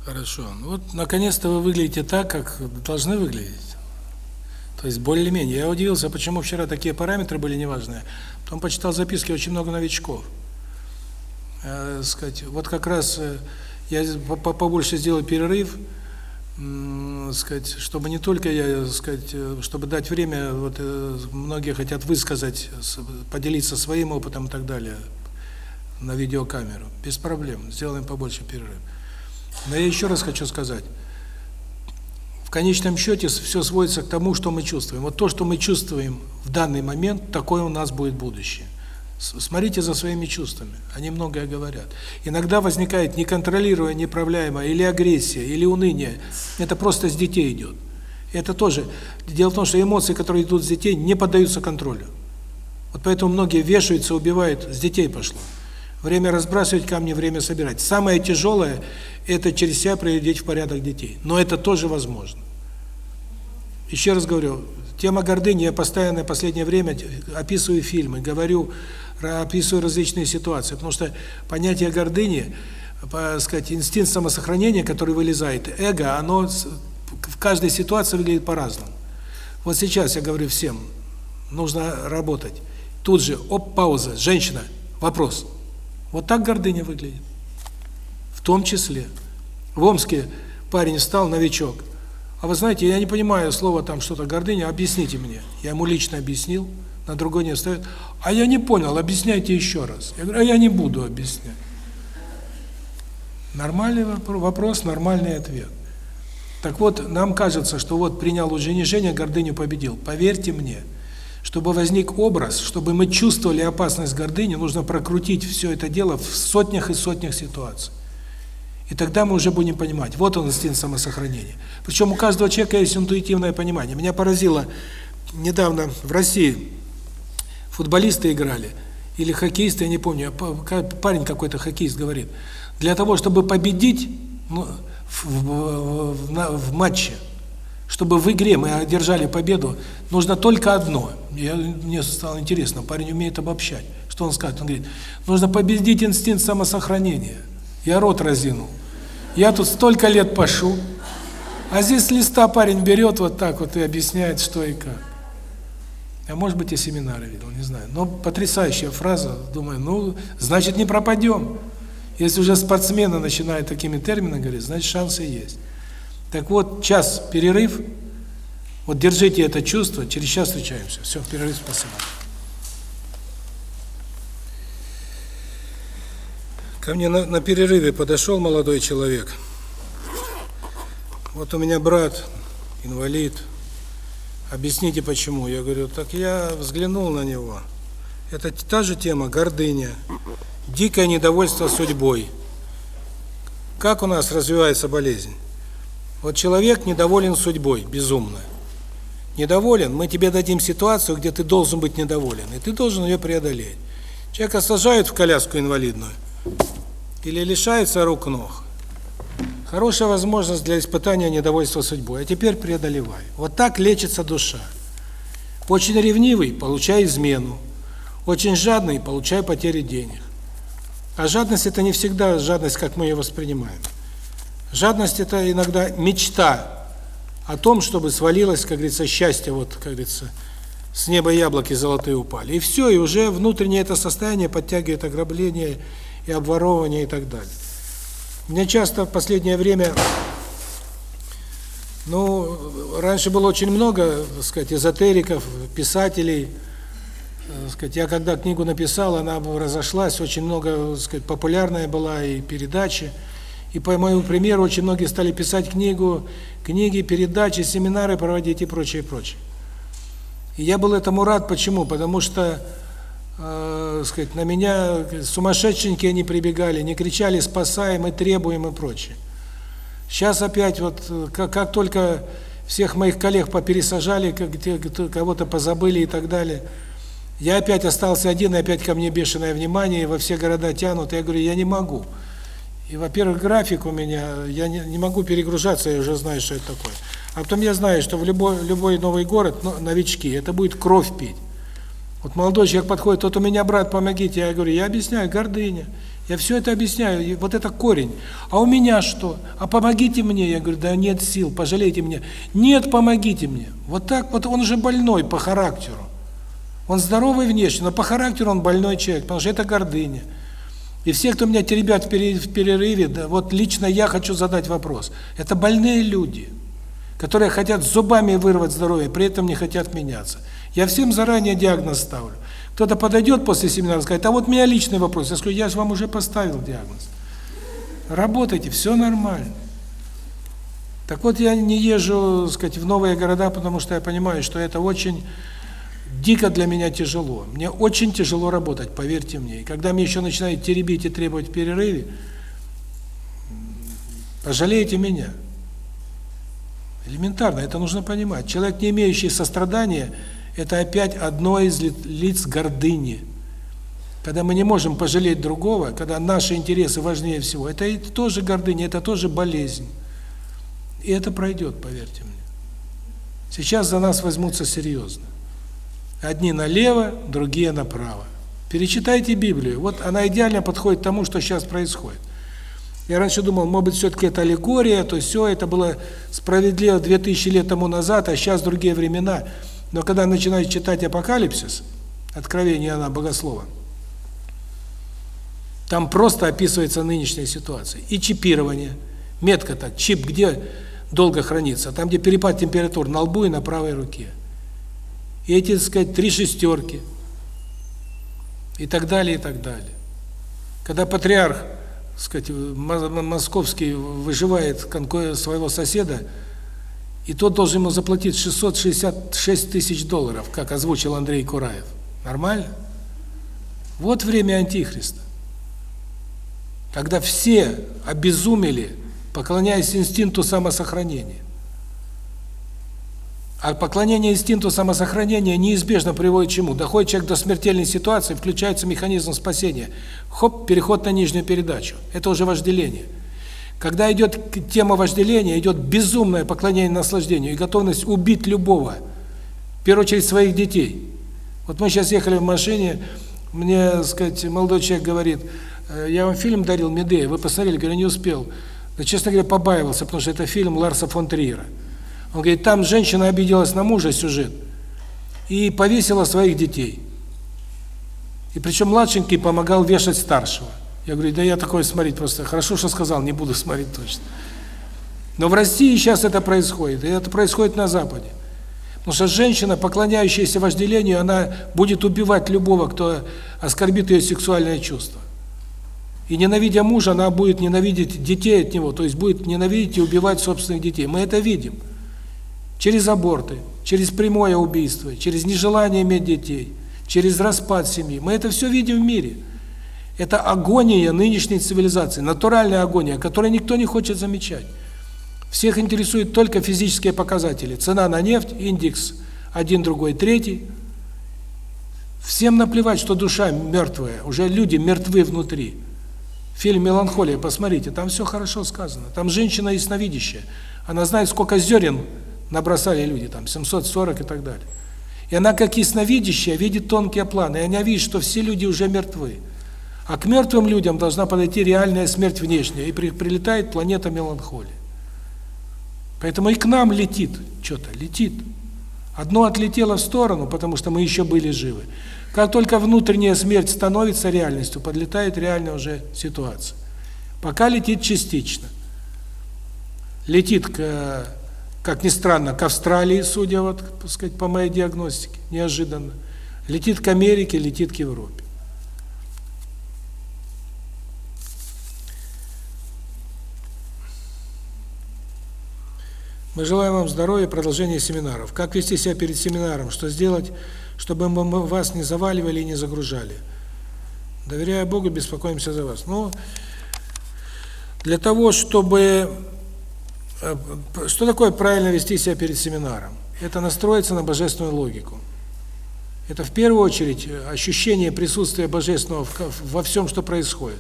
Хорошо. Ну вот, наконец-то вы выглядите так, как должны выглядеть. То есть более-менее. Я удивился, почему вчера такие параметры были неважные. Потом почитал записки очень много новичков. Э, сказать, вот как раз э, я побольше сделал перерыв, сказать, чтобы не только я, сказать, э, чтобы дать время, вот э, многие хотят высказать, поделиться своим опытом и так далее на видеокамеру. Без проблем, сделаем побольше перерыв. Но я еще раз хочу сказать, в конечном счете все сводится к тому, что мы чувствуем. Вот то, что мы чувствуем в данный момент, такое у нас будет будущее. Смотрите за своими чувствами, они многое говорят. Иногда возникает неконтролируемая, неправляемая или агрессия, или уныние. Это просто с детей идет. Это тоже. Дело в том, что эмоции, которые идут с детей, не поддаются контролю. Вот поэтому многие вешаются, убивают, с детей пошло. Время разбрасывать камни, время собирать. Самое тяжелое – это через себя приводить в порядок детей. Но это тоже возможно. Еще раз говорю, тема гордыни, я постоянно в последнее время описываю фильмы, говорю описываю различные ситуации, потому что понятие гордыни, по сказать, инстинкт самосохранения, который вылезает, эго, оно в каждой ситуации выглядит по-разному. Вот сейчас я говорю всем, нужно работать. Тут же, оп, пауза, женщина, вопрос. Вот так гордыня выглядит. В том числе. В Омске парень стал новичок. А вы знаете, я не понимаю слова там что-то гордыня, объясните мне. Я ему лично объяснил на другой не встает. А я не понял, объясняйте еще раз. Я говорю, а я не буду объяснять. Нормальный вопрос, нормальный ответ. Так вот, нам кажется, что вот принял унижение, гордыню победил. Поверьте мне, чтобы возник образ, чтобы мы чувствовали опасность гордыни, нужно прокрутить все это дело в сотнях и сотнях ситуаций. И тогда мы уже будем понимать, вот он инстинкт самосохранения. Причем у каждого человека есть интуитивное понимание. Меня поразило недавно в России футболисты играли, или хоккеисты, я не помню, парень какой-то хоккеист говорит, для того, чтобы победить ну, в, в, в, в матче, чтобы в игре мы одержали победу, нужно только одно. Я, мне стало интересно, парень умеет обобщать. Что он скажет? Он говорит, нужно победить инстинкт самосохранения. Я рот разинул. Я тут столько лет пашу, а здесь листа парень берет вот так вот и объясняет, что и как. А может быть, и семинары видел, не знаю. Но потрясающая фраза, думаю, ну, значит, не пропадем. Если уже спортсмены начинают такими терминами говорить, значит, шансы есть. Так вот, час перерыв. Вот держите это чувство, через час встречаемся. Все, перерыв, спасибо. Ко мне на, на перерыве подошел молодой человек. Вот у меня брат, инвалид, Объясните почему? Я говорю, так я взглянул на него. Это та же тема гордыня, дикое недовольство судьбой. Как у нас развивается болезнь? Вот человек недоволен судьбой, безумно. Недоволен, мы тебе дадим ситуацию, где ты должен быть недоволен, и ты должен ее преодолеть. Человека сажают в коляску инвалидную или лишаются рук ног. Хорошая возможность для испытания недовольства судьбой. А теперь преодолевай. Вот так лечится душа. Очень ревнивый – получай измену. Очень жадный – получай потери денег. А жадность – это не всегда жадность, как мы ее воспринимаем. Жадность – это иногда мечта о том, чтобы свалилось, как говорится, счастье, вот, как говорится, с неба яблоки золотые упали. И все, и уже внутреннее это состояние подтягивает ограбление и обворовывание и так далее. Мне часто в последнее время, ну, раньше было очень много, так сказать, эзотериков, писателей. Так сказать, я когда книгу написал, она разошлась, очень много, так сказать, популярная была и передачи. И по моему примеру очень многие стали писать книгу, книги, передачи, семинары проводить и прочее, прочее. И я был этому рад. Почему? Потому что э, сказать, на меня сумасшедшенькие они прибегали, не кричали «спасаем» и «требуем» и прочее. Сейчас опять вот, как, как только всех моих коллег попересажали, кого-то позабыли и так далее, я опять остался один, и опять ко мне бешеное внимание, во все города тянут, и я говорю, я не могу. И, во-первых, график у меня, я не, не могу перегружаться, я уже знаю, что это такое. А потом я знаю, что в любой, любой новый город, ну, новички, это будет кровь пить. Вот молодой человек подходит, вот у меня брат, помогите. Я говорю, я объясняю, гордыня. Я все это объясняю, вот это корень. А у меня что? А помогите мне. Я говорю, да нет сил, пожалейте меня. Нет, помогите мне. Вот так вот он же больной по характеру. Он здоровый внешне, но по характеру он больной человек, потому что это гордыня. И все, кто меня теребят в перерыве, да, вот лично я хочу задать вопрос. Это больные люди, которые хотят зубами вырвать здоровье, при этом не хотят меняться. Я всем заранее диагноз ставлю. Кто-то подойдет после семинара и скажет, а вот у меня личный вопрос. Я скажу, я же вам уже поставил диагноз. Работайте, все нормально. Так вот, я не езжу, сказать, в новые города, потому что я понимаю, что это очень дико для меня тяжело. Мне очень тяжело работать, поверьте мне. И когда мне еще начинают теребить и требовать перерыве, пожалейте меня. Элементарно, это нужно понимать. Человек, не имеющий сострадания, это опять одно из лиц гордыни. Когда мы не можем пожалеть другого, когда наши интересы важнее всего, это тоже гордыня, это тоже болезнь. И это пройдет, поверьте мне. Сейчас за нас возьмутся серьезно. Одни налево, другие направо. Перечитайте Библию. Вот она идеально подходит тому, что сейчас происходит. Я раньше думал, может быть, все-таки это аллегория, то все это было справедливо 2000 лет тому назад, а сейчас другие времена – но когда начинаешь читать Апокалипсис, Откровение Иоанна Богослова, там просто описывается нынешняя ситуация. И чипирование, метка так, чип где долго хранится, там, где перепад температур на лбу и на правой руке. И эти, так сказать, три шестерки, и так далее, и так далее. Когда патриарх, так сказать, московский выживает своего соседа, и тот должен ему заплатить 666 тысяч долларов, как озвучил Андрей Кураев. Нормально? Вот время Антихриста. Когда все обезумели, поклоняясь инстинкту самосохранения. А поклонение инстинкту самосохранения неизбежно приводит к чему? Доходит человек до смертельной ситуации, включается механизм спасения. Хоп, переход на нижнюю передачу. Это уже вожделение. Когда идет тема вожделения, идет безумное поклонение наслаждению и готовность убить любого, в первую очередь своих детей. Вот мы сейчас ехали в машине, мне, сказать, молодой человек говорит, «Э, я вам фильм дарил Медея, вы посмотрели, говорю, не успел. Да, честно говоря, побаивался, потому что это фильм Ларса фон Триера. Он говорит, там женщина обиделась на мужа, сюжет, и повесила своих детей. И причем младшенький помогал вешать старшего. Я говорю, да я такое смотреть просто, хорошо, что сказал, не буду смотреть точно. Но в России сейчас это происходит, и это происходит на Западе. Потому что женщина, поклоняющаяся вожделению, она будет убивать любого, кто оскорбит ее сексуальное чувство. И ненавидя мужа, она будет ненавидеть детей от него, то есть будет ненавидеть и убивать собственных детей. Мы это видим. Через аборты, через прямое убийство, через нежелание иметь детей, через распад семьи. Мы это все видим в мире. Это агония нынешней цивилизации, натуральная агония, которую никто не хочет замечать. Всех интересуют только физические показатели. Цена на нефть, индекс один, другой, третий. Всем наплевать, что душа мертвая, уже люди мертвы внутри. Фильм «Меланхолия», посмотрите, там все хорошо сказано. Там женщина ясновидящая. Она знает, сколько зерен набросали люди, там 740 и так далее. И она, как ясновидящая, видит тонкие планы. И она видит, что все люди уже мертвы. А к мертвым людям должна подойти реальная смерть внешняя, и при, прилетает планета меланхолии. Поэтому и к нам летит что-то, летит. Одно отлетело в сторону, потому что мы еще были живы. Как только внутренняя смерть становится реальностью, подлетает реальная уже ситуация. Пока летит частично. Летит, к, как ни странно, к Австралии, судя вот, сказать, по моей диагностике, неожиданно. Летит к Америке, летит к Европе. Мы желаем вам здоровья и продолжения семинаров. Как вести себя перед семинаром? Что сделать, чтобы мы вас не заваливали и не загружали? Доверяя Богу, беспокоимся за вас. Ну, для того, чтобы... Э, что такое правильно вести себя перед семинаром? Это настроиться на божественную логику. Это в первую очередь ощущение присутствия Божественного во всем, что происходит.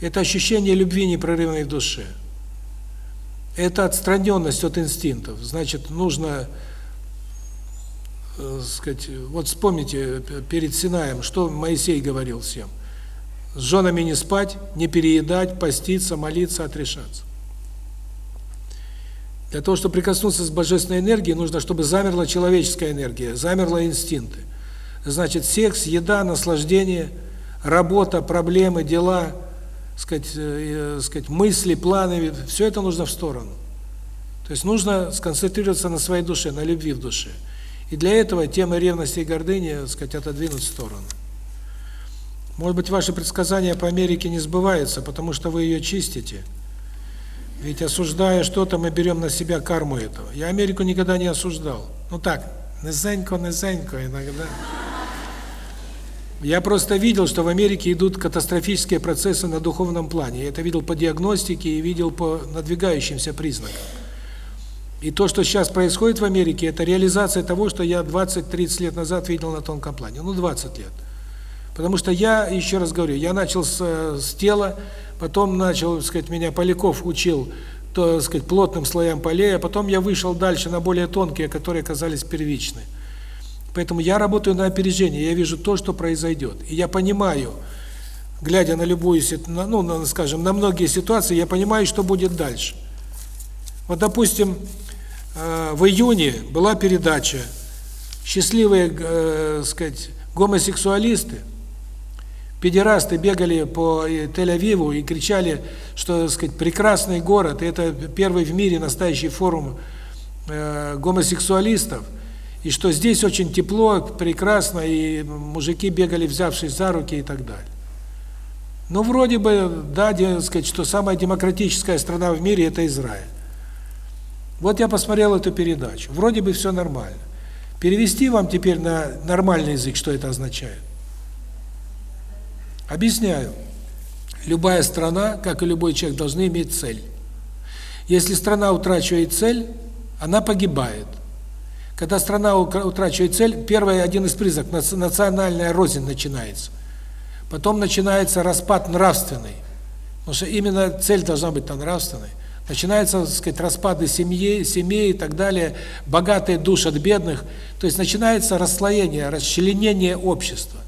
Это ощущение любви непрерывной в душе. Это отстраненность от инстинктов. Значит, нужно, э, сказать, вот вспомните перед Синаем, что Моисей говорил всем. С женами не спать, не переедать, поститься, молиться, отрешаться. Для того, чтобы прикоснуться с божественной энергией, нужно, чтобы замерла человеческая энергия, замерла инстинкты. Значит, секс, еда, наслаждение, работа, проблемы, дела, сказать, э, э, сказать, мысли, планы, все это нужно в сторону. То есть нужно сконцентрироваться на своей душе, на любви в душе. И для этого темы ревности и гордыни, сказать, отодвинуть в сторону. Может быть, ваши предсказания по Америке не сбываются, потому что вы ее чистите. Ведь осуждая что-то, мы берем на себя карму этого. Я Америку никогда не осуждал. Ну так, низенько, низенько иногда. Я просто видел, что в Америке идут катастрофические процессы на духовном плане. Я это видел по диагностике и видел по надвигающимся признакам. И то, что сейчас происходит в Америке, это реализация того, что я 20-30 лет назад видел на тонком плане. Ну, 20 лет. Потому что я, еще раз говорю, я начал с, с тела, Потом начал, так сказать, меня Поляков учил, то, так сказать, плотным слоям полей, а потом я вышел дальше на более тонкие, которые оказались первичны. Поэтому я работаю на опережение, я вижу то, что произойдет. И я понимаю, глядя на любую, ну, на, скажем, на многие ситуации, я понимаю, что будет дальше. Вот, допустим, э, в июне была передача «Счастливые, э, сказать, гомосексуалисты», педерасты бегали по э, Тель-Авиву и кричали, что, так сказать, прекрасный город, это первый в мире настоящий форум э, гомосексуалистов, и что здесь очень тепло, прекрасно, и мужики бегали, взявшись за руки и так далее. Ну, вроде бы, да, сказать, что самая демократическая страна в мире – это Израиль. Вот я посмотрел эту передачу. Вроде бы все нормально. Перевести вам теперь на нормальный язык, что это означает? Объясняю. Любая страна, как и любой человек, должны иметь цель. Если страна утрачивает цель, она погибает. Когда страна утрачивает цель, первый один из признаков национальная рознь начинается. Потом начинается распад нравственный. Потому что именно цель должна быть там нравственной. Начинаются, так сказать, распады семьи, семей и так далее, богатые души от бедных. То есть начинается расслоение, расчленение общества.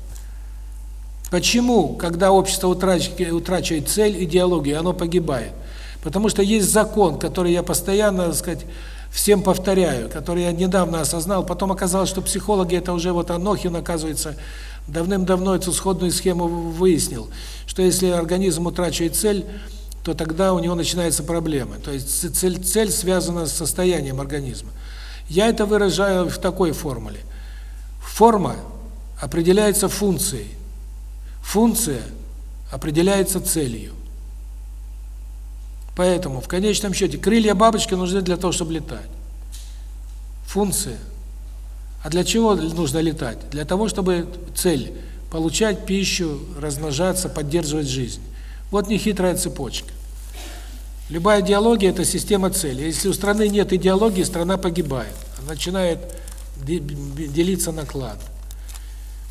Почему, когда общество утрачивает, утрачивает цель, идеологию, оно погибает? Потому что есть закон, который я постоянно, так сказать, всем повторяю, который я недавно осознал, потом оказалось, что психологи это уже вот Анохин, оказывается, давным-давно эту сходную схему выяснил, что если организм утрачивает цель, то тогда у него начинаются проблемы. То есть цель, цель связана с состоянием организма. Я это выражаю в такой формуле. Форма определяется функцией. Функция определяется целью. Поэтому в конечном счете крылья бабочки нужны для того, чтобы летать. Функция. А для чего нужно летать? Для того, чтобы цель получать пищу, размножаться, поддерживать жизнь. Вот нехитрая цепочка. Любая идеология это система целей. Если у страны нет идеологии, страна погибает. Начинает делиться на клады.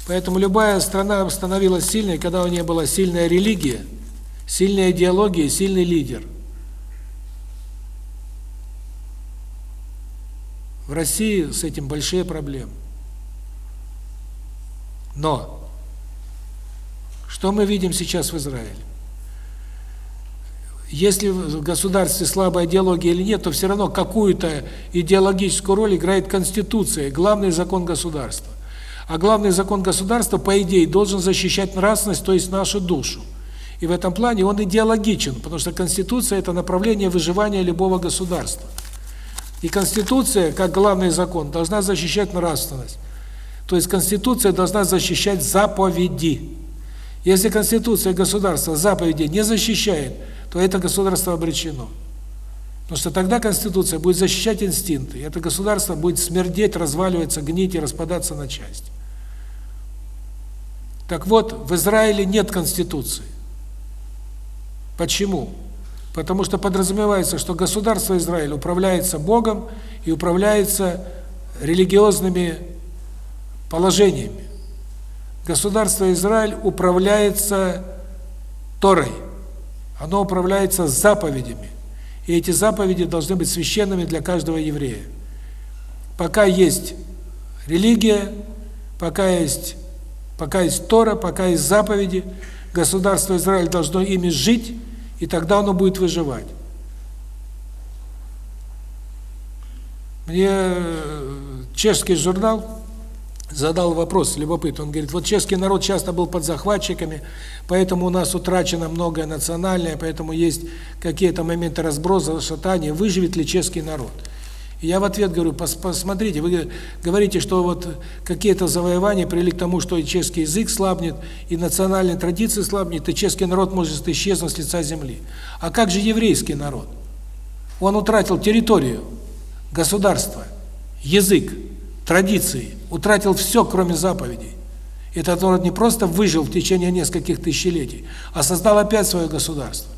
Поэтому любая страна становилась сильной, когда у нее была сильная религия, сильная идеология, сильный лидер. В России с этим большие проблемы. Но что мы видим сейчас в Израиле? Если в государстве слабая идеология или нет, то все равно какую-то идеологическую роль играет Конституция, главный закон государства. А главный закон государства, по идее, должен защищать нравственность, то есть нашу душу. И в этом плане он идеологичен, потому что Конституция – это направление выживания любого государства. И Конституция, как главный закон, должна защищать нравственность. То есть Конституция должна защищать заповеди. Если Конституция государства заповеди не защищает, то это государство обречено. Потому что тогда Конституция будет защищать инстинкты, и это государство будет смердеть, разваливаться, гнить и распадаться на части. Так вот, в Израиле нет Конституции. Почему? Потому что подразумевается, что государство Израиль управляется Богом и управляется религиозными положениями. Государство Израиль управляется Торой. Оно управляется заповедями. И эти заповеди должны быть священными для каждого еврея. Пока есть религия, пока есть пока есть Тора, пока есть заповеди, государство Израиль должно ими жить, и тогда оно будет выживать. Мне э, чешский журнал задал вопрос любопытный. Он говорит, вот чешский народ часто был под захватчиками, поэтому у нас утрачено многое национальное, поэтому есть какие-то моменты разброса, шатания. Выживет ли чешский народ? Я в ответ говорю, пос посмотрите, вы говорите, что вот какие-то завоевания привели к тому, что и чешский язык слабнет, и национальные традиции слабнет, и чешский народ может исчезнуть с лица земли. А как же еврейский народ? Он утратил территорию, государство, язык, традиции, утратил все, кроме заповедей. Этот народ не просто выжил в течение нескольких тысячелетий, а создал опять свое государство.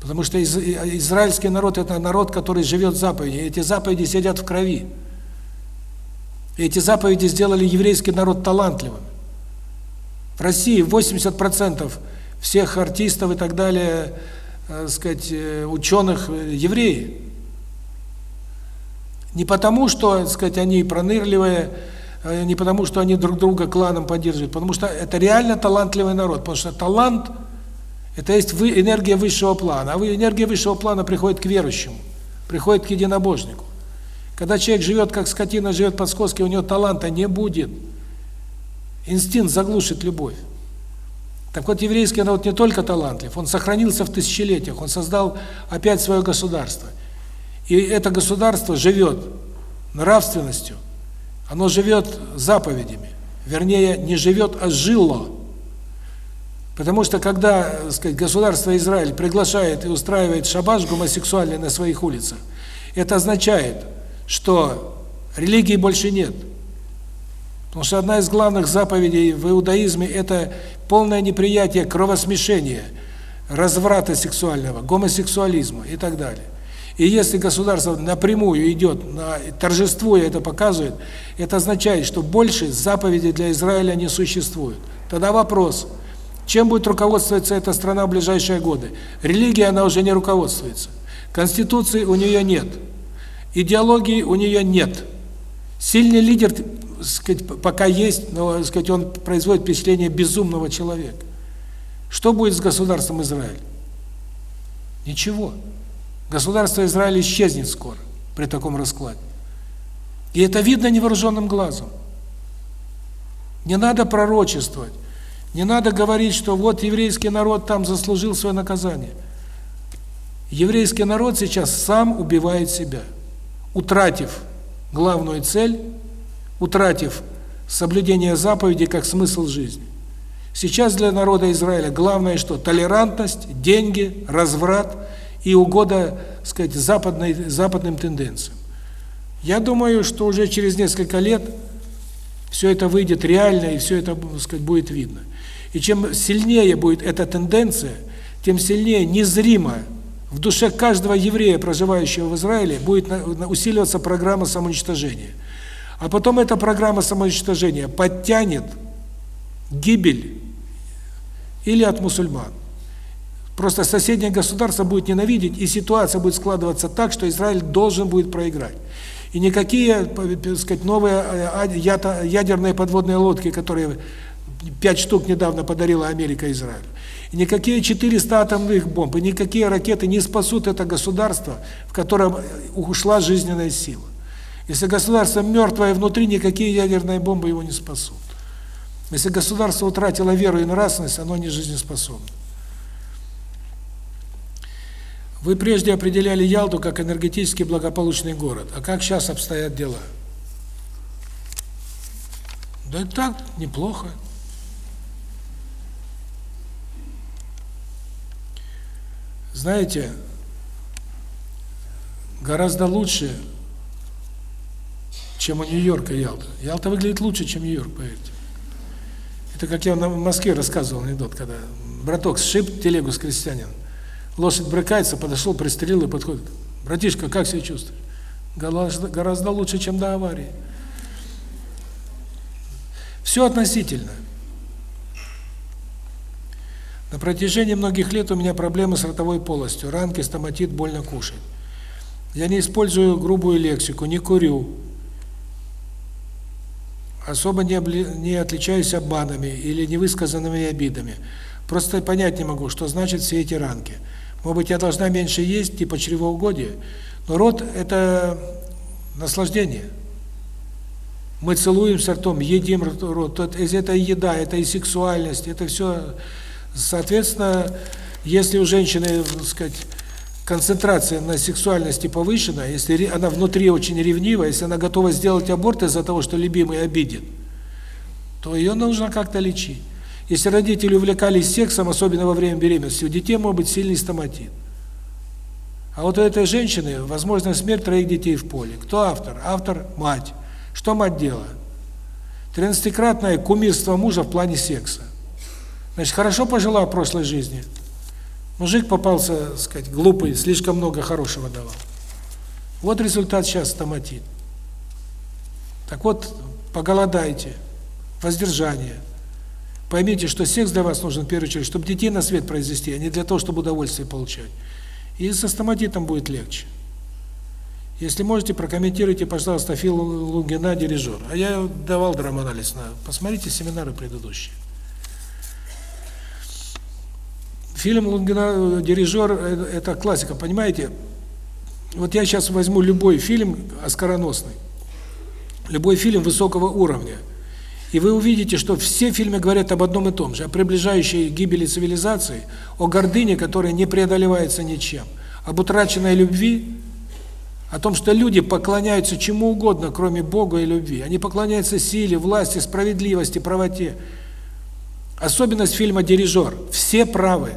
Потому что израильский народ – это народ, который живет заповеди. Эти заповеди сидят в крови. Эти заповеди сделали еврейский народ талантливым. В России 80% всех артистов и так далее, э, сказать, э, ученых э, – евреи. Не потому, что, сказать, они пронырливые, э, не потому, что они друг друга кланом поддерживают, потому что это реально талантливый народ, потому что талант – это есть вы, энергия высшего плана, а вы, энергия высшего плана приходит к верующему, приходит к единобожнику. Когда человек живет, как скотина живет по-скотски, у него таланта не будет. Инстинкт заглушит любовь. Так вот, еврейский народ не только талантлив, он сохранился в тысячелетиях, он создал опять свое государство. И это государство живет нравственностью, оно живет заповедями. Вернее, не живет, а жило. Потому что когда, так сказать, государство Израиль приглашает и устраивает шабаш гомосексуальный на своих улицах, это означает, что религии больше нет. Потому что одна из главных заповедей в иудаизме – это полное неприятие кровосмешения, разврата сексуального, гомосексуализма и так далее. И если государство напрямую идет, на, торжествуя это показывает, это означает, что больше заповедей для Израиля не существует. Тогда вопрос, чем будет руководствоваться эта страна в ближайшие годы? Религия она уже не руководствуется. Конституции у нее нет. Идеологии у нее нет. Сильный лидер, сказать, пока есть, но, сказать, он производит впечатление безумного человека. Что будет с государством Израиль? Ничего. Государство Израиль исчезнет скоро при таком раскладе. И это видно невооруженным глазом. Не надо пророчествовать. Не надо говорить, что вот еврейский народ там заслужил свое наказание. Еврейский народ сейчас сам убивает себя, утратив главную цель, утратив соблюдение заповедей как смысл жизни. Сейчас для народа Израиля главное что? Толерантность, деньги, разврат – и угода, сказать, западной западным тенденциям. Я думаю, что уже через несколько лет все это выйдет реально и все это, сказать, будет видно. И чем сильнее будет эта тенденция, тем сильнее незримо в душе каждого еврея, проживающего в Израиле, будет усиливаться программа самоуничтожения. А потом эта программа самоуничтожения подтянет гибель или от мусульман, Просто соседнее государство будет ненавидеть, и ситуация будет складываться так, что Израиль должен будет проиграть. И никакие, так сказать, новые э, ядерные подводные лодки, которые пять штук недавно подарила Америка Израилю, и никакие 400 атомных бомб, и никакие ракеты не спасут это государство, в котором ушла жизненная сила. Если государство мертвое внутри, никакие ядерные бомбы его не спасут. Если государство утратило веру и нравственность, оно не жизнеспособно. Вы прежде определяли Ялту как энергетически благополучный город. А как сейчас обстоят дела? Да так, неплохо. Знаете, гораздо лучше, чем у Нью-Йорка Ялта. Ялта выглядит лучше, чем Нью-Йорк, поверьте. Это как я в Москве рассказывал анекдот, когда браток сшиб телегу с крестьянином. Лошадь брыкается, подошел, пристрелил и подходит. Братишка, как себя чувствуешь? Гораздо, гораздо лучше, чем до аварии. Все относительно. На протяжении многих лет у меня проблемы с ротовой полостью, ранки, стоматит, больно кушать. Я не использую грубую лексику, не курю. особо не, обли... не отличаюсь обманами или невысказанными обидами. Просто понять не могу, что значит все эти ранки. Может быть, я должна меньше есть, типа чревоугодие? Но рот – это наслаждение. Мы целуемся ртом, едим рот. Это еда, это и сексуальность, это все. Соответственно, если у женщины, так сказать, концентрация на сексуальности повышена, если она внутри очень ревнива, если она готова сделать аборт из-за того, что любимый обидит, то ее нужно как-то лечить. Если родители увлекались сексом, особенно во время беременности, у детей может быть сильный стоматит. А вот у этой женщины возможна смерть троих детей в поле. Кто автор? Автор – мать. Что мать делала? Тринадцатикратное кумирство мужа в плане секса. Значит, хорошо пожила в прошлой жизни – Мужик попался, сказать, глупый, слишком много хорошего давал. Вот результат сейчас стоматит. Так вот, поголодайте, воздержание. Поймите, что секс для вас нужен в первую очередь, чтобы детей на свет произвести, а не для того, чтобы удовольствие получать. И со стоматитом будет легче. Если можете, прокомментируйте, пожалуйста, Фил Лунгина «Дирижер». А я давал драманализ. Посмотрите семинары предыдущие. Фильм Лунгина «Дирижер» – это классика, понимаете? Вот я сейчас возьму любой фильм оскароносный, любой фильм высокого уровня, и вы увидите, что все фильмы говорят об одном и том же, о приближающей гибели цивилизации, о гордыне, которая не преодолевается ничем, об утраченной любви, о том, что люди поклоняются чему угодно, кроме Бога и любви. Они поклоняются силе, власти, справедливости, правоте. Особенность фильма «Дирижер» – все правы.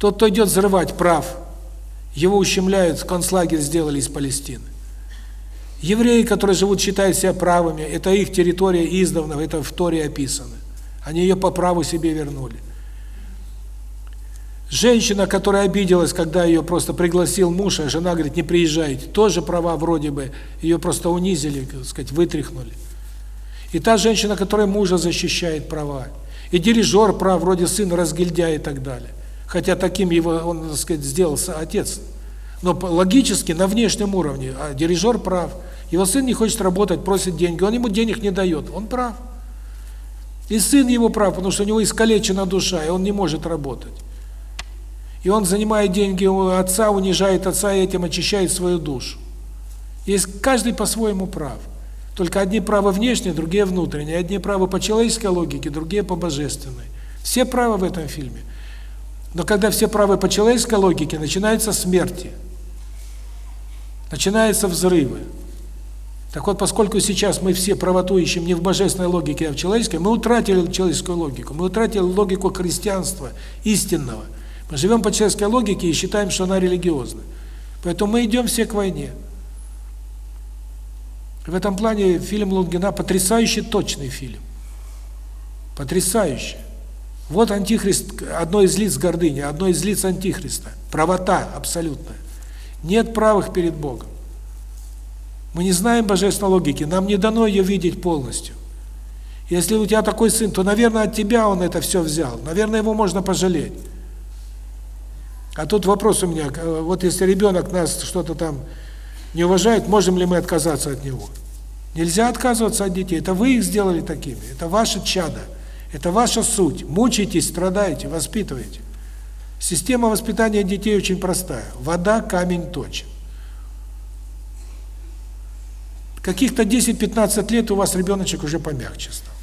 Тот, кто идет взрывать, прав. Его ущемляют, концлагерь сделали из Палестины. Евреи, которые живут, считают себя правыми, это их территория издавна, это в Торе описано. Они ее по праву себе вернули. Женщина, которая обиделась, когда ее просто пригласил муж, а жена говорит, не приезжайте, тоже права вроде бы, ее просто унизили, так сказать, вытряхнули. И та женщина, которая мужа защищает права. И дирижер прав, вроде сын разгильдяй и так далее хотя таким его, он, так сказать, сделался отец. Но логически, на внешнем уровне, а дирижер прав. Его сын не хочет работать, просит деньги, он ему денег не дает, он прав. И сын его прав, потому что у него искалечена душа, и он не может работать. И он, занимая деньги у отца, унижает отца и этим очищает свою душу. Есть каждый по-своему прав. Только одни правы внешние, другие внутренние. Одни правы по человеческой логике, другие по божественной. Все правы в этом фильме. Но когда все правы по человеческой логике, начинаются смерти, начинаются взрывы. Так вот, поскольку сейчас мы все правоту ищем не в божественной логике, а в человеческой, мы утратили человеческую логику, мы утратили логику христианства, истинного. Мы живем по человеческой логике и считаем, что она религиозна. Поэтому мы идем все к войне. В этом плане фильм Лунгина потрясающе точный фильм. Потрясающий. Вот антихрист, одно из лиц гордыни, одно из лиц антихриста. Правота абсолютная. Нет правых перед Богом. Мы не знаем божественной логики, нам не дано ее видеть полностью. Если у тебя такой сын, то, наверное, от тебя он это все взял. Наверное, его можно пожалеть. А тут вопрос у меня, э, вот если ребенок нас что-то там не уважает, можем ли мы отказаться от него? Нельзя отказываться от детей. Это вы их сделали такими, это ваше чадо. Это ваша суть. Мучаетесь, страдаете, воспитываете. Система воспитания детей очень простая. Вода, камень точен. Каких-то 10-15 лет у вас ребеночек уже помягче стал.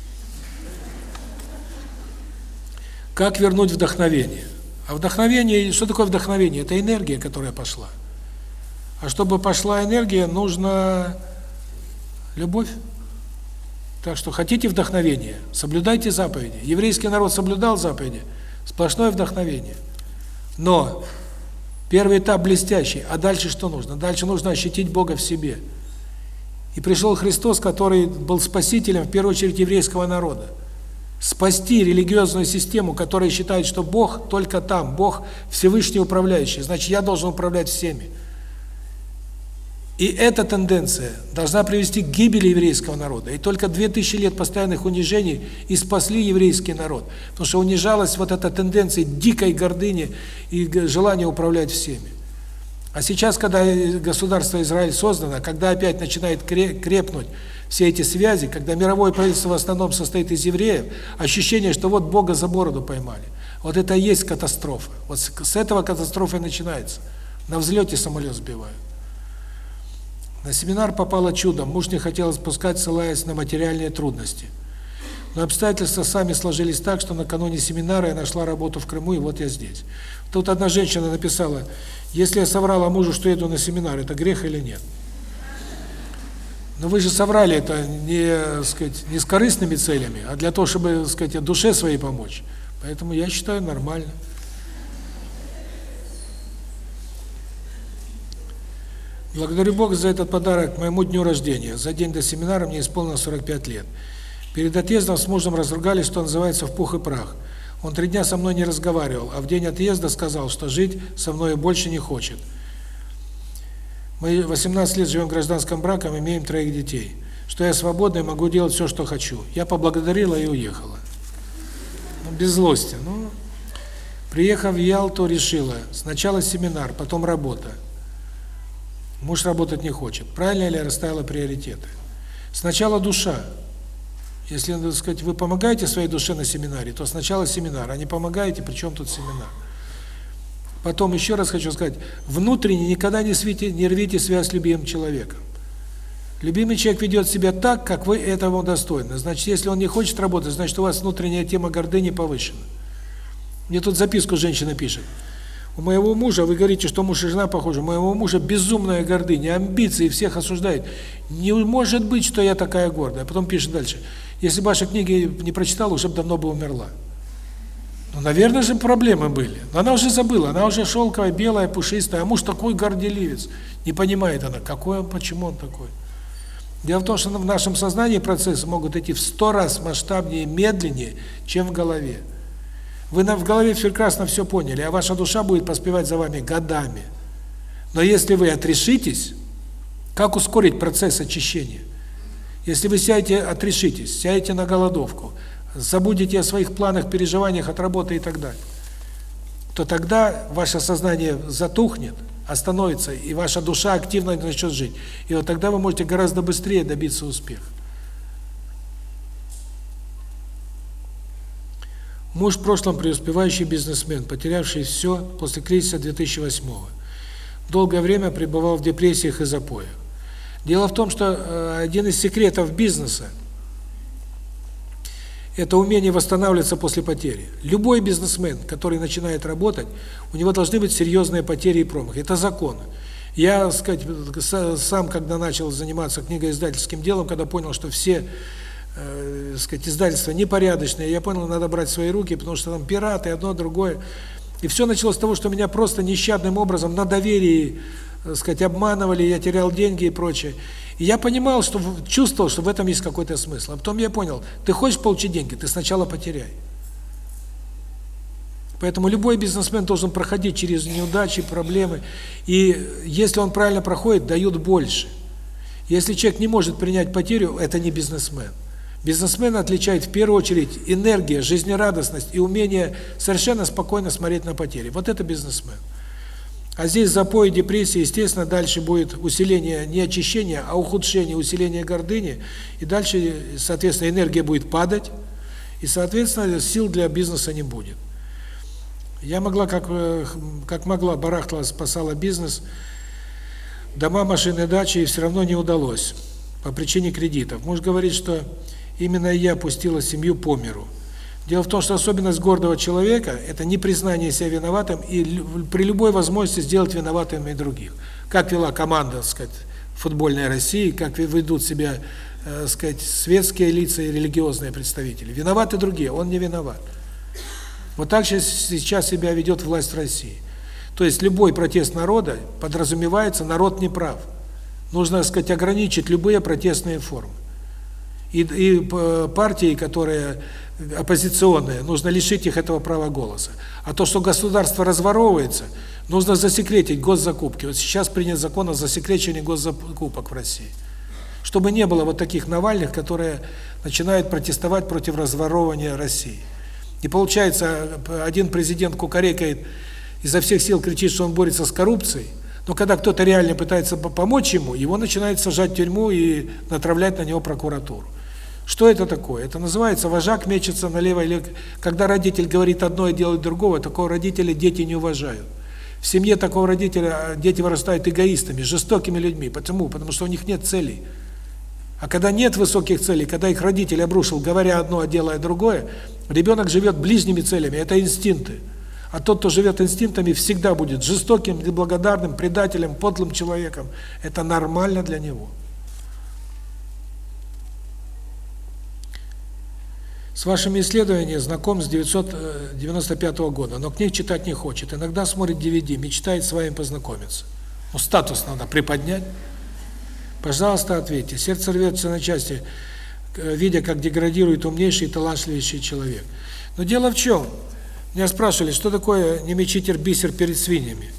Как вернуть вдохновение? А вдохновение, что такое вдохновение? Это энергия, которая пошла. А чтобы пошла энергия, нужна любовь. Так что хотите вдохновения, соблюдайте заповеди. Еврейский народ соблюдал заповеди, сплошное вдохновение. Но первый этап блестящий, а дальше что нужно? Дальше нужно ощутить Бога в себе. И пришел Христос, который был спасителем, в первую очередь, еврейского народа. Спасти религиозную систему, которая считает, что Бог только там, Бог Всевышний управляющий, значит, я должен управлять всеми. И эта тенденция должна привести к гибели еврейского народа. И только 2000 лет постоянных унижений и спасли еврейский народ. Потому что унижалась вот эта тенденция дикой гордыни и желания управлять всеми. А сейчас, когда государство Израиль создано, когда опять начинает крепнуть все эти связи, когда мировое правительство в основном состоит из евреев, ощущение, что вот Бога за бороду поймали. Вот это и есть катастрофа. Вот с этого катастрофа начинается. На взлете самолет сбивают. На семинар попало чудом. Муж не хотел спускать, ссылаясь на материальные трудности. Но обстоятельства сами сложились так, что накануне семинара я нашла работу в Крыму, и вот я здесь. Тут одна женщина написала, если я соврала мужу, что еду на семинар, это грех или нет? Но вы же соврали это не, сказать, не с корыстными целями, а для того, чтобы, сказать, душе своей помочь. Поэтому я считаю нормально. Благодарю Бога за этот подарок к моему дню рождения. За день до семинара мне исполнилось 45 лет. Перед отъездом с мужем разругались, что называется, в пух и прах. Он три дня со мной не разговаривал, а в день отъезда сказал, что жить со мной больше не хочет. Мы 18 лет живем в гражданском браке, имеем троих детей. Что я свободна могу делать все, что хочу. Я поблагодарила и уехала. Ну, без злости. Ну, приехав в Ялту, решила. Сначала семинар, потом работа. Муж работать не хочет. Правильно ли я расставила приоритеты? Сначала душа. Если, так сказать, вы помогаете своей душе на семинаре, то сначала семинар, а не помогаете, причем тут семинар. Потом еще раз хочу сказать, внутренне никогда не, свите, не рвите связь с любимым человеком. Любимый человек ведет себя так, как вы этого достойны. Значит, если он не хочет работать, значит, у вас внутренняя тема гордыни повышена. Мне тут записку женщина пишет. У моего мужа, вы говорите, что муж и жена похожи, у моего мужа безумная гордыня, амбиции, всех осуждает. Не может быть, что я такая гордая. Потом пишет дальше. Если бы ваши книги не прочитала, уже бы давно бы умерла. Ну, наверное же, проблемы были. Но она уже забыла, она уже шелковая, белая, пушистая, а муж такой горделивец. Не понимает она, какой он, почему он такой. Дело в том, что в нашем сознании процессы могут идти в сто раз масштабнее, медленнее, чем в голове. Вы в голове прекрасно все поняли, а ваша душа будет поспевать за вами годами. Но если вы отрешитесь, как ускорить процесс очищения? Если вы сядете, отрешитесь, сядете на голодовку, забудете о своих планах, переживаниях от работы и так далее, то тогда ваше сознание затухнет, остановится, и ваша душа активно начнет жить. И вот тогда вы можете гораздо быстрее добиться успеха. Муж в прошлом преуспевающий бизнесмен, потерявший все после кризиса 2008 -го. Долгое время пребывал в депрессиях и запоях. Дело в том, что э, один из секретов бизнеса это умение восстанавливаться после потери. Любой бизнесмен, который начинает работать, у него должны быть серьезные потери и промахи. Это закон. Я, сказать, сам когда начал заниматься книгоиздательским делом, когда понял, что все э, сказать, издательства непорядочные, я понял, надо брать свои руки, потому что там пираты, одно, другое. И все началось с того, что меня просто нещадным образом на доверии, так сказать, обманывали, я терял деньги и прочее. И я понимал, что чувствовал, что в этом есть какой-то смысл. А потом я понял, ты хочешь получить деньги, ты сначала потеряй. Поэтому любой бизнесмен должен проходить через неудачи, проблемы. И если он правильно проходит, дают больше. Если человек не может принять потерю, это не бизнесмен. Бизнесмен отличает в первую очередь энергия, жизнерадостность и умение совершенно спокойно смотреть на потери. Вот это бизнесмен. А здесь запой, депрессия, естественно, дальше будет усиление не очищения, а ухудшение, усиление гордыни, и дальше, соответственно, энергия будет падать, и, соответственно, сил для бизнеса не будет. Я могла, как э, как могла, барахтала, спасала бизнес, дома, машины, дачи, и все равно не удалось по причине кредитов. Муж говорит, что именно я пустила семью по миру. Дело в том, что особенность гордого человека – это не признание себя виноватым и при любой возможности сделать виноватыми других. Как вела команда, так сказать, футбольной России, как ведут себя, э, сказать, светские лица и религиозные представители. Виноваты другие, он не виноват. Вот так сейчас себя ведет власть России. То есть любой протест народа подразумевается, народ не прав. Нужно, так сказать, ограничить любые протестные формы. И, и э, партии, которые оппозиционные, нужно лишить их этого права голоса. А то, что государство разворовывается, нужно засекретить госзакупки. Вот сейчас принят закон о засекречении госзакупок в России. Чтобы не было вот таких Навальных, которые начинают протестовать против разворовывания России. И получается, один президент кукарекает, изо всех сил кричит, что он борется с коррупцией, Но когда кто-то реально пытается помочь ему, его начинают сажать в тюрьму и натравлять на него прокуратуру. Что это такое? Это называется вожак мечется налево или когда родитель говорит одно и делает другое, такого родителя дети не уважают. В семье такого родителя а, дети вырастают эгоистами, жестокими людьми. Почему? Потому что у них нет целей. А когда нет высоких целей, когда их родитель обрушил, говоря одно, а делая другое, ребенок живет ближними целями, это инстинкты. А тот, кто живет инстинктами, всегда будет жестоким, неблагодарным, предателем, подлым человеком. Это нормально для него. С вашими исследованиями знаком с 995 года, но книг читать не хочет. Иногда смотрит DVD, мечтает с вами познакомиться. Ну, статус надо приподнять. Пожалуйста, ответьте. Сердце рвется на части, э, видя, как деградирует умнейший и талантливейший человек. Но дело в чем? Меня спрашивали, что такое не мечите бисер перед свиньями.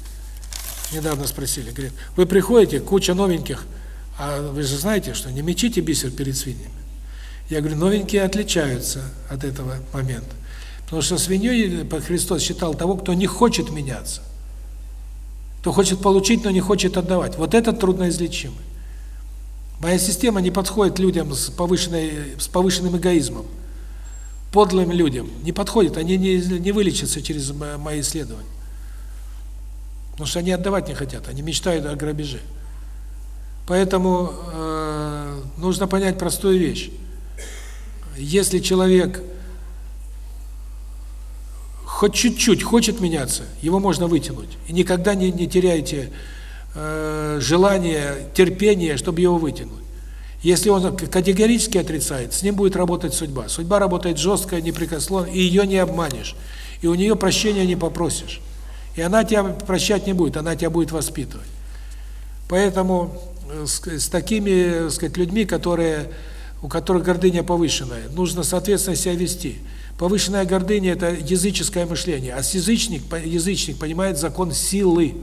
Недавно спросили. Говорят, вы приходите, куча новеньких, а вы же знаете, что не мечите бисер перед свиньями. Я говорю, новенькие отличаются от этого момента. Потому что свиньей Христос считал того, кто не хочет меняться. Кто хочет получить, но не хочет отдавать. Вот это трудноизлечимый. Моя система не подходит людям с повышенной с повышенным эгоизмом. Подлым людям не подходит, они не не вылечатся через мои исследования. Потому что они отдавать не хотят, они мечтают о грабеже. Поэтому э, нужно понять простую вещь. Если человек хоть чуть-чуть хочет меняться, его можно вытянуть. И никогда не не теряйте э, желание, терпение, чтобы его вытянуть. Если он категорически отрицает, с ним будет работать судьба. Судьба работает жестко, непрекословно, и ее не обманешь. И у нее прощения не попросишь. И она тебя прощать не будет, она тебя будет воспитывать. Поэтому э, с, с такими, так сказать, людьми, которые у которых гордыня повышенная, нужно соответственно себя вести. Повышенная гордыня это языческое мышление, а язычник язычник понимает закон силы.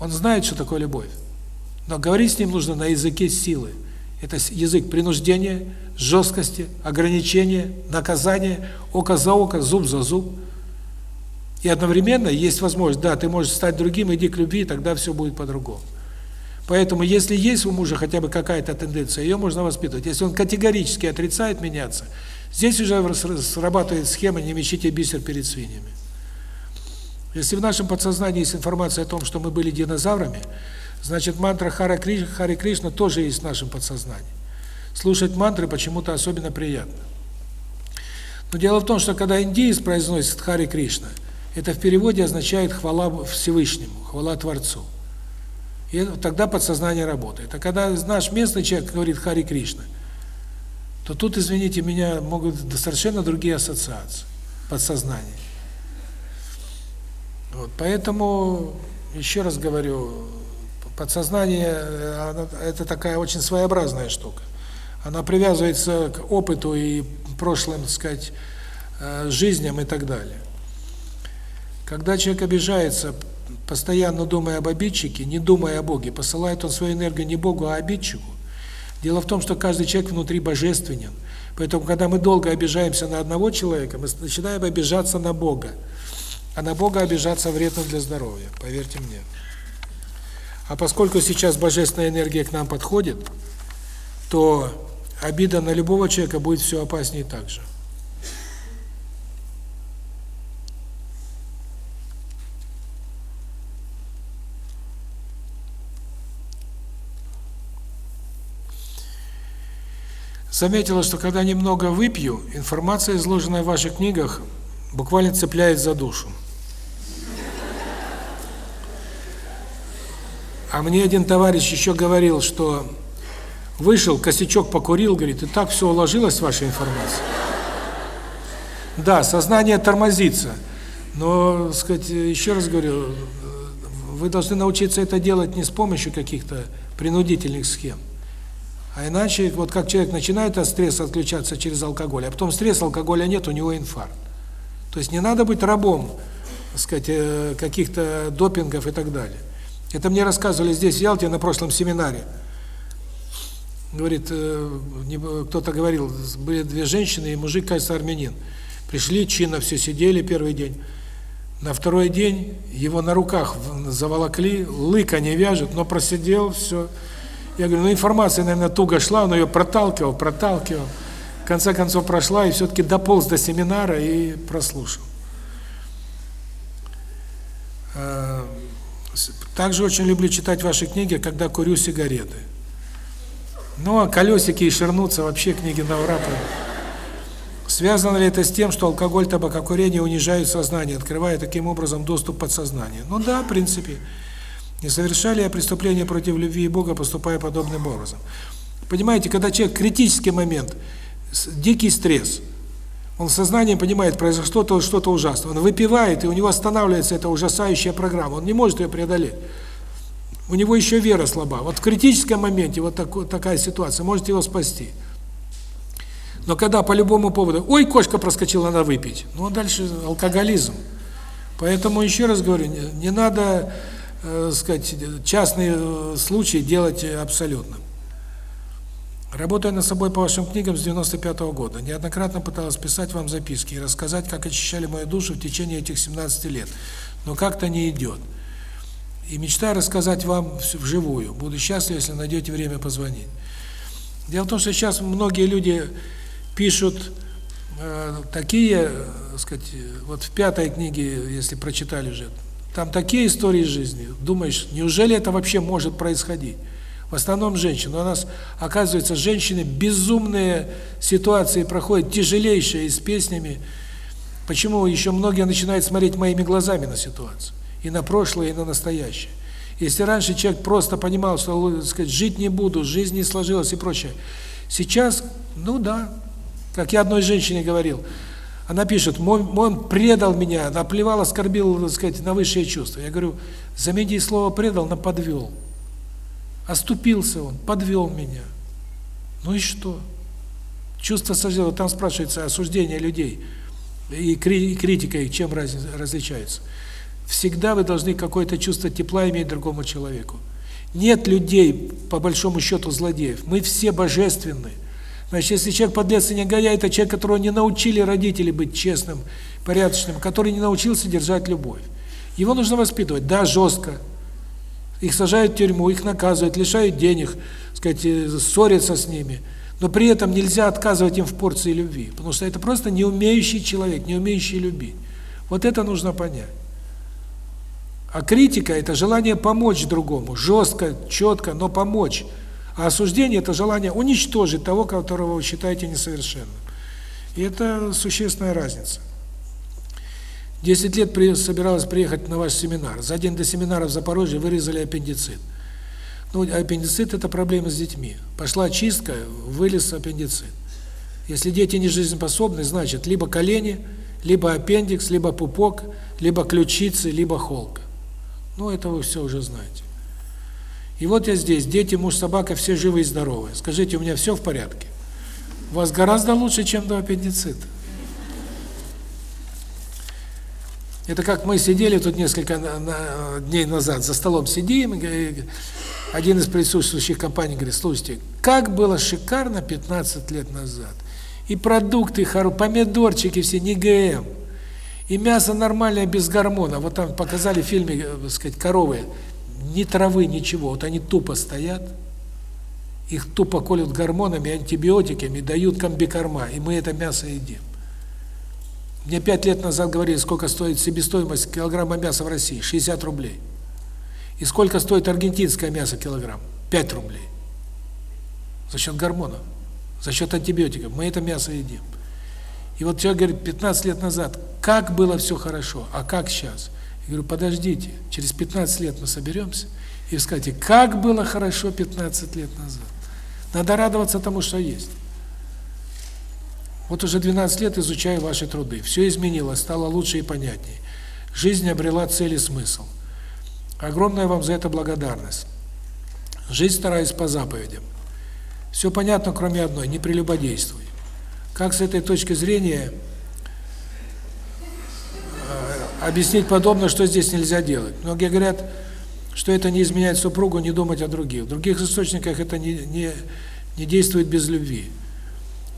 Он знает, что такое любовь. Но говорить с ним нужно на языке силы. Это язык принуждения, жесткости, ограничения, наказания, око за око, зуб за зуб. И одновременно есть возможность, да, ты можешь стать другим, иди к любви, тогда все будет по-другому. Поэтому, если есть у мужа хотя бы какая-то тенденция, ее можно воспитывать. Если он категорически отрицает меняться, здесь уже срабатывает схема «не мечите бисер перед свиньями». Если в нашем подсознании есть информация о том, что мы были динозаврами, значит мантра Харе Кришна, Харе Кришна тоже есть в нашем подсознании. Слушать мантры почему-то особенно приятно. Но дело в том, что когда индиец произносит Харе Кришна, это в переводе означает хвала Всевышнему, хвала Творцу. И тогда подсознание работает. А когда наш местный человек говорит Харе Кришна, то тут, извините меня, могут совершенно другие ассоциации подсознания. Вот, поэтому, еще раз говорю, подсознание оно, это такая очень своеобразная штука. Она привязывается к опыту и прошлым, так сказать, э, жизням и так далее. Когда человек обижается, постоянно думая об обидчике, не думая о Боге, посылает он свою энергию не Богу, а обидчику. Дело в том, что каждый человек внутри божественен. Поэтому, когда мы долго обижаемся на одного человека, мы начинаем обижаться на Бога. А на Бога обижаться вредно для здоровья, поверьте мне. А поскольку сейчас божественная энергия к нам подходит, то обида на любого человека будет все опаснее так Заметила, что когда немного выпью, информация, изложенная в ваших книгах, буквально цепляет за душу. А мне один товарищ еще говорил, что вышел, косячок покурил, говорит, и так все уложилось, ваша информация. Да, сознание тормозится. Но, сказать, еще раз говорю, вы должны научиться это делать не с помощью каких-то принудительных схем. А иначе, вот как человек начинает от стресса отключаться через алкоголь, а потом стресс, алкоголя нет, у него инфаркт. То есть не надо быть рабом, так сказать, э, каких-то допингов и так далее. Это мне рассказывали здесь, в Ялте, на прошлом семинаре. Говорит, э, кто-то говорил, были две женщины и мужик, кажется, армянин. Пришли, чинно все сидели первый день. На второй день его на руках заволокли, лыка не вяжет, но просидел, все. Я говорю, ну информация, наверное, туго шла, он ее проталкивал, проталкивал. В конце концов прошла и все-таки дополз до семинара и прослушал. Э, также очень люблю читать ваши книги, когда курю сигареты. Ну, а колесики и шернуться вообще книги на ура. Связано ли это с тем, что алкоголь, табакокурение унижают сознание, открывая таким образом доступ подсознания? Ну да, в принципе. Не совершали я преступления против любви и Бога, поступая подобным образом. Понимаете, когда человек критический момент, дикий стресс, он в сознании понимает, произошло что-то что ужасное. Он выпивает, и у него останавливается эта ужасающая программа. Он не может ее преодолеть. У него еще вера слаба. Вот в критическом моменте вот такой, такая ситуация может его спасти. Но когда по любому поводу, ой, кошка проскочила, надо выпить. Ну, а дальше алкоголизм. Поэтому еще раз говорю, не, не надо, э, сказать, частные э, случаи делать абсолютным. Работая над собой по вашим книгам с 95 -го года, неоднократно пыталась писать вам записки и рассказать, как очищали мою душу в течение этих 17 лет. Но как-то не идет. И мечтаю рассказать вам вживую. Буду счастлив, если найдете время позвонить. Дело в том, что сейчас многие люди пишут э, такие, э, сказать, вот в пятой книге, если прочитали уже, там такие истории жизни. Думаешь, неужели это вообще может происходить? В основном женщины. У нас, оказывается, женщины безумные ситуации проходят, тяжелейшие, с песнями. Почему еще многие начинают смотреть моими глазами на ситуацию? И на прошлое, и на настоящее. Если раньше человек просто понимал, что, сказать, жить не буду, жизнь не сложилась и прочее. Сейчас, ну да, как я одной женщине говорил, она пишет, мой, он предал меня, наплевал, оскорбил, так сказать, на высшие чувства. Я говорю, замените слово предал на подвел. Оступился он, подвел меня. Ну и что? Чувство сожаления, там спрашивается осуждение людей и, кри, и критика их чем раз, различаются. Всегда вы должны какое-то чувство тепла иметь другому человеку. Нет людей, по большому счету, злодеев. Мы все божественные. Значит, если человек подлец и негодяй, это человек, которого не научили родители быть честным, порядочным, который не научился держать любовь. Его нужно воспитывать, да, жестко. Их сажают в тюрьму, их наказывают, лишают денег, сказать, э, ссорятся с ними. Но при этом нельзя отказывать им в порции любви, потому что это просто не умеющий человек, не умеющий любить. Вот это нужно понять. А критика – это желание помочь другому, жестко, четко, но помочь. А осуждение – это желание уничтожить того, которого вы считаете несовершенным. И это существенная разница. Десять лет при, собиралась приехать на ваш семинар. За день до семинара в Запорожье вырезали аппендицит. Ну, аппендицит – это проблема с детьми. Пошла чистка, вылез аппендицит. Если дети не жизнеспособны, значит, либо колени, либо аппендикс, либо пупок, либо ключицы, либо холка. Ну, это вы все уже знаете. И вот я здесь, дети, муж, собака, все живы и здоровы. Скажите, у меня все в порядке? У вас гораздо лучше, чем до аппендицита. Это как мы сидели тут несколько дней назад, за столом сидим, один из присутствующих компаний говорит, слушайте, как было шикарно 15 лет назад. И продукты, помидорчики все, не ГМ. И мясо нормальное, без гормона. Вот там показали в фильме, э, так сказать, коровы ни травы, ничего. Вот они тупо стоят, их тупо колют гормонами, антибиотиками, дают комбикорма, и мы это мясо едим. Мне пять лет назад говорили, сколько стоит себестоимость килограмма мяса в России. 60 рублей. И сколько стоит аргентинское мясо килограмм? 5 рублей. За счет гормонов, за счет антибиотиков. Мы это мясо едим. И вот человек говорит, 15 лет назад, как было все хорошо, а как сейчас? Я говорю, подождите, через 15 лет мы соберемся и скажете, как было хорошо 15 лет назад. Надо радоваться тому, что есть. Вот уже 12 лет изучаю ваши труды. Все изменилось, стало лучше и понятнее. Жизнь обрела цель и смысл. Огромная вам за это благодарность. Жизнь стараюсь по заповедям. Все понятно, кроме одной – не прелюбодействуй. Как с этой точки зрения объяснить подобное, что здесь нельзя делать. Многие говорят, что это не изменяет супругу, не думать о других. В других источниках это не, не, не действует без любви.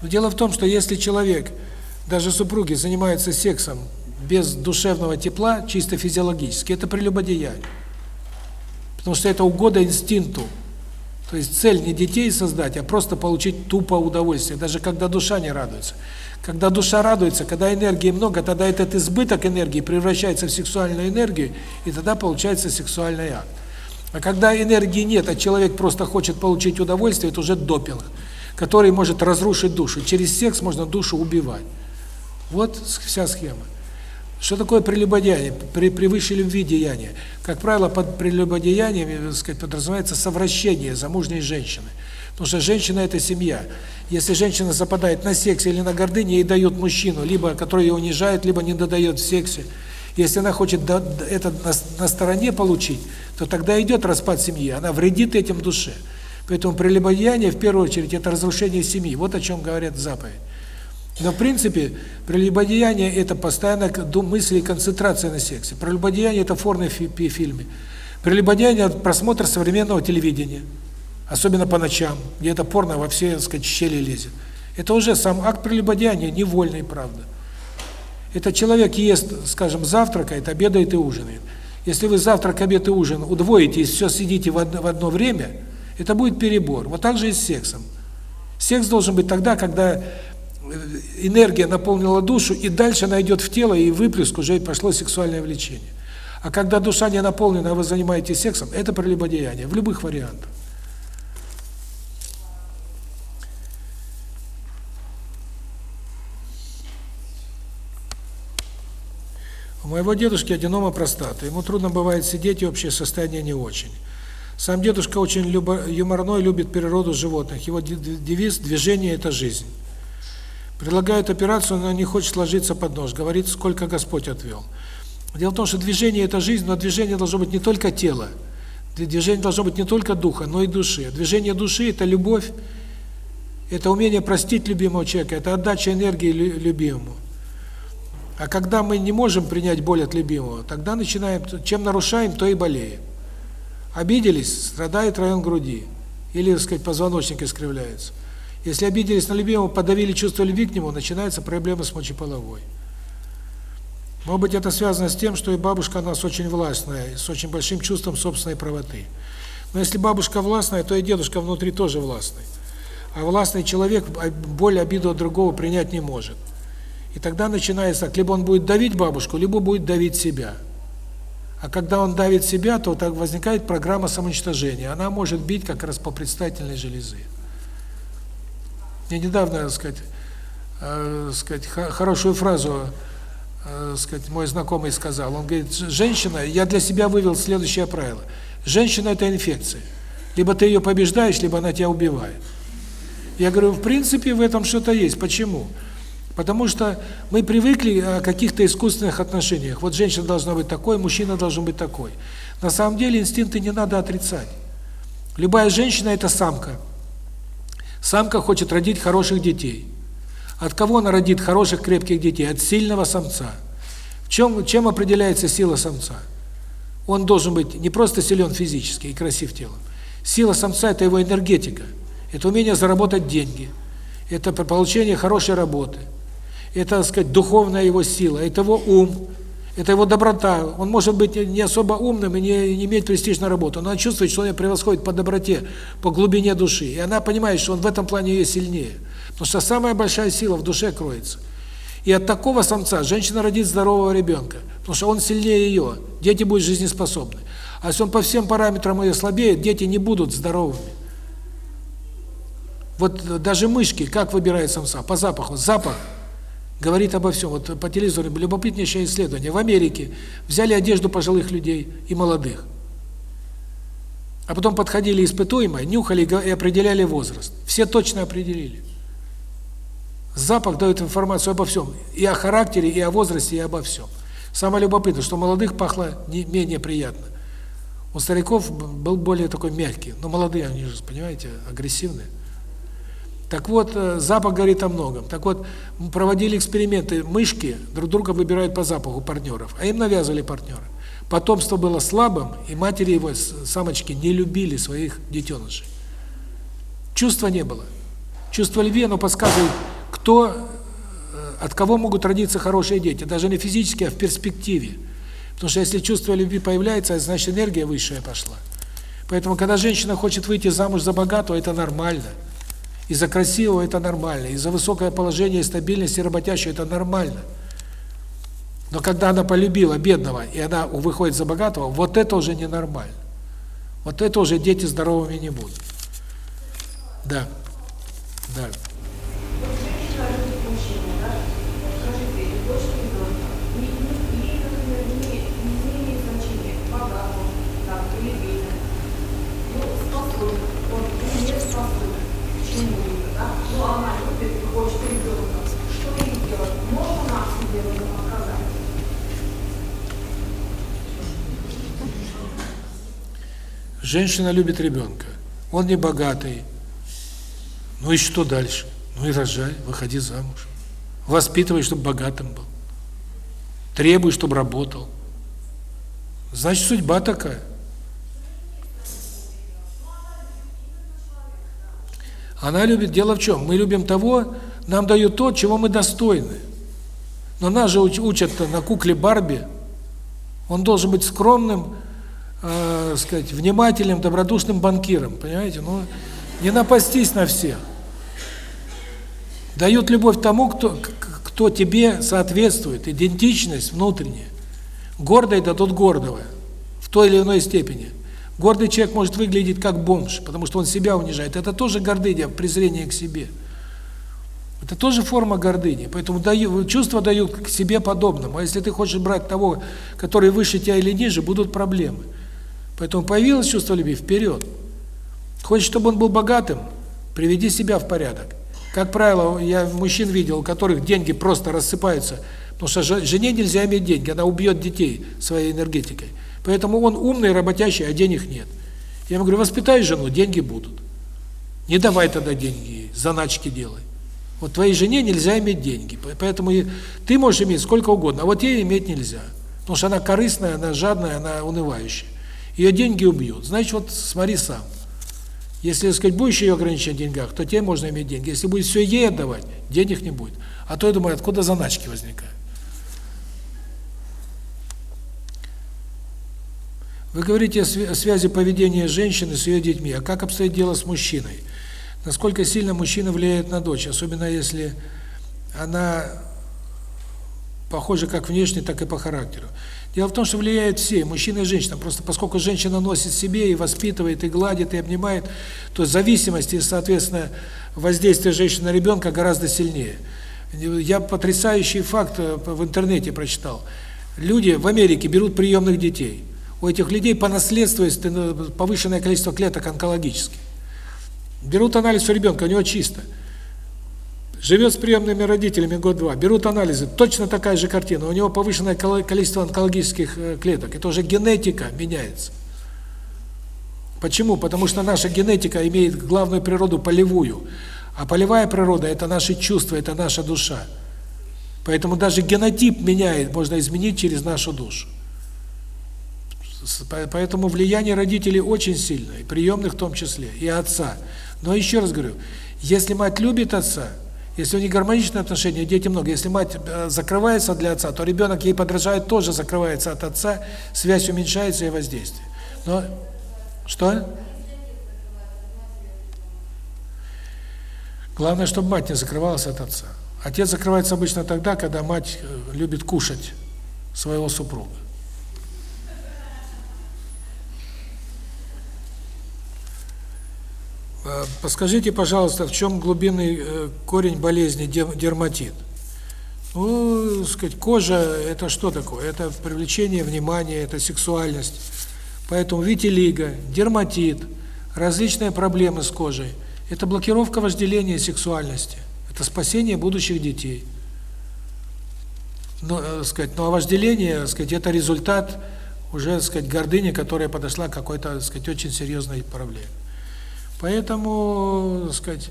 Но дело в том, что если человек, даже супруги, занимаются сексом без душевного тепла, чисто физиологически, это прелюбодеяние. Потому что это угода инстинкту. То есть цель не детей создать, а просто получить тупо удовольствие, даже когда душа не радуется. Когда душа радуется, когда энергии много, тогда этот избыток энергии превращается в сексуальную энергию, и тогда получается сексуальный акт. А когда энергии нет, а человек просто хочет получить удовольствие, это уже допинг, который может разрушить душу. Через секс можно душу убивать. Вот вся схема. Что такое прелюбодеяние? При, высшей любви деяние. Как правило, под прелюбодеянием, так сказать, подразумевается совращение замужней женщины. Потому что женщина – это семья. Если женщина западает на сексе или на гордыне, ей дают мужчину, либо который ее унижает, либо не додает в сексе. Если она хочет это на стороне получить, то тогда идет распад семьи, она вредит этим душе. Поэтому прелюбодеяние, в первую очередь, это разрушение семьи. Вот о чем говорят заповедь. Но в принципе, прелюбодеяние – это постоянно мысли и концентрация на сексе. Прелюбодеяние – это порно в фильме. Прелюбодеяние – это просмотр современного телевидения, особенно по ночам, где это порно во все, так сказать, щели лезет. Это уже сам акт прелюбодеяния, невольный, правда. Это человек ест, скажем, завтракает, обедает и ужинает. Если вы завтрак, обед и ужин удвоите и все сидите в одно, в одно время, это будет перебор. Вот так же и с сексом. Секс должен быть тогда, когда энергия наполнила душу, и дальше она идет в тело, и выплеск уже пошло сексуальное влечение. А когда душа не наполнена, а вы занимаетесь сексом, это прелюбодеяние, в любых вариантах. У моего дедушки аденома простаты. Ему трудно бывает сидеть, и общее состояние не очень. Сам дедушка очень юморной, любит природу животных. Его девиз «движение – это жизнь». Предлагают операцию, но не хочет ложиться под нож. Говорит, сколько Господь отвел. Дело в том, что движение – это жизнь, но движение должно быть не только тело. Движение должно быть не только духа, но и души. Движение души – это любовь, это умение простить любимого человека, это отдача энергии любимому. А когда мы не можем принять боль от любимого, тогда начинаем, чем нарушаем, то и болеем. Обиделись, страдает район груди. Или, так сказать, позвоночник искривляется. Если обиделись на любимого, подавили чувство любви к нему, начинается проблема с мочеполовой. Может быть, это связано с тем, что и бабушка у нас очень властная, с очень большим чувством собственной правоты. Но если бабушка властная, то и дедушка внутри тоже властный. А властный человек боль, обиду от другого принять не может. И тогда начинается так, либо он будет давить бабушку, либо будет давить себя. А когда он давит себя, то так возникает программа самоуничтожения. Она может бить как раз по предстательной железе. Мне недавно, так сказать, э, сказать, хорошую фразу, э, сказать, мой знакомый сказал. Он говорит: "Женщина, я для себя вывел следующее правило. Женщина это инфекция. Либо ты ее побеждаешь, либо она тебя убивает". Я говорю: "В принципе, в этом что-то есть. Почему?" Потому что мы привыкли о каких-то искусственных отношениях. Вот женщина должна быть такой, мужчина должен быть такой. На самом деле инстинкты не надо отрицать. Любая женщина это самка. Самка хочет родить хороших детей. От кого она родит хороших крепких детей? От сильного самца. В чем чем определяется сила самца? Он должен быть не просто силен физически и красив телом. Сила самца это его энергетика. Это умение заработать деньги. Это получение хорошей работы. Это, так сказать, духовная его сила, это его ум, это его доброта. Он может быть не особо умным и не, не иметь престиж работу, но он чувствует, что он превосходит по доброте, по глубине души. И она понимает, что он в этом плане ее сильнее. Потому что самая большая сила в душе кроется. И от такого самца женщина родит здорового ребенка, потому что он сильнее ее, дети будут жизнеспособны. А если он по всем параметрам ее слабеет, дети не будут здоровыми. Вот даже мышки, как выбирают самца? По запаху. Запах говорит обо всем. Вот по телевизору любопытнейшее исследование. В Америке взяли одежду пожилых людей и молодых. А потом подходили испытуемые, нюхали и определяли возраст. Все точно определили. Запах дает информацию обо всем. И о характере, и о возрасте, и обо всем. Самое любопытное, что молодых пахло не менее приятно. У стариков был более такой мягкий. Но молодые, они же, понимаете, агрессивные. Так вот, э, запах говорит о многом. Так вот, проводили эксперименты, мышки друг друга выбирают по запаху партнеров, а им навязывали партнера. Потомство было слабым, и матери его, самочки, не любили своих детенышей. Чувства не было. Чувство любви, оно подсказывает, кто, э, от кого могут родиться хорошие дети? Даже не физически, а в перспективе. Потому что если чувство любви появляется, значит энергия высшая пошла. Поэтому, когда женщина хочет выйти замуж за богатого, это нормально. И за красивого это нормально. И за высокое положение, стабильность и работящую это нормально. Но когда она полюбила бедного, и она выходит за богатого, вот это уже ненормально. Вот это уже дети здоровыми не будут. Да. Да. Женщина любит ребенка. Он не богатый. Ну и что дальше? Ну и рожай, выходи замуж. Воспитывай, чтобы богатым был. Требуй, чтобы работал. Значит, судьба такая. Она любит, дело в чем? Мы любим того, нам дают то, чего мы достойны. Но нас же учат на кукле Барби. Он должен быть скромным, э, сказать, внимательным, добродушным банкиром, понимаете? Ну, не напастись на всех. Дают любовь тому, кто, кто тебе соответствует, идентичность внутренняя. Гордый дадут гордого в той или иной степени. Гордый человек может выглядеть как бомж, потому что он себя унижает. Это тоже гордыня, презрение к себе. Это тоже форма гордыни. Поэтому даю, чувства дают к себе подобному. А если ты хочешь брать того, который выше тебя или ниже, будут проблемы. Поэтому появилось чувство любви, вперед. Хочешь, чтобы он был богатым, приведи себя в порядок. Как правило, я мужчин видел, у которых деньги просто рассыпаются, потому что жене нельзя иметь деньги, она убьет детей своей энергетикой. Поэтому он умный, работящий, а денег нет. Я ему говорю, воспитай жену, деньги будут. Не давай тогда деньги, заначки делай. Вот твоей жене нельзя иметь деньги, поэтому ты можешь иметь сколько угодно, а вот ей иметь нельзя. Потому что она корыстная, она жадная, она унывающая. Ее деньги убьют. Значит, вот смотри сам. Если, так сказать, будешь ее ограничивать в деньгах, то тебе можно иметь деньги. Если будешь все ей отдавать, денег не будет. А то я думаю, откуда заначки возникают. Вы говорите о связи поведения женщины с ее детьми. А как обстоит дело с мужчиной? Насколько сильно мужчина влияет на дочь, особенно если она похожа как внешне, так и по характеру. Дело в том, что влияет все, мужчина и женщина. Просто поскольку женщина носит себе и воспитывает, и гладит, и обнимает, то зависимость и, соответственно, воздействие женщины на ребенка гораздо сильнее. Я потрясающий факт э, в интернете прочитал. Люди в Америке берут приемных детей. У этих людей по наследству есть э, повышенное количество клеток онкологических. Берут анализ у ребенка, у него чисто живет с приемными родителями год-два, берут анализы, точно такая же картина, у него повышенное количество онкологических э, клеток, это уже генетика меняется. Почему? Потому что наша генетика имеет главную природу полевую, а полевая природа – это наши чувства, это наша душа. Поэтому даже генотип меняет, можно изменить через нашу душу. Поэтому влияние родителей очень сильное, приемных в том числе, и отца. Но еще раз говорю, если мать любит отца – если у них гармоничные отношения, дети много. Если мать э, закрывается для отца, то ребенок ей подражает, тоже закрывается от отца, связь уменьшается и воздействие. Но что? Главное, чтобы мать не закрывалась от отца. Отец закрывается обычно тогда, когда мать э, любит кушать своего супруга. Подскажите, пожалуйста, в чем глубинный э, корень болезни дерматит? Ну, сказать, кожа – это что такое? Это привлечение внимания, это сексуальность. Поэтому витилиго, дерматит, различные проблемы с кожей – это блокировка вожделения сексуальности, это спасение будущих детей. Но, э, сказать, ну а вожделение, сказать, это результат уже, сказать, гордыни, которая подошла к какой-то, сказать, очень серьезной проблеме. Поэтому, сказать,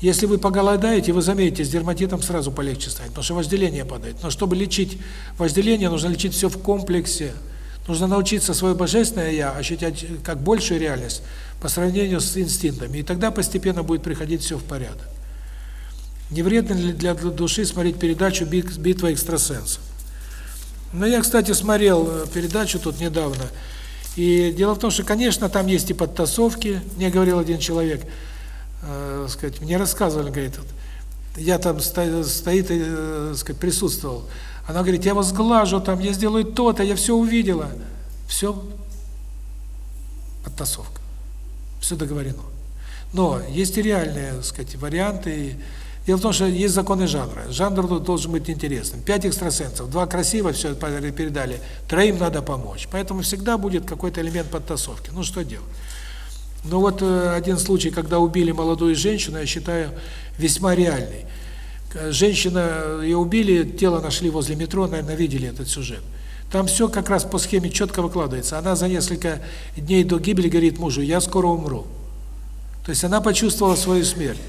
если вы поголодаете, вы заметите, с дерматитом сразу полегче станет, потому что вожделение падает. Но чтобы лечить вожделение, нужно лечить все в комплексе. Нужно научиться свое божественное я ощущать как большую реальность по сравнению с инстинктами, и тогда постепенно будет приходить все в порядок. Не вредно ли для души смотреть передачу «Битва экстрасенсов»? Ну, я, кстати, смотрел э, передачу тут недавно. И дело в том, что, конечно, там есть и подтасовки. Мне говорил один человек, э, сказать, мне рассказывали, говорит, я там стоит, стоит э, сказать, присутствовал. Она говорит, я вас глажу, там, я сделаю то-то, я все увидела. Все подтасовка. Все договорено. Но есть и реальные, сказать, варианты. Дело в том, что есть законы жанра. Жанр должен быть интересным. Пять экстрасенсов, два красиво все передали, троим надо помочь. Поэтому всегда будет какой-то элемент подтасовки. Ну что делать? Ну вот э, один случай, когда убили молодую женщину, я считаю, весьма реальный. Женщина, ее убили, тело нашли возле метро, наверное, видели этот сюжет. Там все как раз по схеме четко выкладывается. Она за несколько дней до гибели говорит мужу, я скоро умру. То есть она почувствовала свою смерть.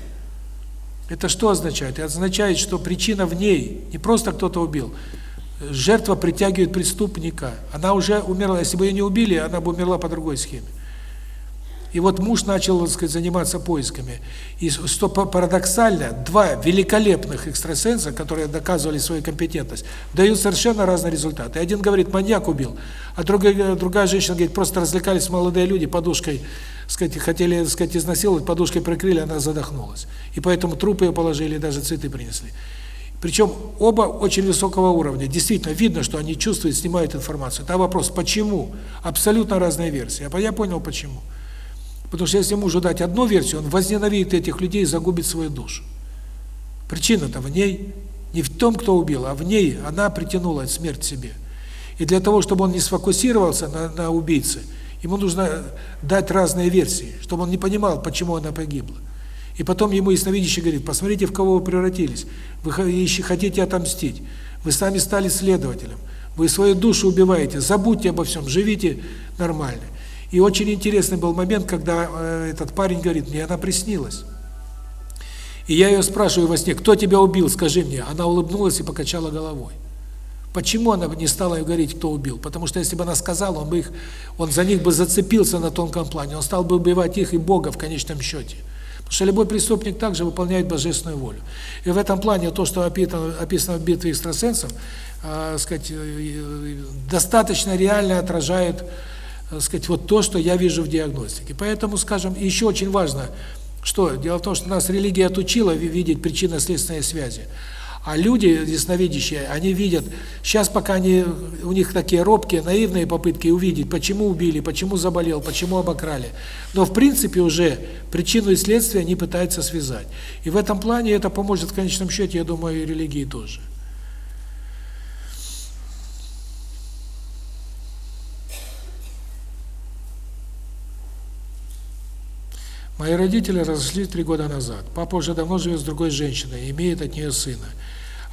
Это что означает? Это означает, что причина в ней, не просто кто-то убил. Жертва притягивает преступника. Она уже умерла. Если бы ее не убили, она бы умерла по другой схеме. И вот муж начал, так сказать, заниматься поисками. И что парадоксально, два великолепных экстрасенса, которые доказывали свою компетентность, дают совершенно разные результаты. Один говорит, маньяк убил, а другая, другая женщина говорит, просто развлекались молодые люди подушкой, сказать, хотели, сказать, изнасиловать, подушкой прикрыли, она задохнулась. И поэтому труп ее положили, даже цветы принесли. Причем оба очень высокого уровня. Действительно, видно, что они чувствуют, снимают информацию. Это вопрос, почему? Абсолютно разные версии. А я понял, почему. Потому что если мужу дать одну версию, он возненавидит этих людей и загубит свою душу. Причина-то в ней, не в том, кто убил, а в ней она притянула смерть себе. И для того, чтобы он не сфокусировался на, на убийце, ему нужно дать разные версии, чтобы он не понимал, почему она погибла. И потом ему ясновидящий говорит, посмотрите, в кого вы превратились. Вы хотите отомстить. Вы сами стали следователем. Вы свою душу убиваете. Забудьте обо всем, живите нормально. И очень интересный был момент, когда э, этот парень говорит, мне она приснилась. И я ее спрашиваю во сне, кто тебя убил, скажи мне. Она улыбнулась и покачала головой. Почему она не стала говорить, кто убил? Потому что если бы она сказала, он бы их, он за них бы зацепился на тонком плане, он стал бы убивать их и Бога в конечном счете. Потому что любой преступник также выполняет божественную волю. И в этом плане то, что описано, описано в битве экстрасенсов, э, сказать, э, достаточно реально отражает так сказать, вот то, что я вижу в диагностике. Поэтому, скажем, еще очень важно, что дело в том, что нас религия отучила видеть причинно-следственные связи. А люди ясновидящие, они видят, сейчас пока они, у них такие робкие, наивные попытки увидеть, почему убили, почему заболел, почему обокрали. Но в принципе уже причину и следствие они пытаются связать. И в этом плане это поможет в конечном счете, я думаю, и религии тоже. Мои родители разошлись три года назад. Папа уже давно живет с другой женщиной, имеет от нее сына.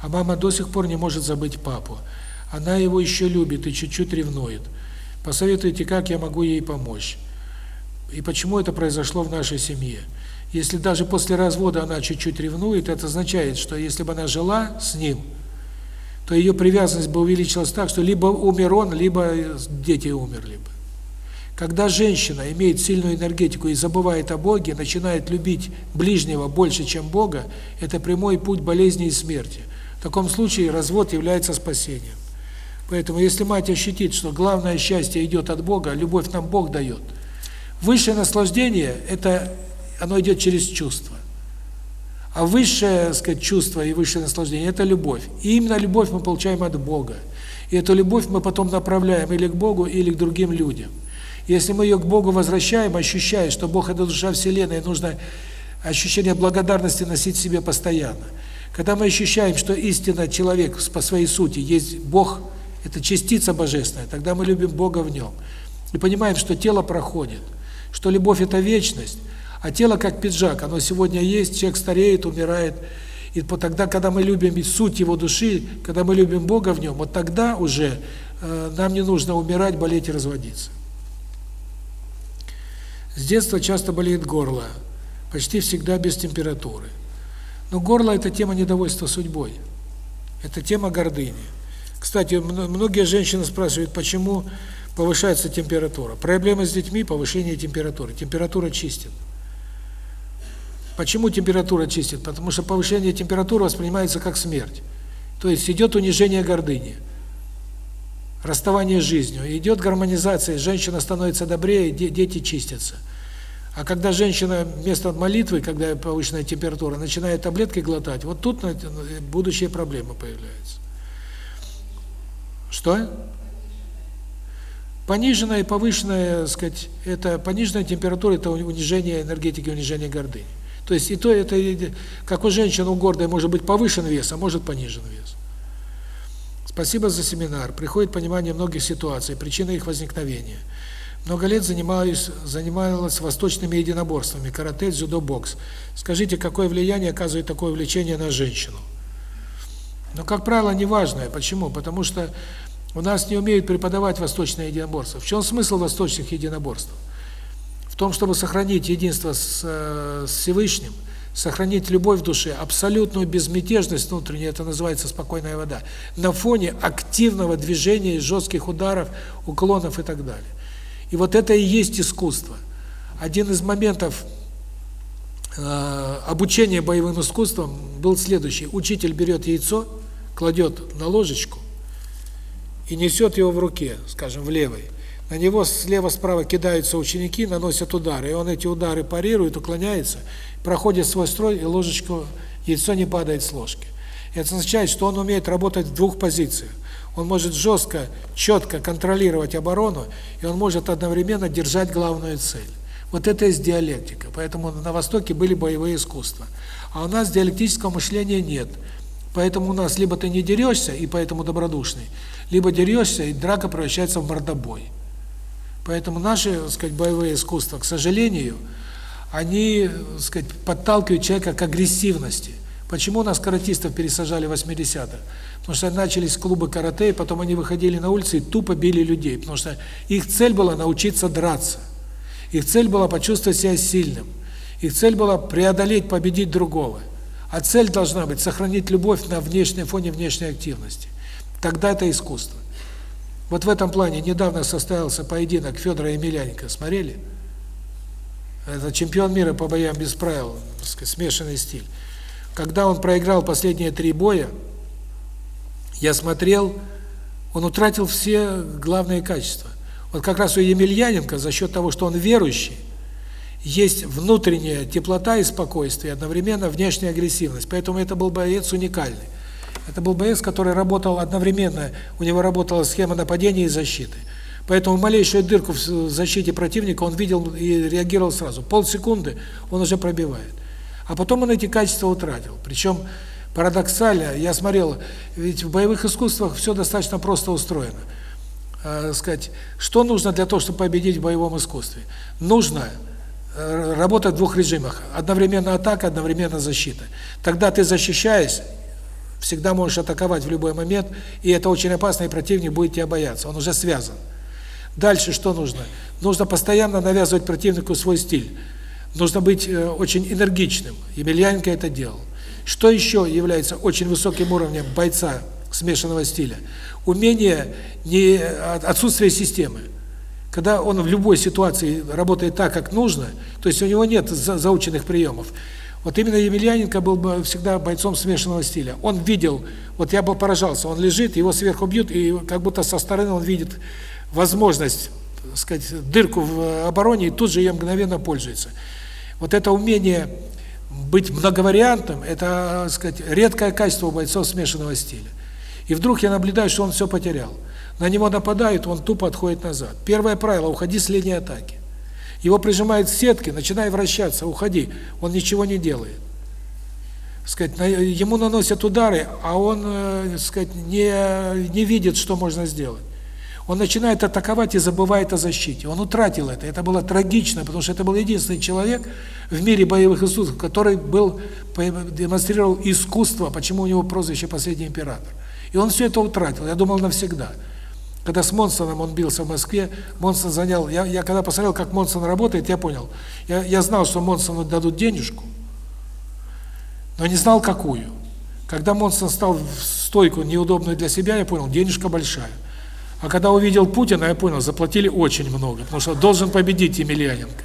А мама до сих пор не может забыть папу. Она его еще любит и чуть-чуть ревнует. Посоветуйте, как я могу ей помочь? И почему это произошло в нашей семье? Если даже после развода она чуть-чуть ревнует, это означает, что если бы она жила с ним, то ее привязанность бы увеличилась так, что либо умер он, либо дети умерли бы. Когда женщина имеет сильную энергетику и забывает о Боге, начинает любить ближнего больше, чем Бога, это прямой путь болезни и смерти. В таком случае развод является спасением. Поэтому если мать ощутит, что главное счастье идет от Бога, любовь нам Бог дает. Высшее наслаждение это оно идет через чувства. А высшее, сказать, чувство и высшее наслаждение это любовь. И именно любовь мы получаем от Бога. И эту любовь мы потом направляем или к Богу, или к другим людям. Если мы ее к Богу возвращаем, ощущая, что Бог – это душа Вселенной, нужно ощущение благодарности носить в себе постоянно. Когда мы ощущаем, что истинно человек по своей сути есть Бог, это частица божественная, тогда мы любим Бога в нем. И понимаем, что тело проходит, что любовь – это вечность, а тело как пиджак, оно сегодня есть, человек стареет, умирает. И тогда, когда мы любим суть его души, когда мы любим Бога в нем, вот тогда уже э, нам не нужно умирать, болеть и разводиться. С детства часто болеет горло, почти всегда без температуры. Но горло – это тема недовольства судьбой, это тема гордыни. Кстати, многие женщины спрашивают, почему повышается температура. Проблемы с детьми – повышение температуры. Температура чистит. Почему температура чистит? Потому что повышение температуры воспринимается как смерть. То есть идет унижение гордыни, расставание с жизнью, идет гармонизация, женщина становится добрее, дети чистятся. А когда женщина вместо молитвы, когда повышенная температура, начинает таблетки глотать, вот тут будущие проблемы появляются. Что? Пониженная и повышенная, сказать, это пониженная температура это унижение энергетики, унижение гордыни. То есть и то это как у женщины у гордой может быть повышен вес, а может понижен вес. Спасибо за семинар. Приходит понимание многих ситуаций, причины их возникновения. Много лет занимаюсь занималась восточными единоборствами, карате, дзюдо, бокс. Скажите, какое влияние оказывает такое увлечение на женщину? Но, как правило, неважное. Почему? Потому что у нас не умеют преподавать восточное единоборство. В чем смысл восточных единоборств? В том, чтобы сохранить единство с, э, с Всевышним, сохранить любовь в душе, абсолютную безмятежность внутреннюю, это называется спокойная вода, на фоне активного движения, жестких ударов, уклонов и так далее. И вот это и есть искусство. Один из моментов э, обучения боевым искусствам был следующий. Учитель берет яйцо, кладет на ложечку, и несет его в руке, скажем, в левой. На него слева-справа кидаются ученики, наносят удары, и он эти удары парирует, уклоняется, проходит свой строй, и ложечку, яйцо не падает с ложки. Это означает, что он умеет работать в двух позициях. Он может жестко, четко контролировать оборону, и он может одновременно держать главную цель. Вот это есть диалектика. Поэтому на Востоке были боевые искусства. А у нас диалектического мышления нет. Поэтому у нас либо ты не дерешься, и поэтому добродушный, либо дерешься, и драка превращается в мордобой. Поэтому наши, так сказать, боевые искусства, к сожалению, они, так сказать, подталкивают человека к агрессивности. Почему нас каратистов пересажали в 80-х? Потому что начались клубы карате, и потом они выходили на улицы и тупо били людей, потому что их цель была научиться драться. Их цель была почувствовать себя сильным. Их цель была преодолеть, победить другого. А цель должна быть сохранить любовь на внешнем фоне внешней активности. Тогда это искусство. Вот в этом плане недавно состоялся поединок Федора Емельяненко. Смотрели? Это чемпион мира по боям без правил, сказать, смешанный стиль. Когда он проиграл последние три боя, я смотрел, он утратил все главные качества. Вот как раз у Емельяненко за счет того, что он верующий, есть внутренняя теплота и спокойствие, одновременно внешняя агрессивность. Поэтому это был боец уникальный. Это был боец, который работал одновременно, у него работала схема нападения и защиты. Поэтому малейшую дырку в защите противника он видел и реагировал сразу. Полсекунды он уже пробивает. А потом он эти качества утратил. Причем парадоксально, я смотрел, ведь в боевых искусствах все достаточно просто устроено. Э, сказать, что нужно для того, чтобы победить в боевом искусстве? Нужно э, работать в двух режимах. Одновременно атака, одновременно защита. Тогда ты защищаясь, всегда можешь атаковать в любой момент, и это очень опасно, и противник будет тебя бояться, он уже связан. Дальше что нужно? Нужно постоянно навязывать противнику свой стиль. Нужно быть э, очень энергичным. Емельяненко это делал. Что еще является очень высоким уровнем бойца смешанного стиля? Умение, не отсутствие системы. Когда он в любой ситуации работает так, как нужно, то есть у него нет заученных приемов. Вот именно Емельяненко был бы всегда бойцом смешанного стиля. Он видел, вот я бы поражался, он лежит, его сверху бьют, и как будто со стороны он видит возможность, так сказать, дырку в обороне, и тут же ее мгновенно пользуется. Вот это умение быть многовариантным, это, так сказать, редкое качество у бойцов смешанного стиля. И вдруг я наблюдаю, что он все потерял. На него нападают, он тупо отходит назад. Первое правило – уходи с линии атаки. Его прижимают к сетке, начинай вращаться, уходи. Он ничего не делает. Сказать, ему наносят удары, а он, э, сказать, не не видит, что можно сделать. Он начинает атаковать и забывает о защите. Он утратил это. Это было трагично, потому что это был единственный человек в мире боевых искусств, который был демонстрировал искусство, почему у него прозвище «Последний император». И он все это утратил, я думал, навсегда. Когда с Монсоном он бился в Москве, Монсон занял... Я, я когда посмотрел, как Монсон работает, я понял. Я, я знал, что Монсону дадут денежку, но не знал, какую. Когда Монсон стал в стойку неудобную для себя, я понял, денежка большая. А когда увидел Путина, я понял, заплатили очень много, потому что должен победить Емельяненко.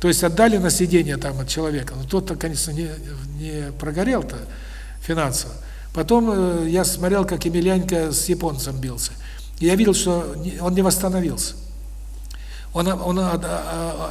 То есть отдали на сидение там от человека. Но тот-то, конечно, не, не прогорел-то финансово. Потом э, я смотрел, как Емельяненко с японцем бился. Я видел, что он не восстановился. Он, он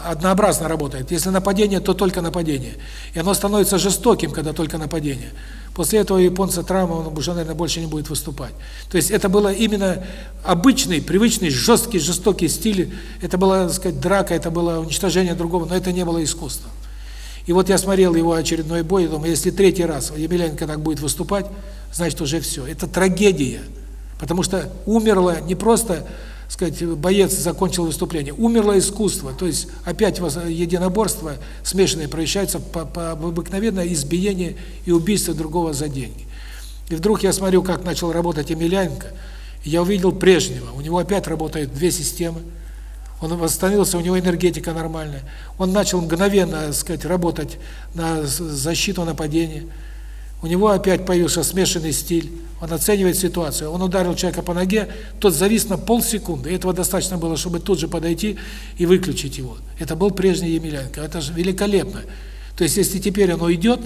однообразно работает. Если нападение, то только нападение. И оно становится жестоким, когда только нападение. После этого японца травма, он уже, наверное, больше не будет выступать. То есть это было именно обычный, привычный, жесткий, жестокий стиль. Это была, так сказать, драка, это было уничтожение другого, но это не было искусство. И вот я смотрел его очередной бой, и думаю, если третий раз Емельяненко так будет выступать, значит уже все. Это трагедия. Потому что умерло не просто сказать, боец закончил выступление. Умерло искусство, то есть опять единоборство смешанное превращается по, по обыкновенное избиение и убийство другого за деньги. И вдруг я смотрю, как начал работать Емельяненко, я увидел прежнего. У него опять работают две системы. Он восстановился, у него энергетика нормальная. Он начал мгновенно, сказать, работать на защиту нападения. У него опять появился смешанный стиль. Он оценивает ситуацию. Он ударил человека по ноге, тот завис на полсекунды. И этого достаточно было, чтобы тут же подойти и выключить его. Это был прежний Емельяненко. Это же великолепно. То есть, если теперь он уйдет,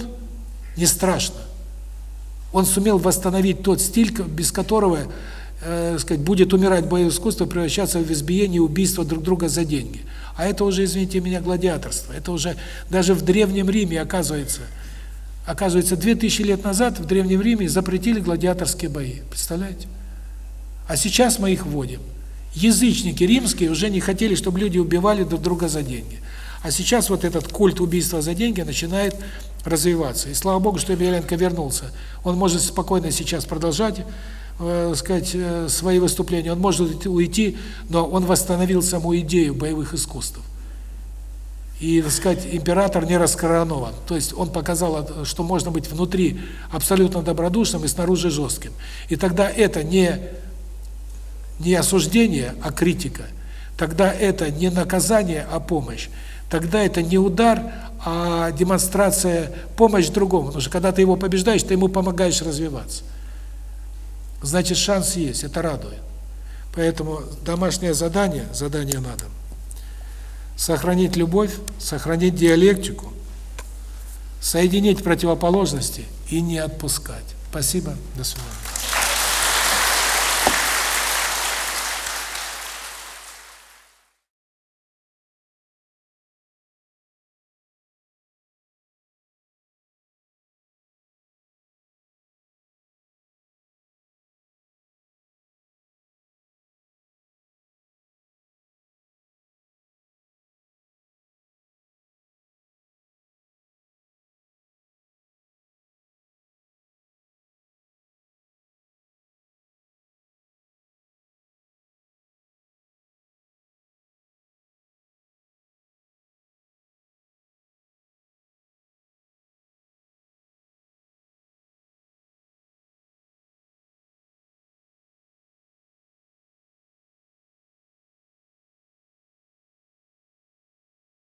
не страшно. Он сумел восстановить тот стиль, без которого, э, сказать, будет умирать боевое искусство, превращаться в избиение убийство друг друга за деньги. А это уже, извините меня, гладиаторство. Это уже даже в Древнем Риме, оказывается, Оказывается, 2000 лет назад в Древнем Риме запретили гладиаторские бои. Представляете? А сейчас мы их вводим. Язычники римские уже не хотели, чтобы люди убивали друг друга за деньги. А сейчас вот этот культ убийства за деньги начинает развиваться. И слава Богу, что Емельяненко вернулся. Он может спокойно сейчас продолжать, э, сказать, э, свои выступления. Он может уйти, но он восстановил саму идею боевых искусств и, так сказать, император не раскоронован. То есть он показал, что можно быть внутри абсолютно добродушным и снаружи жестким. И тогда это не не осуждение, а критика. Тогда это не наказание, а помощь. Тогда это не удар, а демонстрация помощь другому. Потому что когда ты его побеждаешь, ты ему помогаешь развиваться. Значит, шанс есть, это радует. Поэтому домашнее задание, задание надо сохранить любовь, сохранить диалектику, соединить противоположности и не отпускать. Спасибо, до свидания.